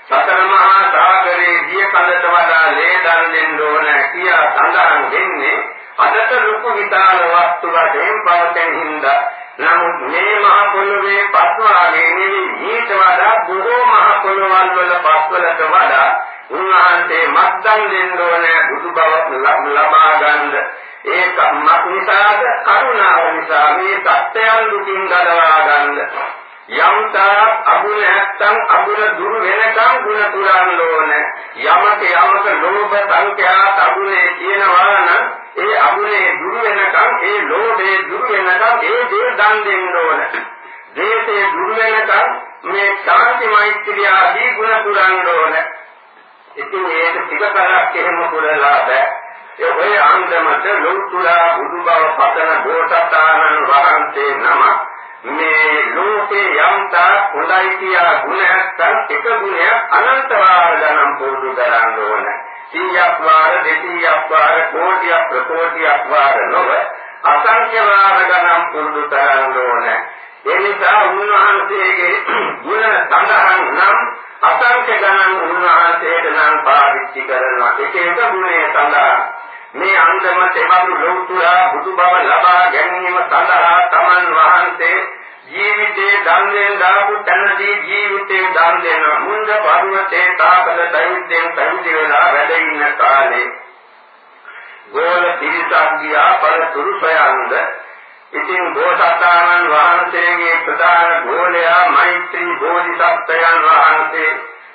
සතර මහා සාගරයේ දිය කඳට වඩා ලේ දන් දෙන්න ඕන කියා සඳහන් වෙන්නේ අදට ලොකු විතාල වස්තු වශයෙන් පවතින හින්දා. නමුත් මේ මහ පොළොවේ පස්වාගේ නෙවෙයි ඊට වඩා බොහෝ මහ පොළොවල් වල පස්වලට වඩා උන්වහන්සේ මත්දන් දෙන්න ඕනේ බුදු බව ලබා ගන්න. ඒක මත් නිසාද කරුණාව නිසා මේ සත්‍යයන් දුකින් ගලවා ගන්න. යම්තා අගුණ නැත්තම් අගුණ දුරු වෙනකම් ගුණ පුරන්න ඕනේ. යමක යමක ලෝභ සංඛ්‍යාත අගුණේ කියනවා නම් ඒ අගුණේ දුරු වෙනකම් ඒ ලෝභේ දුරු වෙනකම් ඒ දේ දන් දෙන්න ඕන. දේශේ දුරු වෙනකම් මේ ශාන්ති මෛත්‍රිය ආදී ගුණ පුරන්න ඕන. ඉතින් ඒක ටික කරක් එහෙම පුරලා බෑ. ඒ ඔය අන්දමට ලෞතුරා බුදු බව පතන බෝසතාණන් වහන්සේ නම මේ ලෝකේ යම්තා හොඳයි කියා ගුණයක් එක ගුණයක් අනන්ත වාර ගණන් පුරුදු කරන්න ඕන. 100ක් වාර 200ක් වාර කෝටියක් ප්‍රකෝටියක් වාර නොව අසංඛ්‍ය වාර ගණන් පුරුදු කරන්න ඕන. ඒ නිසා උන්වහන්සේගේ ගුණ සඳහන් නම් අසංඛ්‍ය ගණන් උන්වහන්සේට නම් පාවිච්චි කරනවා. එක එක ගුණේ සඳහන් මේ අන්දමට එබඳු ලෞතුරා බුදු බව ලබා ගැනීම සඳහා තමන් වහන්සේ ජීවිතේ දන් දෙන දාපු තැනදී ජීවිතේ දන් දෙන මුංග පර්වතේ තාපල දෛත්‍යයන් පැවිදි වෙලා වැඩ ඉන්න කාලේ ගෝල පිරිසක් ගියා පළතුරු සොයන්ද ඉතින් බෝසතාණන් වහන්සේගේ ප්‍රධාන ගෝලයා මෛත්‍රී බෝධිසත්වයන් වහන්සේ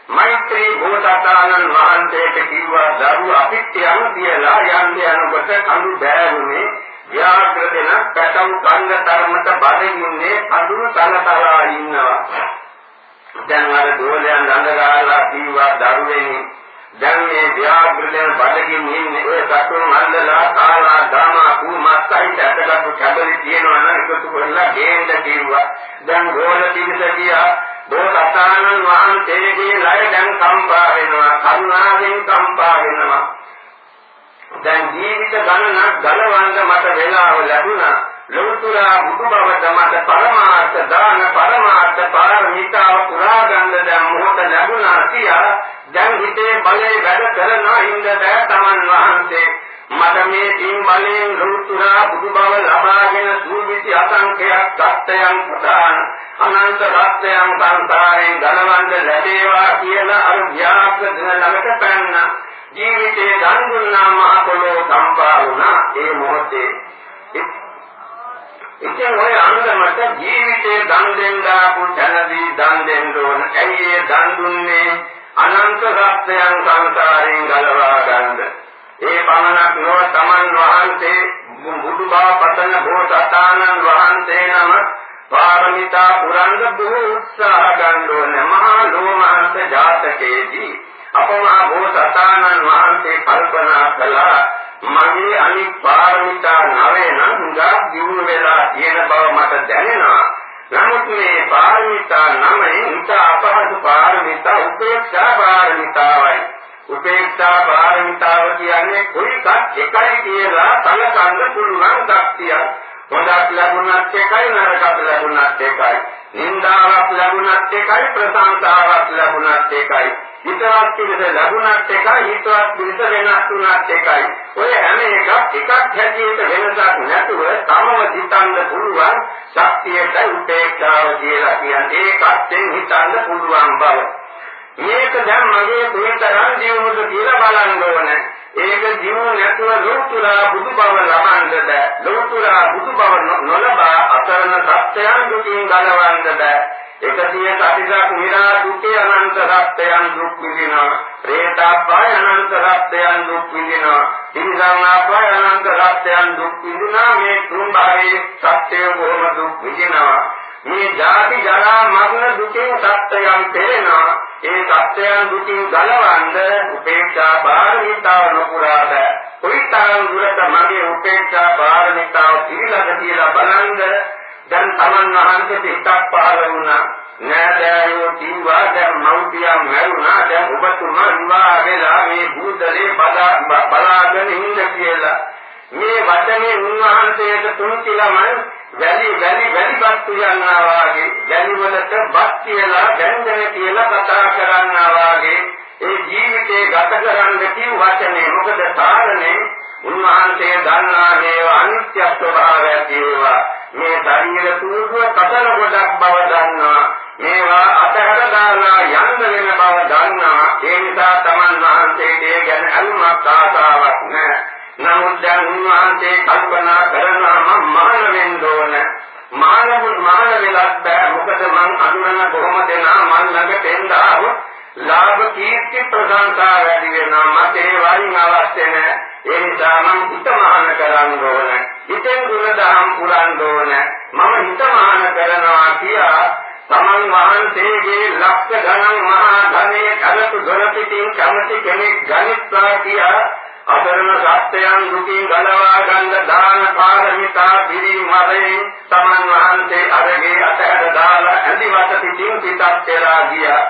මෛත්‍රී බෝසතාණන් වහන්සේට කිව්වා දරු අපිට යන්න කියලා යන්න යනකොට කඳු බෑරුනේ ව්‍යාග්‍ර දෙන පැටවු කංග තරමට බඩගින්නේ අඳුන තලතලා ඉන්නවා. දැන් අර ගෝලයන් අඳගාලා කිව්වා දරුවෙනි. දැන් මේ ව්‍යාග්‍ර දෙන බඩගින් ඉන්නේ ඔය සතුන් අල්ලලා කාලා දාමා කුමස්සයි දැකගත්තු කැබලි තියෙනවා නම් එකතු කරලා ගේන්න කිව්වා. දැන් ගෝල පිටට ගියා. බෝසතාණන් වහන්සේගේ ලය දැන් කම්පා වෙනවා. කරුණාවෙන් කම්පා වෙනවා. දැන් ජීවිත ගණනක් ගලවන්න මට වෙලාව ලැබුණා. ලෞතුරා බුදු බවට මට පරමාර්ථ දාන පරමාර්ථ පාරමිතාව පුරා ගන්න දැන් මොහොත ලැබුණා කියා දැන් හිතේ බලේ වැඩ කරන ඉන්න බෑ තමන් වහන්සේ. මට මේ තින් බලයෙන් ලෞතුරා බුදු බව ලබාගෙන සූවිසි අසංඛ්‍යයක් සත්‍යයන් ප්‍රදාන අනන්ත සත්‍යයන් සංසාරයෙන් ගලවන්න ලැබේවා කියලා අර ව්‍යාප්ත දින ළඟට පැන්නා. ජීවිතේ දන් දුන්නාම අපලෝ සම්පා වුණා ඒ මොහොතේ ඉතින් ඔය අංගමට ජීවිතේ දන් දෙන්න ආපු තැනදී දන් දෙන්න ඕන. ඇයි ඒ දන් දුන්නේ? අනන්ත සත්‍යයන් සංසාරයෙන් ගලවා ගන්න. ඒ පමණක් නොව තමන් වහන්සේ බුදු බව පතන බෝසතාණන් වහන්සේ නම පාරමිතා පුරන්න බොහෝ උත්සාහ ගන්න ඕනේ. මහා ලෝමහංස ජාතකයේදී අපමා බෝසතාණන් වහන්සේ කල්පනා කළා මගේ අනිත් පාරමිතා නවේ නම් හුඟක් දියුණු වෙලා තියෙන බව මට දැනෙනවා. නමුත් මේ පාරමිතා නමෙන් උත අපහසු පාරමිතා උපේක්ෂා පාරමිතාවයි. උපේක්ෂා පාරමිතාව කියන්නේ කොයිකක් එකයි කියලා සැලකන්න පුළුවන් ශක්තියක්. හොඳක් ලැබුණත් එකයි නරකක් ලැබුණත් එකයි. නින්දාවක් ලැබුණත් එකයි ප්‍රශංසාවක් ලැබුණත් එකයි. හිතවත් පිළිස ලැබුණත් එකයි හිතවත් පිළිස වෙනස් වුණත් එකයි. ඔය හැම එකක් එකක් හැටියට වෙනසක් නැතුව තමව හිතන්න පුළුවන් ශක්තියට උපේක්ෂාව කියලා කියන්නේ ඒකත්ෙන් හිතන්න පුළුවන් බව. මේක දැන් මගේ කොහෙතරම් ජීවුද කියලා බලන්න ඕනේ. ඒක ජීවු නැතුව ලෝතුරා බුදු බව ලබන්නද? ලෝතුරා බුදු බව නොලබා අසරණ සත්‍යයන් දුකින් ගලවන්නද? එකසිය කටිසක් විරා දුකේ අනන්ත සත්‍යයන් දුක් විඳිනවා. പ്രേතාපාය අනන්ත සත්‍යයන් දුක් විඳිනවා. තිරිසංආපාය අනන්ත සත්‍යයන් දුක් විඳිනවා. මේ තුන් භාවයේ සත්‍යය බොහොම දුක් විඳිනවා. මේ ජාති ජරා මරණ දුකෙන් සත්‍යයන් පෙරෙනවා ඒ සත්‍යයන් දුකින් ගලවන්න උපේක්ෂා පාරමිතාව නොපුරාද කොයිතරම් දුරට මගේ උපේක්ෂා පාරමිතාව පිළිලඟ කියලා බලන්ද දැන් තමන් වහන්සේට හිතක් පහළ වුණා. නෑදෑයෝ කිව්වා දැන් මව්පියා මැරුණා. දැන් ඔබතුමා විවාහ වෙලා මේ බුදලේ බලාගෙන ඉන්න කියලා. මේ වචනේ උන්වහන්සේට තුන්ති ළමයි වැලි වැලි වැලිපත් යනවා වාගේ වැලි වලට බත් කියලා බැඳගෙන කියලා කතා කරනවා වාගේ ඒ ජීවිතේ ගත කරන්න කිව් වචනේ. මොකද කාරණේ උන්වහන්සේ දන්නා මේ අනිත්‍ය ස්වභාවය කියවා මේ ශරීර තුරුව කතල ගොඩක් බව දන්නා මේවා අතහැර දාලා යන්න වෙන බව දන්නා ඒ නිසා තමන් වහන්සේට ඒ ගැන අනුමත ආසාවක් නැහැ. නමුත් දැන් උන්වහන්සේ කල්පනා කරනවා මම මාන වෙන්න ඕන. මානවු මාන වෙලක් බෑ. මොකද මං අඳුරන කොහොමද නා මන් ළඟට එන්න ආවොත් ලාභ කීර්ති ප්‍රශංසා වැඩි වෙනවා. මට ඒ වයින් අවශ්‍ය නැහැ. ඒ නිසා මං හිතමාන කරන්න ඕන. හිතෙන් ගුණදහම් පුරන්න ඕන. මම හිතමාන කරනවා කියා තමන් වහන්සේගේ ලක්ෂ ගණන් මහා ධනයේ කලතු දොර පිටින් කැමති කෙනෙක් ගනිත්වා කියා අසරණ සත්‍යයන් දුකින් ගලවා ගන්න දාන පාරමිතා පිරිමරේ තමන් වහන්සේ අරගේ අතහැර දාලා ඇදිවට පිටින් පිටත් වෙලා ගියා.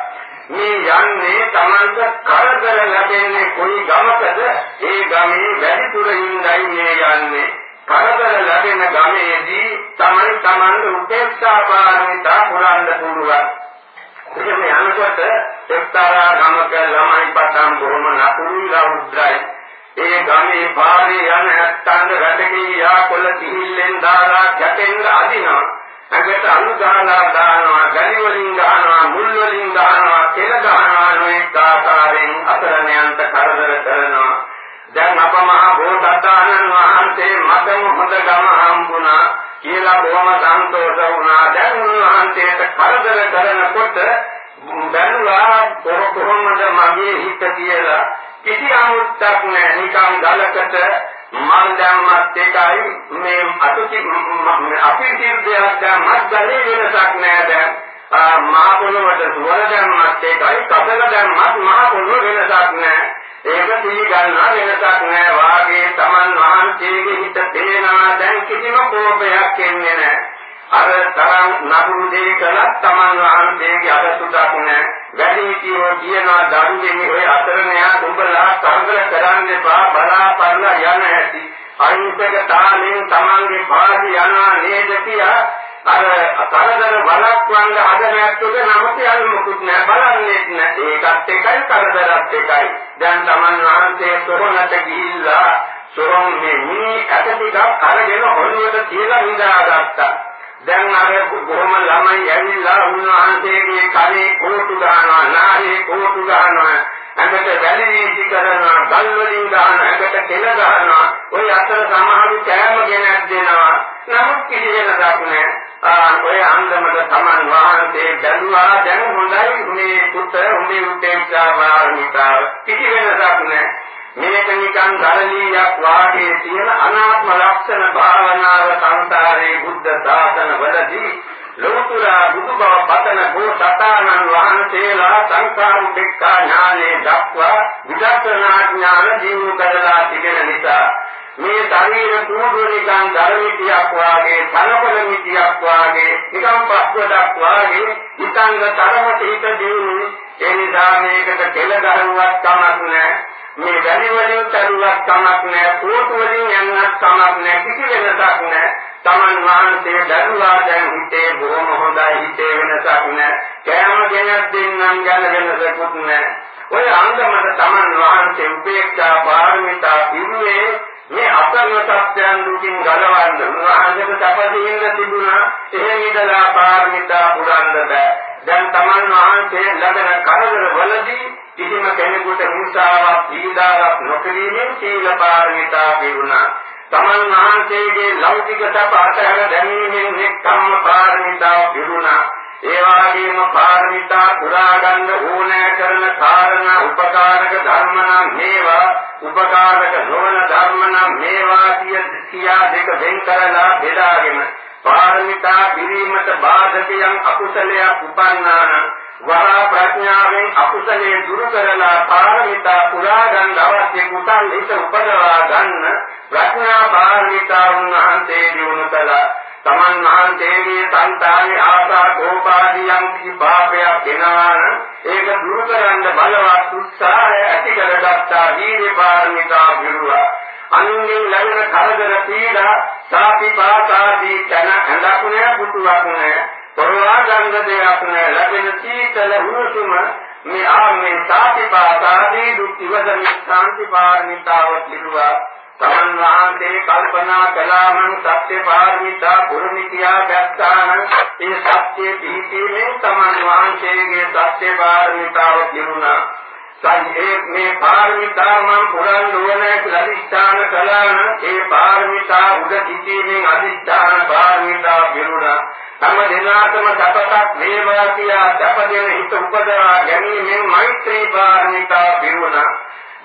මේ යන්නේ තමන්ට කරදර ලැබෙන්නේ කොයි ගමකද? ඒ ගමේ වැඩිපුර ඉඳයි මේ යන්නේ. කරදර ලැබෙන ගමේදී තමයි තමන්ට උපේක්ෂා පාරමිතා පුරන්න පුළුවන්. එහෙම යනකොට එක්තරා ගමක ළමයි පටන් බොහොම නපුරුයි රෞද්‍රයි. ඒ ගමේ පාරේ යන ඇත්තන්ද රටකේ යාකොළ කිහිල්ලෙන් දාලා ගැටෙන්න අදිනවා. ඇඟට අලු දාලා දානවා, ගලි වලින් දානවා, මුල් වලින් දානවා, කෙල දානවා නොඑක ආකාරයෙන් අසරණයන්ට කරදර කරනවා. දැන් අප මහ බෝසතාණන් වහන්සේ මතම හොඳ ගම හම්බුණා කියලා බොහොම සන්තෝෂ වුණා. දැන් උන්වහන්සේට කරදර කරනකොට බැලුවා කොහොමද මගේ හිත කියලා. කිසි අමුත්තක් නැහැ නිකන් ගලකට මල් දැම්මත් එකයි මේ අතුති අපිරිසිදුයක් දැම්මත් ගලේ වෙනසක් නැහැ දැන්. මහ පොළොවට සුවඳ දැම්මත් එකයි කසල දැම්මත් මහ පොළොව වෙනසක් නැහැ ඒක පිළිගන්නා වෙනසක් නැහැ වාගේ Taman වහන්සේගේ හිත තේනවා දැන් කිසිම කෝපයක් එන්නේ නැහැ අර තරම් නපුරු දෙය කළත් Taman වහන්සේගේ අදසුටක් නැහැ. වැඩි හිටියෝ කියනවා දරුවෙනි ඔය අතරණයා දුඹලා සංගල කරන්න එපා බලාපරලා යන හැටි. අහිංසක තාලෙන් Tamanගේ පාදි යනවා නේද කියා අර කරදර වළක්වන්න හදනැට්ටුක නමත යන්න මොකුත් නෑ බලන්නේත් නෑ ඒකත් එකයි කරදරත් එකයි දැන් Taman වහන්සේ සොරණට ගිහිල්ලා සොරන් මේ මිනි ඇට ටිකක් අරගෙන ඔළුවට තියලා නිදාගත්තා දැන් අර බොහොම ළමයි ඇවිල්ලා උන්වහන්සේගේ කරේ කෝටු ගන්නවා නාරේ කෝටු ගන්නවා. ඇඟට වැලි වීසි කරනවා ගල් වලින් ගන්න ඇඟට කෙල ගන්නවා. ওই අතර සමහරු කෑම ගෙනත් දෙනවා. නමුත් කිසි වෙනසක් නැහැ. ඔය අන්දමට Taman වහන්සේ බැලුවා දැන් හොඳයි මේ පුත උඹේ උදේශා වාර්මිතාව කිසි වෙනසක් නැහැ. මේක නිකන් ධර්මීයක් වාගේ තියෙන අනාත්ම ලක්ෂණ භාවනාව සංසාරේ බුද්ධ ශාසන වලදී ලෝතුරා බුදු බව පතන බෝසතාණන් වහන්සේලා සංකාරුපෙක්ඛා ඥානේ දක්වා විදර්ශනා ඥාන ජීව කරලා තිබෙන නිසා මේ ශරීර කුඩු නිකන් ධර්මිතියක් වාගේ තනකොළ මිතියක් වාගේ නිකන් පස්වදක් වාගේ හිතංග තරමට හිත දියුනේ ඒ නිසා මේකට කෙල ගහුවක් කමක් නැහැ. මේ වැලි වලින් තරුවක් කමක් නැහැ කෝටු වලින් යන්නත් කමක් නැහැ කිසි වෙනසක් නැහැ. Taman වහන්සේ දරුවා දැන් හිතේ බොහොම හොඳයි හිතේ වෙනසක් නැහැ. කෑම ගෙනත් දෙන්නම් ගැන වෙනසකුත් නැහැ. ඔය අංගමත Taman වහන්සේ උපේක්ෂා පාරමිතා පිරුවේ මේ අසන්න සත්‍යයන් දුකින් ගලවන්න. උන්වහන්සේට තපදීන්න තිබුණා. එහෙම ඉඳලා පාරමිතා පුරන්න බෑ. දැන් Taman වහන්සේ ලබන කරදර වලදී කිසිම කෙනෙකුට හිංසාවක් පීඩාවක් නොකිරීමෙන් සීල පාරමිතා පිරුණා. තමන් වහන්සේගේ ලෞකික සප අතහැර දැමීමෙන් නෙක්ඛම්ම පාරමිතා පිරුණා. ඒ වගේම පාරමිතා පුරා ගන්න ඕනෑ කරන කාරණා උපකාරක ධර්ම නම් මේවා උපකාරක නොවන ධර්ම නම් මේවා කියා දෙක වෙන් කරලා බෙදාගෙන පාරමිතා පිරීමට බාධකයන් අකුසලයක් උපන්නා නම් වහා ප්‍රඥාවෙන් අකුසලයේ දුරු කරලා පාරමිතා පුරා ගන්න අවශ්‍ය කුසල් හිත උපදවා ගන්න ප්‍රඥා පාරමිතා උන්වහන්සේ දිනු කළා. තමන් වහන්සේගේ සංතානයේ ආසා කෝපාදියම් කිසි පාපයක් වෙනවා නම් ඒක දුරු කරන්න බලවත් උත්සාහය ඇති කරගත්තා දීර්ඝ පාරමිතා පිරුවා. අනුන්ගෙන් ලැබෙන කරදර පීඩා සාපිපාසාදී තන ඇඳකුණ පුතුවක් නැහැ පොරවා ගන්න දෙයක් නැහැ ලැබෙන සීතල උණුසුම මේ ආමේ සාපිපාසාදී දුක් ඉවදමි ශාන්ති පාරමිතාව පිරුවා තමන් වහන්සේ කල්පනා කළාම සත්‍ය පාරමිතා පුරුමිතියා දැක්කාන ඒ සත්‍ය පිහිටීමෙන් තමන් වහන්සේගේ සත්‍ය පාරමිතාව පිරුණා සංයේ මේ පාරමිතා මම පුරන් නොවන කියලා අදිස්ථාන කළා නම් ඒ පාරමිතා උද සිටීමෙන් අදිස්ථාන පාරමිතා පිරුණා තම දිනාතම සපතක් වේවා කියා සපදෙන හිත උපදවා ගැනීමෙන් මෛත්‍රී පාරමිතා පිරුණා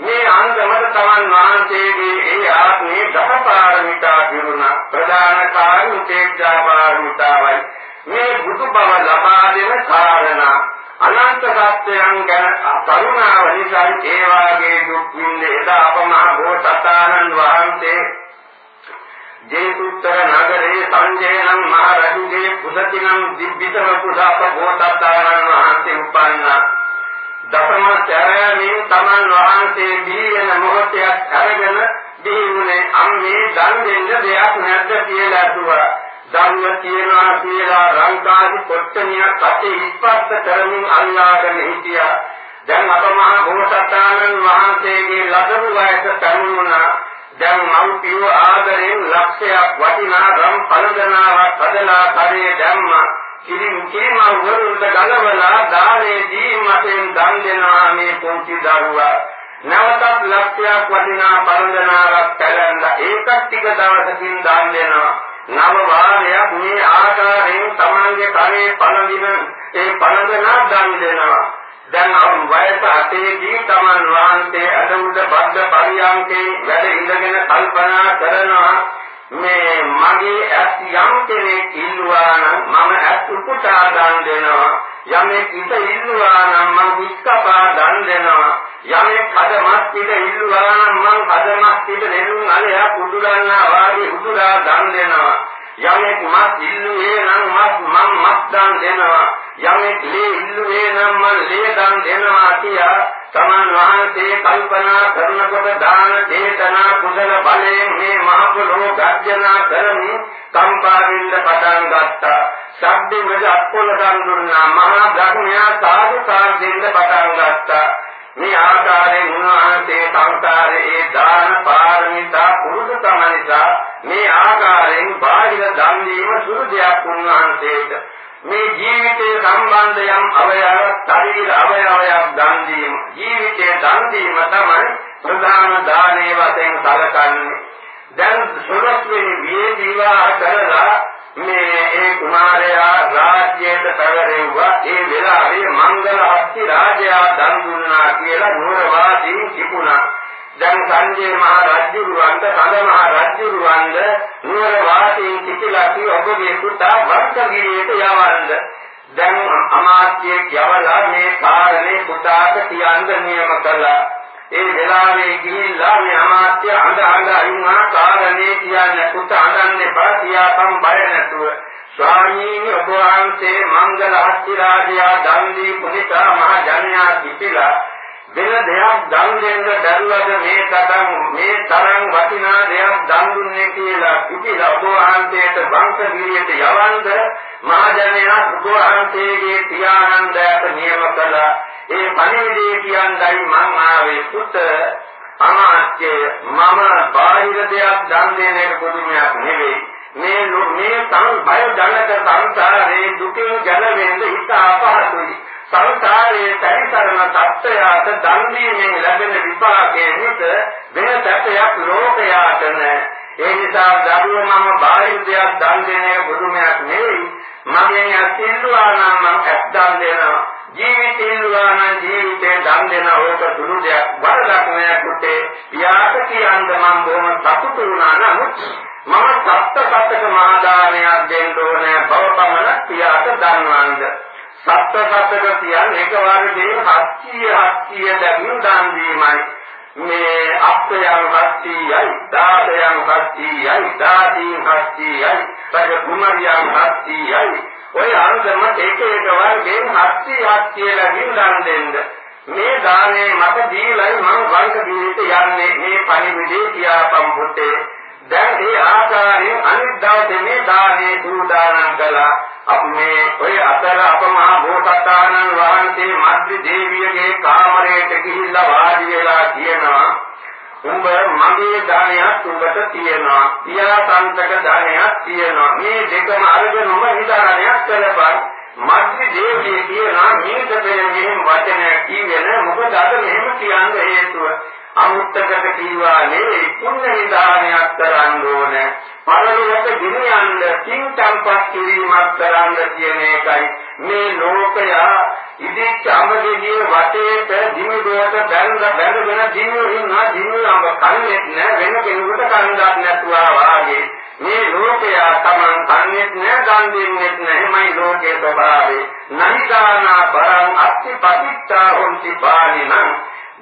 මේ අන්දමට තමන් වහන්සේගේ ඒ ආත්මේ දස පාරමිතා පිරුණා ප්‍රධාන කාර්ය උපේක්ෂා පාරමිතාවයි. මේ බුදු බව ලබා දෙන කාරණා. අනන්ත සත්‍යයන් ගැන කරුණාව නිසා ඒ වාගේ දුක් විඳ එදා අපමහ බෝසතාණන් වහන්සේ ජේතුත්තර නගරේ සංජයනම් මහ රජුගේ පුසතිනම් දිබ්බිතම කුසාප බෝසතාණන් වහන්සේ උපන්නා. දසම සෑමෙන් තමන් වහන්සේ දීන මොහොතයක් අරගෙන දීුනේ අම්මේ දන් දෙන්න දෙයක් නැද්ද කියලා අසුවා දන්ව තියනවා කියලා රංකාදි කොට්ටනිය කටේ ඉස්පස්ස කරමින් අල්ලාගෙන හිටියා. දැන් අප මහ බෝසතාණන් වහන්සේගේ ලදරු වයස පැමුණුණා. දැන් මව්පිය ආදරෙන් ලක්ෂයක් වටිනා රම් පළඳනාවක් හදලා කරේ දැම්මා. කිරින් කිරිම වරුන්ට ගලවලා දානේ දීමෙන් දන් දෙනවා මේ පුංචි දරුවා. නැවතත් ලක්ෂයක් වටිනා පළඳනාවක් පැලඳලා ඒකත් ටික දවසකින් දන් දෙනවා. නව වාරයක් මේ ආකාරයෙන් තමන්ගේ කරේ පළඳින ඒ පළඳනා දන් දෙනවා. දැන් අප වයස අතේදී තමන් වහන්සේ අද උඩ බද්ද පරියන්කේ වැඩ ඉඳගෙන කල්පනා කරනවා මේ මගේ ඇස් යම් කෙනෙක් ඉල්ලුවා නම් මම ඇස් උපුටා දන් දෙනවා. යමෙක් ඉත ඉල්ලුවා නම් මම විස්කපා දන් දෙනවා. යමෙක් හදමත් පිට ඉල්ලුවා නම් මම හදමත් පිට නෙළුම් අලයක් උදුරන්නා වාගේ උදුරා දන් දෙනවා. යමෙක් මස් ඉල්ලුවේ නම් මස් මම මස් දන් දෙනවා. යමෙක් ලේ ඉල්ලුවේ නම් මම ලේ දන් දෙනවා කියා තමන් වහන්සේ කල්පනා කරනකොට දාන චේතනා කුසල බලයෙන් මේ මහ පොළොව ගර්ජනා කරමින් කම්පා වෙන්න පටන් ගත්තා. ශබ්දෙ වල අත්කොල දුන්නා මහා ධර්මයා සාදු සාදෙන්න පටන් ගත්තා. මේ ආකාරයෙන් උන්වහන්සේ සංසාරයේ දාන පාරමිතා පුරුදු තම නිසා මේ ආකාරයෙන් බාහිර දන් දීම සුළු දෙයක් උන්වහන්සේට මේ ජීවිතයේ සම්බන්ධ යම් අවයව ශරීර අවයවයක් දන් දීම. ජීවිතයේ දන් දීම තමයි ප්‍රධාන දානේ වශයෙන් සැලකන්නේ. දැන් සුරස්වෙනි වියේ විවාහ කරලා මේ ඒ කුමාරයා රාජ්‍යයට පැවරෙව්වා. ඒ වෙලාවේ මංගල හස්ති රාජයා දන් දුන්නා කියලා නුවර වාසීන් කිපුණා. දැන් සංජය මහ රජුරුවන්ට සඳ මහ රජුරුවන්ට නුවර වාසීන් කිපිලා කී ඔබගේ පුතා වර්ගගිරියට යවන්න. දැන් අමාත්‍යයෙක් යවලා මේ කාරණේ පුතාට කියන්න නියම කළා. ඒ වෙලාවේ ගිහිල්ලා මේ අමාත්‍ය අඬ අඬ ඉන්නා කාරණේ කියන්නේ. පුත අඬන්න එපා කියාපම් බය නැතුව. ස්වාමීනි ඔබ වහන්සේ මංගල හස්ති රාජයා දන් දී පුනිතා මහ ජනයා කිපිලා වෙන දෙයක් දන් දෙන්න දරුවද මේ තරම් මේ තරම් වටිනා දෙයක් දන් දුන්නේ කියලා කිසිලා ඔබ වහන්සේට වංශගිරියට යවන්ද මහජනයා ඔබ වහන්සේගේ පියාණන්දයට නියම කළා. ඒ පණිවිඩය කියන්නයි මං ආවේ පුත අමාත්‍ය මම බාහිර දෙයක් දන් දෙන එක පුදුමයක් නෙවෙයි. මේ මේ තම බය ජනක සංසාරේ දුකින් ගැලවෙන්න හිත අපහසුයි. සංසාරයේ පරිසරණ තත්ත්වයට දන් දීමෙන් ලැබෙන විපාකයේ හිත වෙන සැපයක් ලෝකයාට නැහැ. ඒ නිසා දරුවෝ මම බාහිර දෙයක් දන් දෙන එක බුදුමයක් නෙවෙයි. මගේ අසිල්වා නම් මම ඇස් දන් දෙනවා. ජීවිතේල්වා නම් ජීවිතේ දන් දෙන ඕක සුළු දෙයක් වරදක් නෑ පුතේ. පියාට කියන්න මම බොහොම සතුටු වුණා නමුත් මම සත්‍ය සත්‍යක මහදානයක් දෙන්න ඕනේ බවපමණ පියාට දන්වන්නේ සත්‍ය සත්‍යක කියන්නේ එක වර්ගයෙන් 700 700 දැක්මින් දාන දීමයි. මේ අප්පයන් 700යි, දාසයන් 700යි, දාදීන් 700යි, පද කුමරියන් 700යි. ඔය අන්දම එක එක වර්ගයෙන් 700 700 දැක්මින් දාන දෙන්න. මේ දානේ මට දීලයි මම වර්ග දීවිත යන්නේ මේ පණිවිඩේ කියාපම් පුතේ දැන් මේ ආකාරයෙන් අනිත් දවසේ මේ දානේ සූදානම් කළා අප මේ ඔය අතර අප මහා බෝසතාණන් වහන්සේ මද්දි දේවියගේ කාමරයට ගිහිල්ලා වාඩි වෙලා කියනවා උඹ මගේ දානයක් උඹට තියෙනවා පියාසන්තක දානයක් තියෙනවා. මේ දෙකම අරගෙන උඹ නිදානයක් කරපන්. මද්දි දේවිය කියනවා මේක මෙහෙම වචනයක් කියවෙන මොකද අද මෙහෙම කියන්න හේතුව? අමුත්තකට කීවා නෙවෙයි පුණ්‍ය නිදානයක් කරන්න ඕන. පරලොවට ගෙනියන්න තින් සම්පත් කිරීමක් කරන්න කියන එකයි. මේ ලෝකය ඉදිච්ච අමගෙඩිය වටේට දිනුඩුවට බැලඳ බැලගෙන දිනු ඉන්නා දිනු අඹ කන්නේ නැහැ වෙන කෙනෙකුට කන්නක් නැතුවා වාගේ. මේ ලෝකය Taman කන්න ගන්නෙත් නෑ දන් දෙන්නෙත් නෑ. එමයි ලෝකේ ස්වභාවය. නහිදානා පරං අත්ති පතිත්තා හොන්ති පානිනං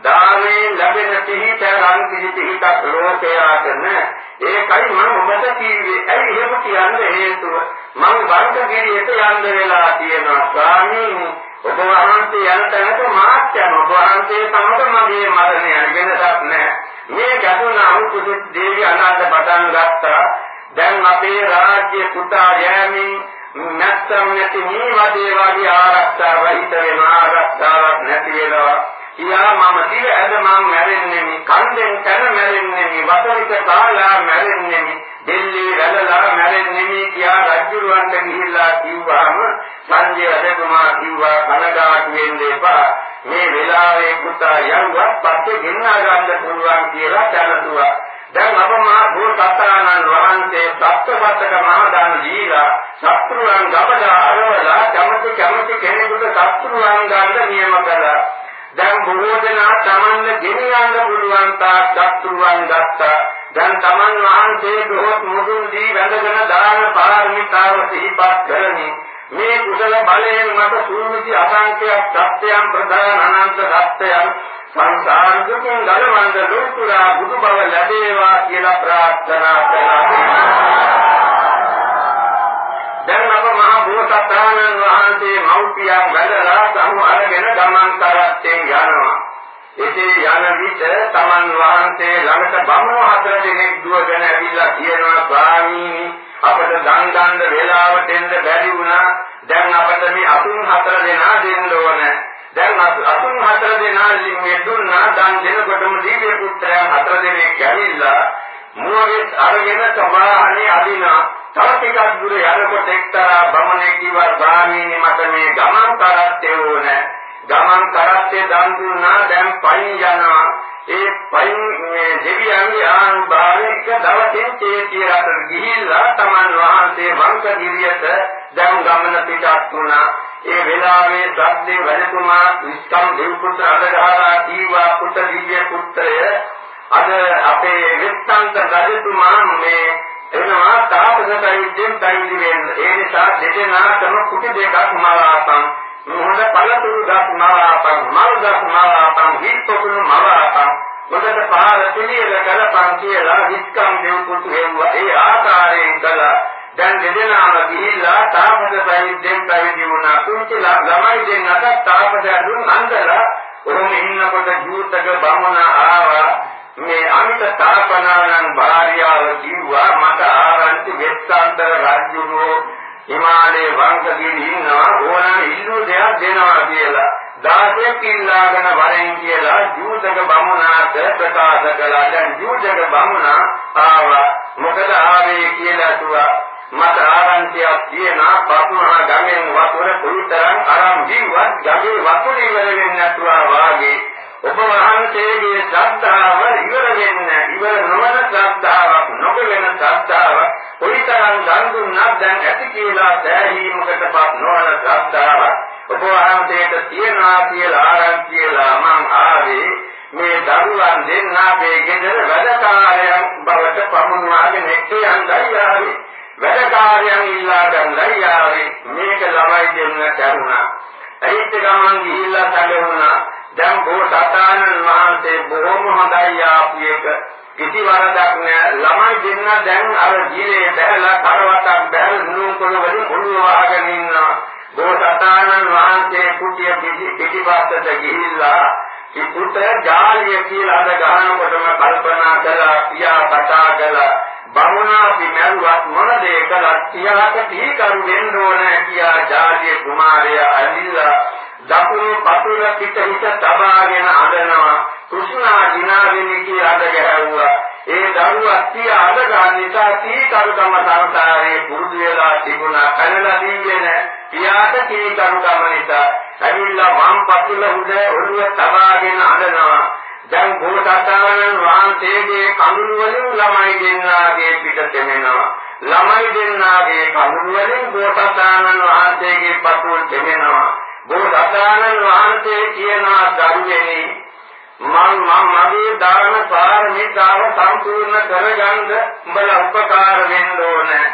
දානේ ලැබෙන පිහිටරන් පිහිටක් ලෝකයාට නෑ ඒකයි මම ඔබට කිව්වේ. ඇයි එහෙම කියන්න? හේතුව මම වර්ගගිරියට යන්න වෙලා තියෙනවා. ස්වාමීනි ඔබ වහන්සේ යන තැනක මාත් යන ඔබ වහන්සේ සමග මගේ මරණය වෙනසක් නෑ මේ ගැටුණ අනුකුසු දේවි අනාථ පටන් ගත්තා. දැන් අපේ රාජ්‍ය පුතා යෑමෙන් නැත්තම් නැති මේ වදේ වගේ ආරක්ෂා රහිත වෙන ආරක්ෂාවක් නැති වෙනවා. කියා මම දිව ඇද මම මැරෙන්නේ මේ කන්දෙන් කන මැරෙන්නේ මේ වතුරික කාලා මැරෙන්නේ මේ දෙල්ලේ වැළලා මැරෙන්නේ මේ කියා රජුරවන්ට ගිහිල්ලා කිව්වාම සංජය රජකුමාර කිව්වා කනගාටු වෙන්න එපා මේ වෙලාවේ පුතා යවුවත් පස්සේ ගෙන්නා ගන්න පුළුවන් කියලා දැනතුවා දැන් අප මහා බෝසතාණන් වහන්සේ සත්‍යවත්තක මහදාන දීලා සත්‍රුවන් ගබඩා අරවලා කැමති කැමති කෙනෙකුට සත්‍රුවන් ගන්න නියම කළා. දැන් බොහෝ දෙනා Tamanne ගෙනියන්න පුළුවන් තාක් සත්‍රුවන් ගත්තා. දැන් Taman වහන්සේ බොහෝත් මුදුන් දී වැඳගෙන දාන පාරමිතාව සිහිපත් කරමි. මේ කුසල බලයෙන් මට සූවිසි අසංඛ්‍යක් සත්‍යයන් ප්‍රදාන අනන්ත සත්‍යයන් සංසාර දුකින් ගලවන්න ලෝතුරා බුදු බව ලැබේවා කියලා ප්‍රාර්ථනා කරනවා. දැන් අප මහ බෝසතාණන් වහන්සේ මෞපියන් වැළලා සමු අරගෙන ගමන් කරත්තෙන් යනවා. එසේ යන විට තමන් වහන්සේ ළඟට බමුණු හතර දෙනෙක් දුවගෙන ඇවිල්ලා කියනවා ස්වාමීනි අපට දන් ගන්න වෙලාවට එන්න බැරි වුණා. දැන් අපට මේ අතුන් හතර දෙනා දෙන්න ඕනේ. දැන් අතුන් හතර දෙනා මේ දුන්නා දන් දෙනකොටම දීපේ පුත්‍රයන් හතර දෙනෙක් ඇවිල්ලා මුවගේ අරගෙන සමාහනේ අදිනා තව ටිකක් දුර යනකොට එක්තරා බමුණෙක් කිව්වා ස්වාමීනි මට මේ ගමන් කරත්තේ ඕනේ. ගමන් කරත්තේ දන් දුන්නා දැන් පයින් යනවා. ඒ පයින් මේ දෙවියන්ගේ ආනුභාවයක දවසින් චේතිය රට ගිහිල්ලා තමන් වහන්සේ වංශගිරියට දැන් ගමන පිටත් වුණා. ඒ වෙලාවේ සද්දේ වැඩතුමා විස්කම් දෙව් පුත්‍ර අදගහලා කීවා පුත්‍ර දිව්‍ය පුත්‍රය අද අපේ විස්තන්ත රජතුමා මේ එනවා තාපසයියෙන් තයිදි වෙන්න ඒ නිසා දෙදෙනාටම කුටි දෙකක් මවාපන්. මොහොත පළතුරු ගස් මවාපන්. මල් ගස් මවාපන්. හිත්පොකුණු මවාපන්. මොකද පහළ පිළියෙල කළපන් කියලා විස්කම් දෙව් පුත්‍ර හෙව්වා. ඒ ආකාරයෙන් කළා. දැන් දෙදෙනාම ගිහිල්ලා තාපස සයියෙන් පැවිදි වුණා. කුංචි ළමයි දෙන්නට තාපස දුන් අන්දලා ඔහොම ඉන්නකොට ජූතක බමුණ ආවා. මේ අමිත තාපනානන් භාර්යාව කිව්වා මට ආරංචි වෙස්සාන්තර රජුරෝ හිමාලයේ වංශගිරි ඉන්නවා ඕනම ඉල්ලු දෙයක් දෙනවා කියලා. දාසයක් ඉල්ලාගෙන වරෙන් කියලා ජූතක බමුණාට ප්‍රකාශ කළා. දැන් ජූතක බමුණා ආවා. මොකද ආවේ කියලා තුවා මට ආරංචියක් තියෙනවා පතුමහා ගමෙන් වතුර කුලිතරන් අරන් ජීවත් ගමේ වතුර ඉවර වෙන්නේ නැතුව වාගේ ඔබ වහන්සේගේ ශ්‍රද්ධාව ඉවර වෙන්නේ ඉවර නොවන ශ්‍රද්ධාවක් නොකෙවෙන ශ්‍රද්ධාවක් කුලිතරන් දන් දුන්නත් දැන් ඇති කියලා දැරීමකටපත් නොවන ශ්‍රද්ධාවක් ඔබ වහන්සේට තියනවා කියලා ආරංචියලා මං ආවේ මේ දරුවන් දෙන්න අපේ ගෙදර වැඩකාරයන් බවට පමුණවාගෙන එක්ක යන්නයි ආවේ වැඩකාරයන් ඉල්ලා ගන්නයි ආවේ මේක ළමයි දෙන්න කරුණා. ඇහිත් ගමන් ගිහිල්ලා සැලුණා. දැන් බෝසතාණන් වහන්සේ බොහොම හොඳයි ආපු එක. කිසි වරදක් නෑ ළමයි දෙන්න දැන් අර ජීලේ බැලලා කරවටක් බැල නුඹ වලින් ඔළුව වහගෙන ඉන්නවා. බෝසතාණන් වහන්සේ කුටිය පිටිපස්සට ගිහිල්ලා ඉක්ුත ජාලිය කියලා අද ගහනකොටම කල්පනා කළා පියා කතා කළා බමුණාපි මැරුවත් මොන දේ කළත් සියාට තීකරු වෙන්න ඕන කියා ජාතිය කුමාරයා ඇවිල්ලා දකුණු පතුල පිට හිත තබාගෙන අඬනවා කුෂ්ණා දිනාවෙනි කියලා අඬ ගැහුවා ඒ දරුවා සිය අඬ ගන්න නිසා තීකරුකම සංසාරේ පුරුදු වෙලා තිබුණා කනලා දීගෙන පියාට තීකරුකම නිසා ඇවිල්ලා වම් පතුල උඩ ඔළුව තබාගෙන අඬනවා දැන් බෝසතාණන් වහන්සේගේ කඳුළු වලින් ළමයි දෙන්නාගේ පිට තෙමෙනවා. ළමයි දෙන්නාගේ කඳුළු වලින් බෝසතාණන් වහන්සේගේ පතුල් තෙමෙනවා. බෝසතාණන් වහන්සේ කියනවා දරුවෙනි මම මම මගේ දාන පාරමිතාව සම්පූර්ණ කරගන්න උඹලා උපකාර වෙන්න ඕනේ.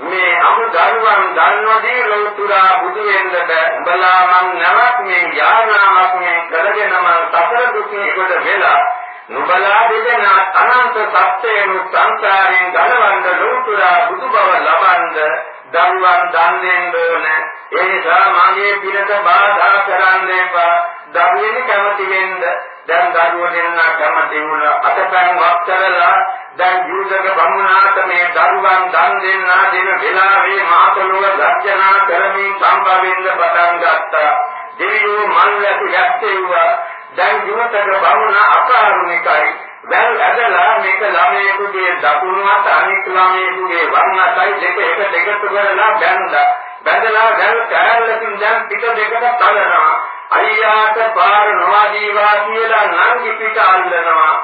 මේ මම දරුවන් දන්නෝදී ලෞතුරා බුදු වෙන්න බෑ. උඹලා මං නැවක් මේ යානාවක් මේ කරගෙන මං සතර දුකින් ඉවත වෙලා නුඹලා දෙදෙන අනන්ත සත්‍යයෙන් සංසාරයෙන් ගලවන්න ලෞතුරා බුදු බව ලබන්න දරුවන් දන් දෙන්න ඕන. ඒ නිසා මගේ පිනට බාධා කරන්න එපා. දරුවෙනි කැමති වෙන්න. දැන් දරුවෝ දෙන්න කැමති වුණා. අතපැන් වක් කරලා දැන් යුදක බමුණාට මේ දරුවන් දන් දෙන්නා දෙන වෙලාවේ මාතලුව ගර්ජනා කරමින් සම්භවෙන්න පටන් ගත්තා. දෙවියෝ මල් ඇති ගැස්සෙව්වා. දැන් යුදක බමුණ අකාරුණිකයි. වැල් ඇදලා මේක ළමයෙකුගේ දකුණු අත අනිත් ළමයෙකුගේ වම් අතයි දෙක එකට එකතු කරලා බැඳලා. බැඳලා වැල් කෑල්ලකින් දැන් පිට දෙකට තලනවා. අයියාට පාර නොවදීවා කියලා නංගි පිට අල්ලනවා.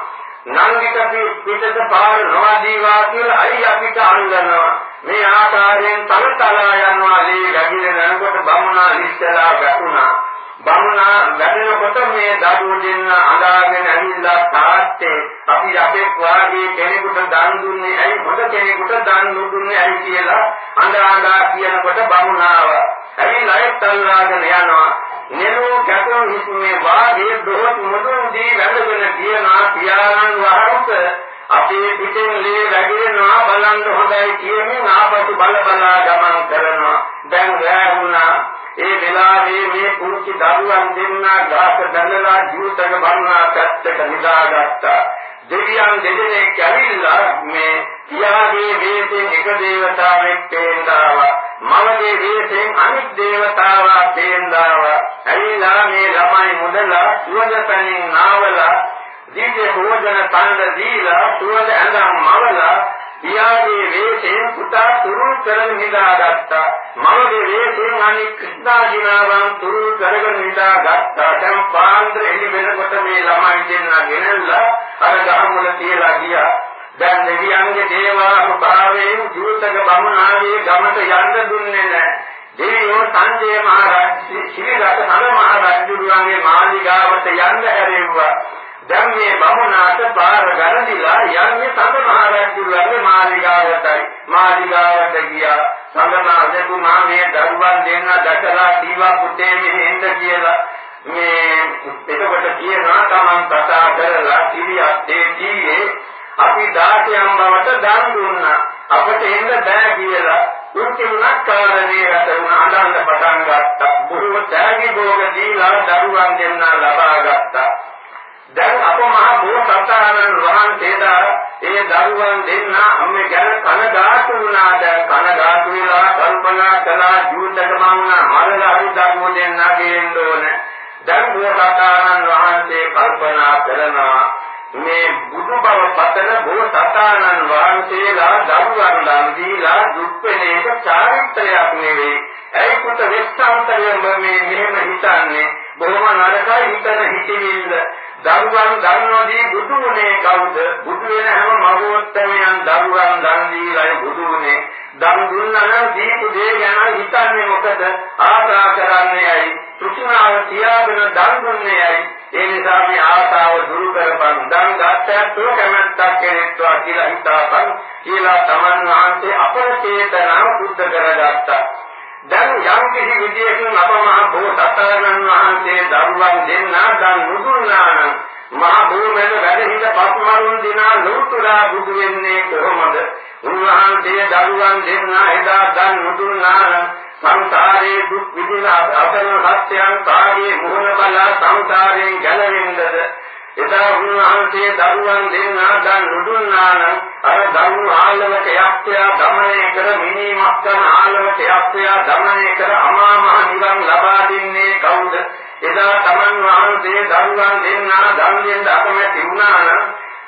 නංගිට පිටට පාර නොවදීවා කියලා අයි අපිට අල්ලනවා. මේ ආකාරයෙන් තලතලා යනවා ලී ගැගිරෙන යනකොට බමුණා ලිස්සලා වැටුණා. බමුණා වැඩෙනකොට මේ දරුවෝ දෙන්න අඳාගෙන ඇවිල්ලා තාත්තේ අපි අපේ වාගේ කෙනෙකුට දන් දුන්නේ ඇයි? හොඳ කෙනෙකුට දන් දුන්නේ ඇයි කියලා අඳා අඳා කියනකොට බමුණාව ඇවිල්ලා ඒත් අල්ලාගෙන යනවා. නෙලෝ කැතෝ හිස්මේ වාගේ දොහොත් මුදුන්දී වැඳගෙන කියනවා පියාණන් වහන්සේ අපේ පිටෙන් ලේ වැగిරෙනවා බලන්න හොඳයි කියමින් ආපසු බල බලා ගමන් කරනවා. දැන් වැහුණා ඒ වෙලාවේ මේ පුංචි දරුවන් දෙන්නා ගාස බැලලා ජීවිතක බන්නා පැත්තට නිදාගත්තා. දෙවියන් දෙදෙනෙක් ඇවිල්ලා මේ පියාගේ වේසෙන් එක දේවතාවෙක් පේන්දාවා. මවගේ වේසෙන් අනිත් දේවතාවා පේන්දාවා. ඇවිල්ලා මේ ළමයි මුදලා සුවඳපැනින් නාවලා දීගේ භෝජන තණ්ඩ දීලා සුවඳ ඇඳන් මවලා පියාගේ වේසෙන් පුතා තුරුල් කරගෙන නිදාගත්තා. මවගේ වේසෙන් අනිත් ක්‍රිස්නාජිනාවන් තුරුල් කරගෙන නිදාගත්තා. දැන් පාන්දර එළි වෙනකොට මේ ළමයි දෙන්නා ගෙනල්ලා අර ගහමුල තියලා ගියා. දැන් දෙවියන්ගේ දේවානුභාවයෙන් ජීවිතක බමුණාගේ ගමට යන්න දුන්නේ නැහැ. දෙවියෝ සංජය මහ රජු ශ්‍රීරත නර මහ රජුගේ මාලිගාවට යන්න හැරෙව්වා. දැන් මේ බමුණාට පාර ගරදිලා යන්නේ සඳ මහරජුගේ මාලිගාවටයි. මාලිගාවට ගියා. සඳනාදතුමා මේ දරුවන් දෙන්න දැකලා දීවා පුතේ මෙහෙ එන්න කියලා. මේ එතකොට කියනවා තමන් කතා කරලා කිරියක් දෙන්නේ අපි 16න් බවට දන් දුන්නා. අපට එන්න බෑ කියලා. උන්තිමක් කාරණේ රටුන අඬන්න පටන් ගත්තා. බොහෝ තෑගි භෝග දීලා දරුවන් දෙන්න ලබා ගත්තා. දැන් අප මහ බෝසතාණන් වහන්සේලා ඒ දරුවන් දෙන්න අම්මේ ගැන කනගාටු වුණා. දැන් කනගාටු වෙලා කල්පනා කළා ජීවිතක මම මරලා හරි දරුවෝ දෙන්න ගේන්න ඕන. දැන් බෝසතාණන් වහන්සේ කල්පනා කරනවා මේ බුදු බව පතන බෝසතාණන් වහන්සේලා දරුවන් දන් දීලා දුක් වෙන එක චාරිත්‍රයක් නෙවෙයි. ඇයි පුත වෙස්සාන්තරයෙන් මේ මෙහෙම හිතන්නේ? බොහොම නරකයි හිතන හිතවිල්ල. දරුවන් දන්නෝදී බුදු වුණේ කවුද? බුදු වෙන හැම මහෝත්තමයන් දරුවන් දන් දීලායි බුදු වුණේ. දන් දුන්නා නම් දීපු දේ ගැන හිතන්නේ මොකද? ආශා කරන්නේ ඇයි? තෘෂ්ණාව තියාගෙන දන් දුන්නේ ඇයි? ඒ නිසා මේ ආශාව දුරු කරපන්. දන් ගත්තත් තෝ කැමැත්තක් කෙරෙත්වා කියලා හිතාපන්. කියලා තමන් වහන්සේ අපර චේතනාව බුද්ධ කරගත්තා. දැන් යම් කිසි විදියකින් අප මහ බෝසතාණන් වහන්සේ දරුවන් දෙන්නා දැන් නුදුන්නා නම් මහ බෝමෙන් වැඩ හිඳ පස්මරුන් දිනා ලෝතුරා බුදු වෙන්නේ කොහොමද? උන්වහන්සේ දරුවන් දෙන්නා එදා දැන් නුදුන්නා නම් සංසාරේ දුක් විඳින අසරණ සත්‍යයන් කාගේ මොහොන බලා සංසාරයෙන් ගැලවෙන්නද එදා උන්වහන්සේ දරුවන් දෙන්නා දැන් නුදුන්නා නම් අර දරු ආලවක යක්ෂයා දමනය කර මිනිමක් කරන ආලවක යක්ෂයා දමනය කර අමා මහ නිවන් ලබා දෙන්නේ කවුද? එදා තමන් වහන්සේ දරුවන් දෙන්නා දන් දෙන්න අකමැති වුණා නම්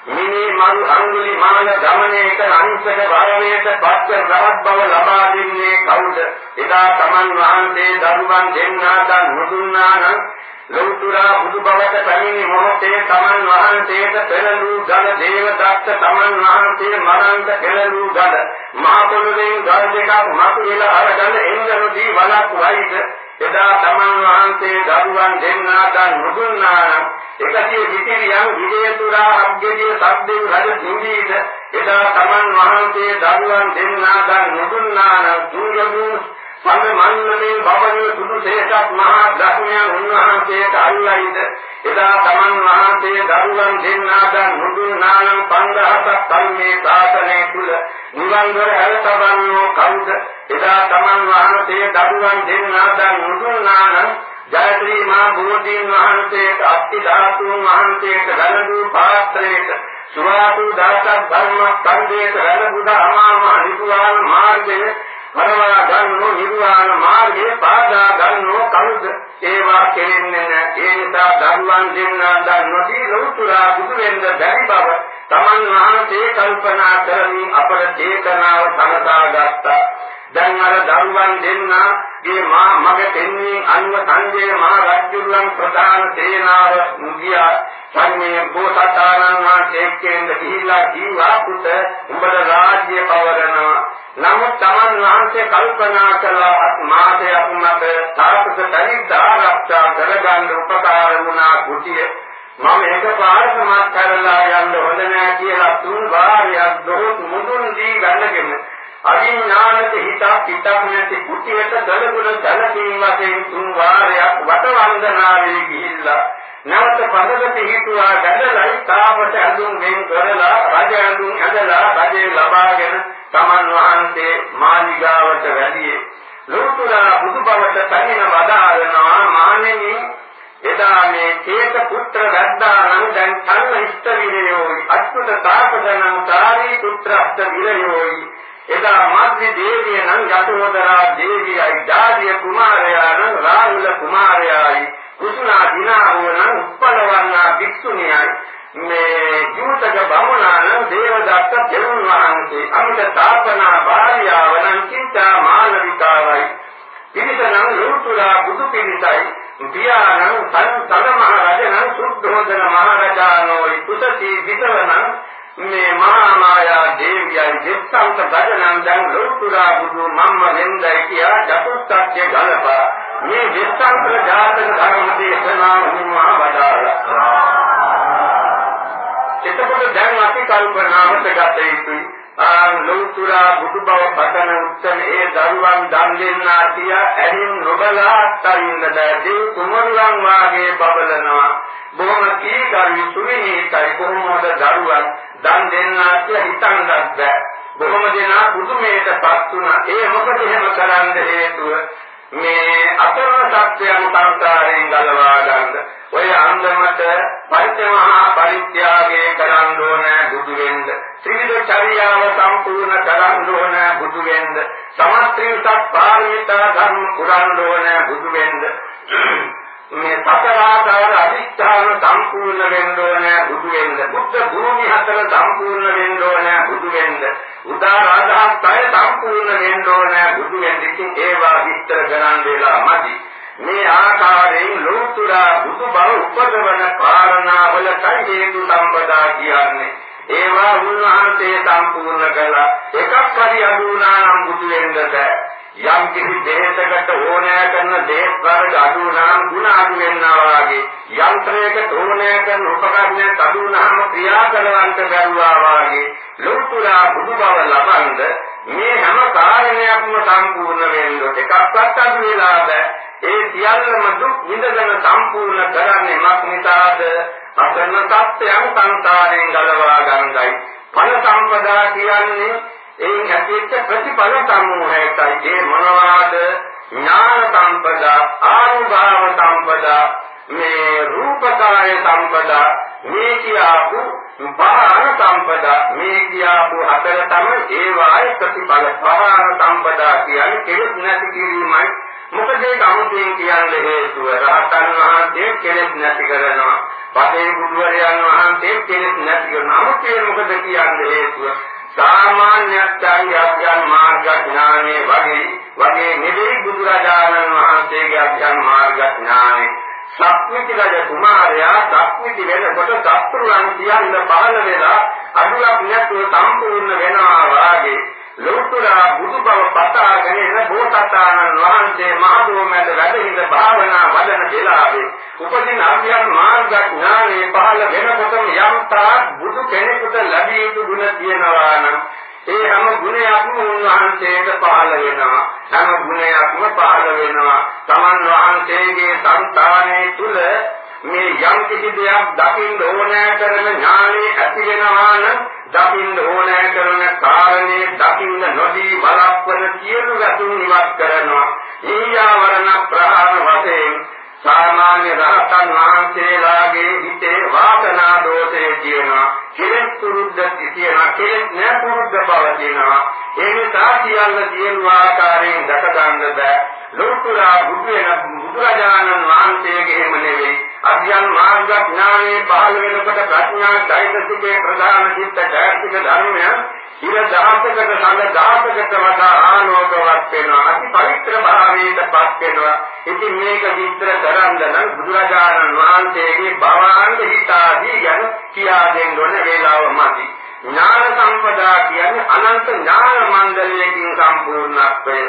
මිනි මරු අඟුලි මාන ගමනේ එක අංශක භාවයට පත්‍ය රහත් බව ලබා දෙන්නේ කවුද? එදා තමන් වහන්සේ දරුවන් දෙන්නා දන් නුදුන්නා නම් ලෞතුරා බුදු බවට පැමිණි මොහොතේ තමන් වහන්සේට පෙරළූ ගල දේව දත්ත තමන් වහන්සේ මරන්ත පෙරළූ ගල මහ පොළොවෙන් ගල් දෙකක් මතු වෙලා අරගෙන එංගනදී වලක් වයිද? එදා තමන් වහන්සේ දරුවන් දෙන්නා දන් නුදුන්නා නම් එකසිය විතිරියන් විජේතුරා අග්ගදී සබ්දේ රජ නිවීද එදා තමන් වහන්සේ දරුවන් දෙන්නා දන් නුදුන්නා නම් දුර්යමුස් සම මන්නමේ බවනේ සුදු ශේෂක් මහා ධර්මයන් උන්වහන්සේට අල්ලයිද? එදා තමන් වහන්සේ දරුවන් දෙන්නාදන් නුදුන්නානම් 5000ක් කල්මේ සාසනය තුල නිවන්වර හැල්තබන්නෝ කවුද? එදා තමන් වහන්සේ දරුවන් දෙන්නාදන් නුදුන්නානම් ජයශ්‍රී මා බෝධීන් වහන්සේට අත්ති ධාතුන් වහන්සේට ගලදු පාත්‍රයට සුවාතු දාසක් ධර්ම ස්කන්ධයට ගලබුද අමාමහ නිකුවාන් මාර්ගයේ කරවා ගන්නෝ නිර්වාණ මාර්ගයේ පාදා ගන්නෝ කවුද? ඒවා කෙරෙන්නේ නැහැ. ඒ නිසා ධර්මයන් දෙන්නා දන්නෝදී ලෞතුරා බුදු වෙන්න බැරි බව තමන් වහන්සේ කල්පනා කරමින් අපට චේතනාව සමසා ගත්තා. දැන් අර දරුවන් දෙන්නා මේ මා මගේ දෙන්නේ අනුව සංජය මහ රජුලන් ප්‍රධාන සේනාව මුගියා. සම්මේ බෝසතාණන් වහන්සේ කෙන්ද ගිහිලා ජීවා පුත උඹට රාජ්‍ය පවරනවා. නමුත් තමන් වහන්සේ කල්පනා කළා අත් මාතයක් මත තාපස පරිද්ද ආරක්ෂා කරගන්න උපකාර වුණා කුටිය. මම එකපාරටමත් කරලා යන්න හොඳ නෑ කියලා තුන් වාරයක් දොහොත් මුදුන් දී ගන්නගෙන අවිඥානික හිතක් පිටක් නැති කුටියට දලගුණ දලකින් වශයෙන් තුන් වාරයක් වටවන්දනාවේ ගිහිල්ලා නැවත පදකට හිතුවා ගැදලයි තාපට ඇඳුම් වෙන් කරලා රජ ඇඳුම් ඇඳලා රජේ ලබාගෙන තමන් වහන්සේ මාලිගාවට වැඩියේ ලෝතුරා බුදුබවට තනින වදාරනවා මානෙනි එදා මේ චේත පුත්‍ර වැද්දා නම් දැන් තන්න ඉෂ්ට විරයෝයි අත්තුත තාපසනම් සාරී පුත්‍ර අෂ්ට විරයෝයි එදා මාත්‍රි දේවිය නම් යතෝදරා දේවියයි ජාතිය කුමාරයා නම් රාහුල කුමාරයායි කුසුනා දිනාවන උප්පලවන්නා භික්ෂුණියයි. මේ ජූතක බමුණාන දේවදත්ත දෙවුන් වහන්සේ අමිත තාපනා භාර්යාවනම් චින්තා මානවිකාවයි. පිරිසනම් ලෝතුරා බුදු පිරිසයි. පියාණන් සතර මහ රජනම් සුද්ධෝදන මහ රජානෝයි කුසී විසවනම් මේ මහා මායා දේවියයි දෙස්සන්ත ගජනම් දැන් ලෝතුරා බුදු මම්ම වෙන්දයි කියා චතුස්සත්‍ය ගලපා මේ දෙස්සන්ත ජාතක ධර්ම දේශනාව හිමා වදාළා එතකොට දැන් අපි කල්පනාවට ගත යුතුයි. ආ ලෞතුරා බුදු බව පතන උත්තම ඒ දරුවන් දන් දෙන්නා කියා ඇහින් නොබලා අත්හරින්න බැදී කුමරුවන් වාගේ බබලනවා. බොහොම කීකරු සුවිනීතයි කොහොමද දරුවන් දන් දෙන්නා කියා හිතන්නත් බැහැ. බොහොම දෙනා පුදුමයටපත් වුණා. ඒ මොකද එහෙම කරන්න හේතුව මේ අතරම සත්‍යයන් සංසාරයෙන් ගලවා ගන්න ඔය අන්දමට පරිත්‍යාග පරිත්‍යාගය කරන්න ඕන බුදු වෙන්න ත්‍රිවිධ චර්යාව සම්පූර්ණ කරන්න ඕන බුදු වෙන්න සමත්‍රිසත් පාරමිතා ධර්ම පුරන්න ඕන බුදු වෙන්න මේ සතරාකාර අධිෂ්ඨාන සම්පූර්ණ වෙන්න ඕන බුදු වෙන්න බුද්ධ භූමි හතර සම්පූර්ණ වෙන්න ඕන බුදු වෙන්න උදාර අදහස් පය සම්පූර්ණ වෙන්න ඕන බුදු වෙන්න ඉතින් ඒවා විස්තර කරන්න වෙලා මදි. මේ ආකාරයෙන් ලෝතුරා බුදු බව උපදවන කාරණාවලට හේතු සම්පදා කියන්නේ. ඒවා උන්වහන්සේ සම්පූර්ණ කළා. එකක් හරි අඩු වුණා නම් බුදු වෙන්න බෑ යම් කිසි දෙයකට ඕනෑ කරන දේත් වර්ග අඩු නම් ಗುಣ අඩු වෙනවා වගේ යන්ත්‍රයකට ඕනෑ කරන උපකරණයක් අඩු නම් ක්‍රියා කරවන්ට බැරුවා වගේ ලෝතුරා බුදු බව ලබනද මේ හැම කාරණයක්ම සම්පූර්ණ වෙන්න එකක්වත් අඩු වෙලා බෑ. ඒ සියල්ලම දුක් විඳගෙන සම්පූර්ණ කරන්නේ මක් නිසාද? අසන්න සත්‍යයන් සංසාරයෙන් ගලවා ගන්නයි. ඵල සම්පදා කියන්නේ එයින් ඇතිවෙච්ච ප්‍රතිඵල සමූහයයි ඒ මොනවාද? ඥාන සම්පදා ආනුභාව සම්පදා මේ රූපකාය සම්පදා මේ කියපු පහාන සම්පදා මේ කියපු හතර තමයි ඒ වායි ප්‍රතිඵල. පහාන සම්පදා කියන්නේ කෙලෙස් නැති කිරීමයි. මොකද ඒක අමුතුවෙන් කියන්නේ හේතුව? රහතන් වහන්සේ කෙලෙස් නැති කරනවා. පතේ බුදුරයන් වහන්සේ කෙලෙස් නැති කරනවා. අමුතුවෙන් මොකද කියන්නේ හේතුව? සාමාන්‍යත්වයි අධ්‍යාන මාර්ග ඥානෙ වගේ වගේ නෙවෙයි බුදුරජාණන් වහන්සේගේ අධ්‍යාන මාර්ග ඥානෙ සක්විති රජ කුමාරයා සක්විති වෙනකොට සත්‍රුවන් කියන්න පහළ වෙලා අඩුවක් නැතුව සම්පූර්ණ වෙනවා වාගේ ලෝතර බුදු බව පතාගෙන එන බෝසතාණන් වහන්සේ මහදෝ මැද වැඩහිඳ භාවනා වදන වෙලාවේ උපදින අභ්‍යන් මාර්ග ඥානේ පහළ වෙනකොටම යම් තාක් බුදු කෙනෙකුට ලැබිය යුතු ගුණ තියෙනවා නම් ඒ හැම ගුණයක්ම උන්වහන්සේට පහළ වෙනවා. හැම ගුණයක්ම පහළ වෙනවා. තමන් වහන්සේගේ సంతානයේ තුල මේ යම් කිසි දෙයක් දකින්න ඕනෑ කරන ඥානෙ ඇති වෙනවා නම් දකින්න ඕනෑ කරන කාරණේ දකින්න නොදී බලප්පන සියලු ගැටුම් ඉවත් කරනවා. ඊයාවරණ ප්‍රහාණ වශයෙන් සාමාන්‍ය රහතන් වහන්සේලාගේ හිතේ වාසනා දෝෂය තියෙනවා කෙලෙස් පුරුද්ද තියෙනවා කෙලෙස් නැ පුරුද්ද බව තියෙනවා ඒ නිසා සියල්ල සියලු ආකාරයෙන් දැක ගන්න බෑ ලෝකුරා බුදු වෙන බුදුරජාණන් වහන්සේගේම නෙවෙයි. අධ්‍යයන් මාර්ග ඥානයේ පහළ වෙනකොට ප්‍රඥා චෛතසිකේ ප්‍රධාන චිත්ත චෛතසික ධර්මය ඉර දහසකට සංඝ දහසකට වඩා ආලෝකවත් වෙනවා. අති පවිත්‍ර භාවයටපත් වෙනවා. ඉතින් මේක විස්තර කරන්න නම් බුදුරජාණන් වහන්සේගේ භවංග හිතාදී ගැන කියා දෙන්න ඕන වේලාව මදි. ඥාන සම්පදා කියන්නේ අනන්ත ඥාන මණ්ඩලයකින් සම්පූර්ණත්වය.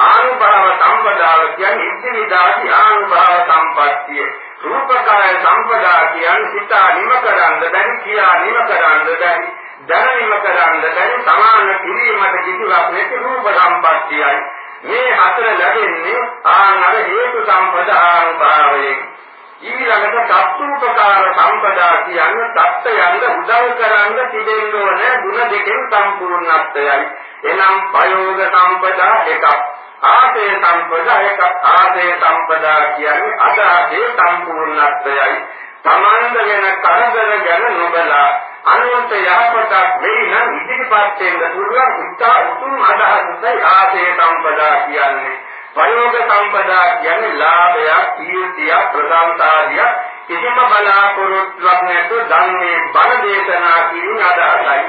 ආනුභාව සම්පදාව කියන්නේ ඉතිවිදාති ආනුභාව සම්පත්තිය. රූපකාය සම්පදා කියන්නේ සිත නිම කරන්න බැරි කියා නිම කරන්න බැරි දැනීම කරන්න බැරි සමාන කිරීමට කිසිවක් නැති රූප සම්පත්තියයි. මේ හතර ලැබෙන්නේ ආන අර හේතු සම්පදානුභාවයෙන් ඊළඟට සත්තුපකාර සම්පදා කියන්නේ සත්‍යයන්ද උදව් කරන්න තිබෙන්න ඕන ಗುಣ දෙකෙන් සම්පූර්ණත්වයයි. එනම් ප්‍රයෝග සම්පදා එකක් ආසේ සම්පදා එකක් ආසේ සම්පදා කියන්නේ අදාසේ සම්පූර්ණත්වයයි තමන්ද වෙන කරදර ගැන නොබලා අනුන්ට යහපතක් වෙයි නම් ඉදිරිපත් වෙන්න පුළුවන් උත්තා උතුම් අදහසයි ආසේ සම්පදා කියන්නේ. ප්‍රයෝග සම්පදා කියන්නේ ලාභයක්, කීර්තියක්, ප්‍රසන්නතාවයක් කිසිම බලාපොරොත්තුවක් නැතුව ධර්මයේ බණ දේශනා කිරීම අදහසයි.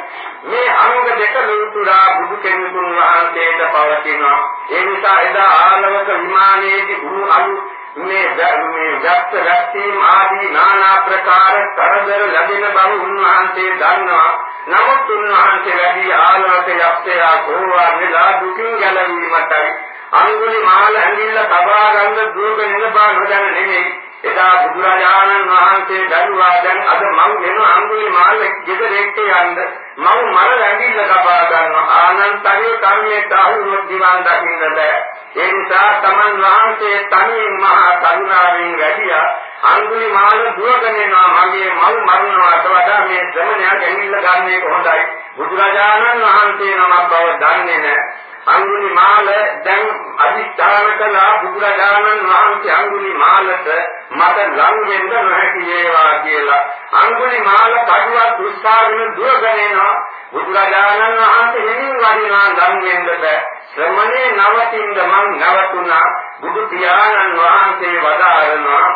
මේ අංග දෙක ලෝතුරා බුදු කෙනෙකුන් වහන්සේට පවතිනවා. ඒ නිසා එදා ආලවක විමානයේදී ගුරු අලු මේ මේ වැක්ත වැක්තීම් ආදී নানা ප්‍රකාර කරදර ලැබෙන බව උන්වහන්සේ දන්නවා. නමුත් උන්වහන්සේ වැඩි ආලෝක යක්ෂයා සෝවාන් වෙලා දුකින් ගැලවීමටයි අඟුලි මාල ඇඟිල්ල තබා ගන්න දුක නෙලපා නොදැන නෙමෙයි. එදා බුදුරජාණන් වහන්සේ දරුවා දැන් අද මං වෙන අඟුලි මාල ගෙදර එක්ක යන්න. මං මර ඇඟිල්ල තබා ගන්නවා. ආනන්තගේ කර්මයට අහුනොත් දිවන් දකින්න බෑ. ඒ නිසා තමන් වහන්සේ තනියෙන් මහා කරුණාවෙන් වැඩියා. අඟුලි මාල දුවගෙන යනවා මගේ මල් මරණවට වඩා මේ ශ්‍රමණයා ගැනිල්ල ගන්න එක හොඳයි බුදුරජාණන් වහන්සේ නමක් බව දන්නේ නැහැ. අඟුලි මාල දැන් අදිස්ථාන කළා බුදුරජාණන් වහන්සේ අඟුලි මාලට මට ලං වෙන්න නොහැකි වේවා කියලා. අඟුලි මාල කඩුවක් දුස්සාගෙන දුවගෙන යනවා බුදුරජාණන් වහන්සේ හිමින් වදිනා ලං වෙන්න බෑ. ශ්‍රමණේ නවතින්න මං නවතුණා. බුදු පියාණන් වහන්සේ වදාරනවා.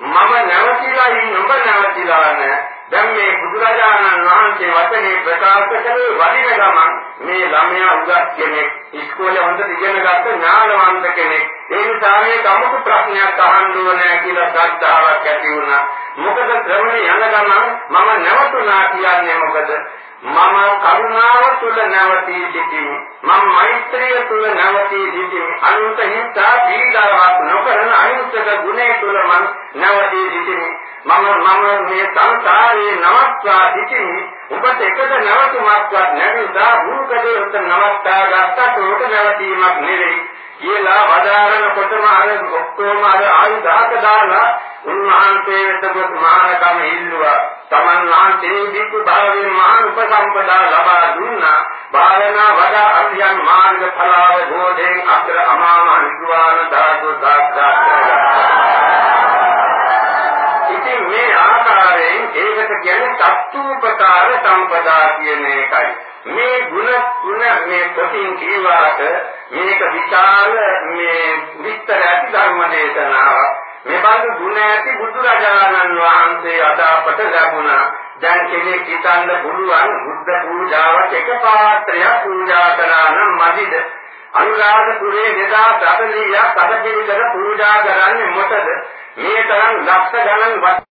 මම නැවතිලා ඉන්න ඔබ නැවතිලා නැහැ දැන් මේ බුදුරජාණන් වහන්සේ වචනේ ප්‍රකාශ කරේ වදින ගමන් මේ ළමයා උගත් කෙනෙක් ඉස්කෝලේ හොඳට ඉගෙන ගත්ත ඥානවන්ත කෙනෙක්. ඒ නිසා මේ කමුතු ප්‍රශ්නයක් අහන්න ඕනේ කියලා ශ්‍රද්ධාවක් ඇති වුණා. මොකද ශ්‍රවණේ යන ගමන් මම නැවතුණා කියන්නේ මොකද? මම කරුණාව තුල නැවතී සිටිමි. මම මෛත්‍රිය තුල නැවතී සිටිමි. අනුන්ට හිතා පීඩාවක් නොකරන අහිංසක ගුණය තුල මම නැවතී සිටිමි. මම මම මේ සංසාරේ නවත්වා සිටිමි. ඔබට එකද නැවතුමක්වත් නැතිදා භූකදේවත නවත්තා ගත්තට උට නැවතීමක් නෙවෙයි. කියලා වදාරන කොටම අර ඔක්කොම අර ආයුධාක දාලා උන්වහන්සේ වෙත ගොස් මහානකම ඉල්ලුවා. තමන් වහන්සේ දීපු භාවයෙන් මහා උපසම්පදා ලබා දුන්නා. භාවනා වඩා අධ්‍යයන් මාර්ග ඵලාව බෝධෙන් අග්‍ර අමාම නිර්වාණ ධාතු සාක්ෂාත් ඉතින් මේ ආකාරයෙන් ඒකට කියන්නේ සත්තුපකාර සම්පදා කියන එකයි. මේ ಗುಣ ಗುಣ මේ කොටින් කීවාට මේක විශාල මේ විස්තර ඇති ධර්ම දේශනාවක් මේ බඳු ගුණ ඇති බුදුරජාණන් වහන්සේ අද අපට ලැබුණා. දැන් කෙනෙක් හිතන්න පුළුවන් බුද්ධ පූජාවට එක පාත්‍රයක් පූජා කළා නම් මදිද? අනුරාධපුරේ 2040ක් අදපිරිකර පූජා කරන්නේ මොකද? මේ තරම් ලක්ෂ ගණන්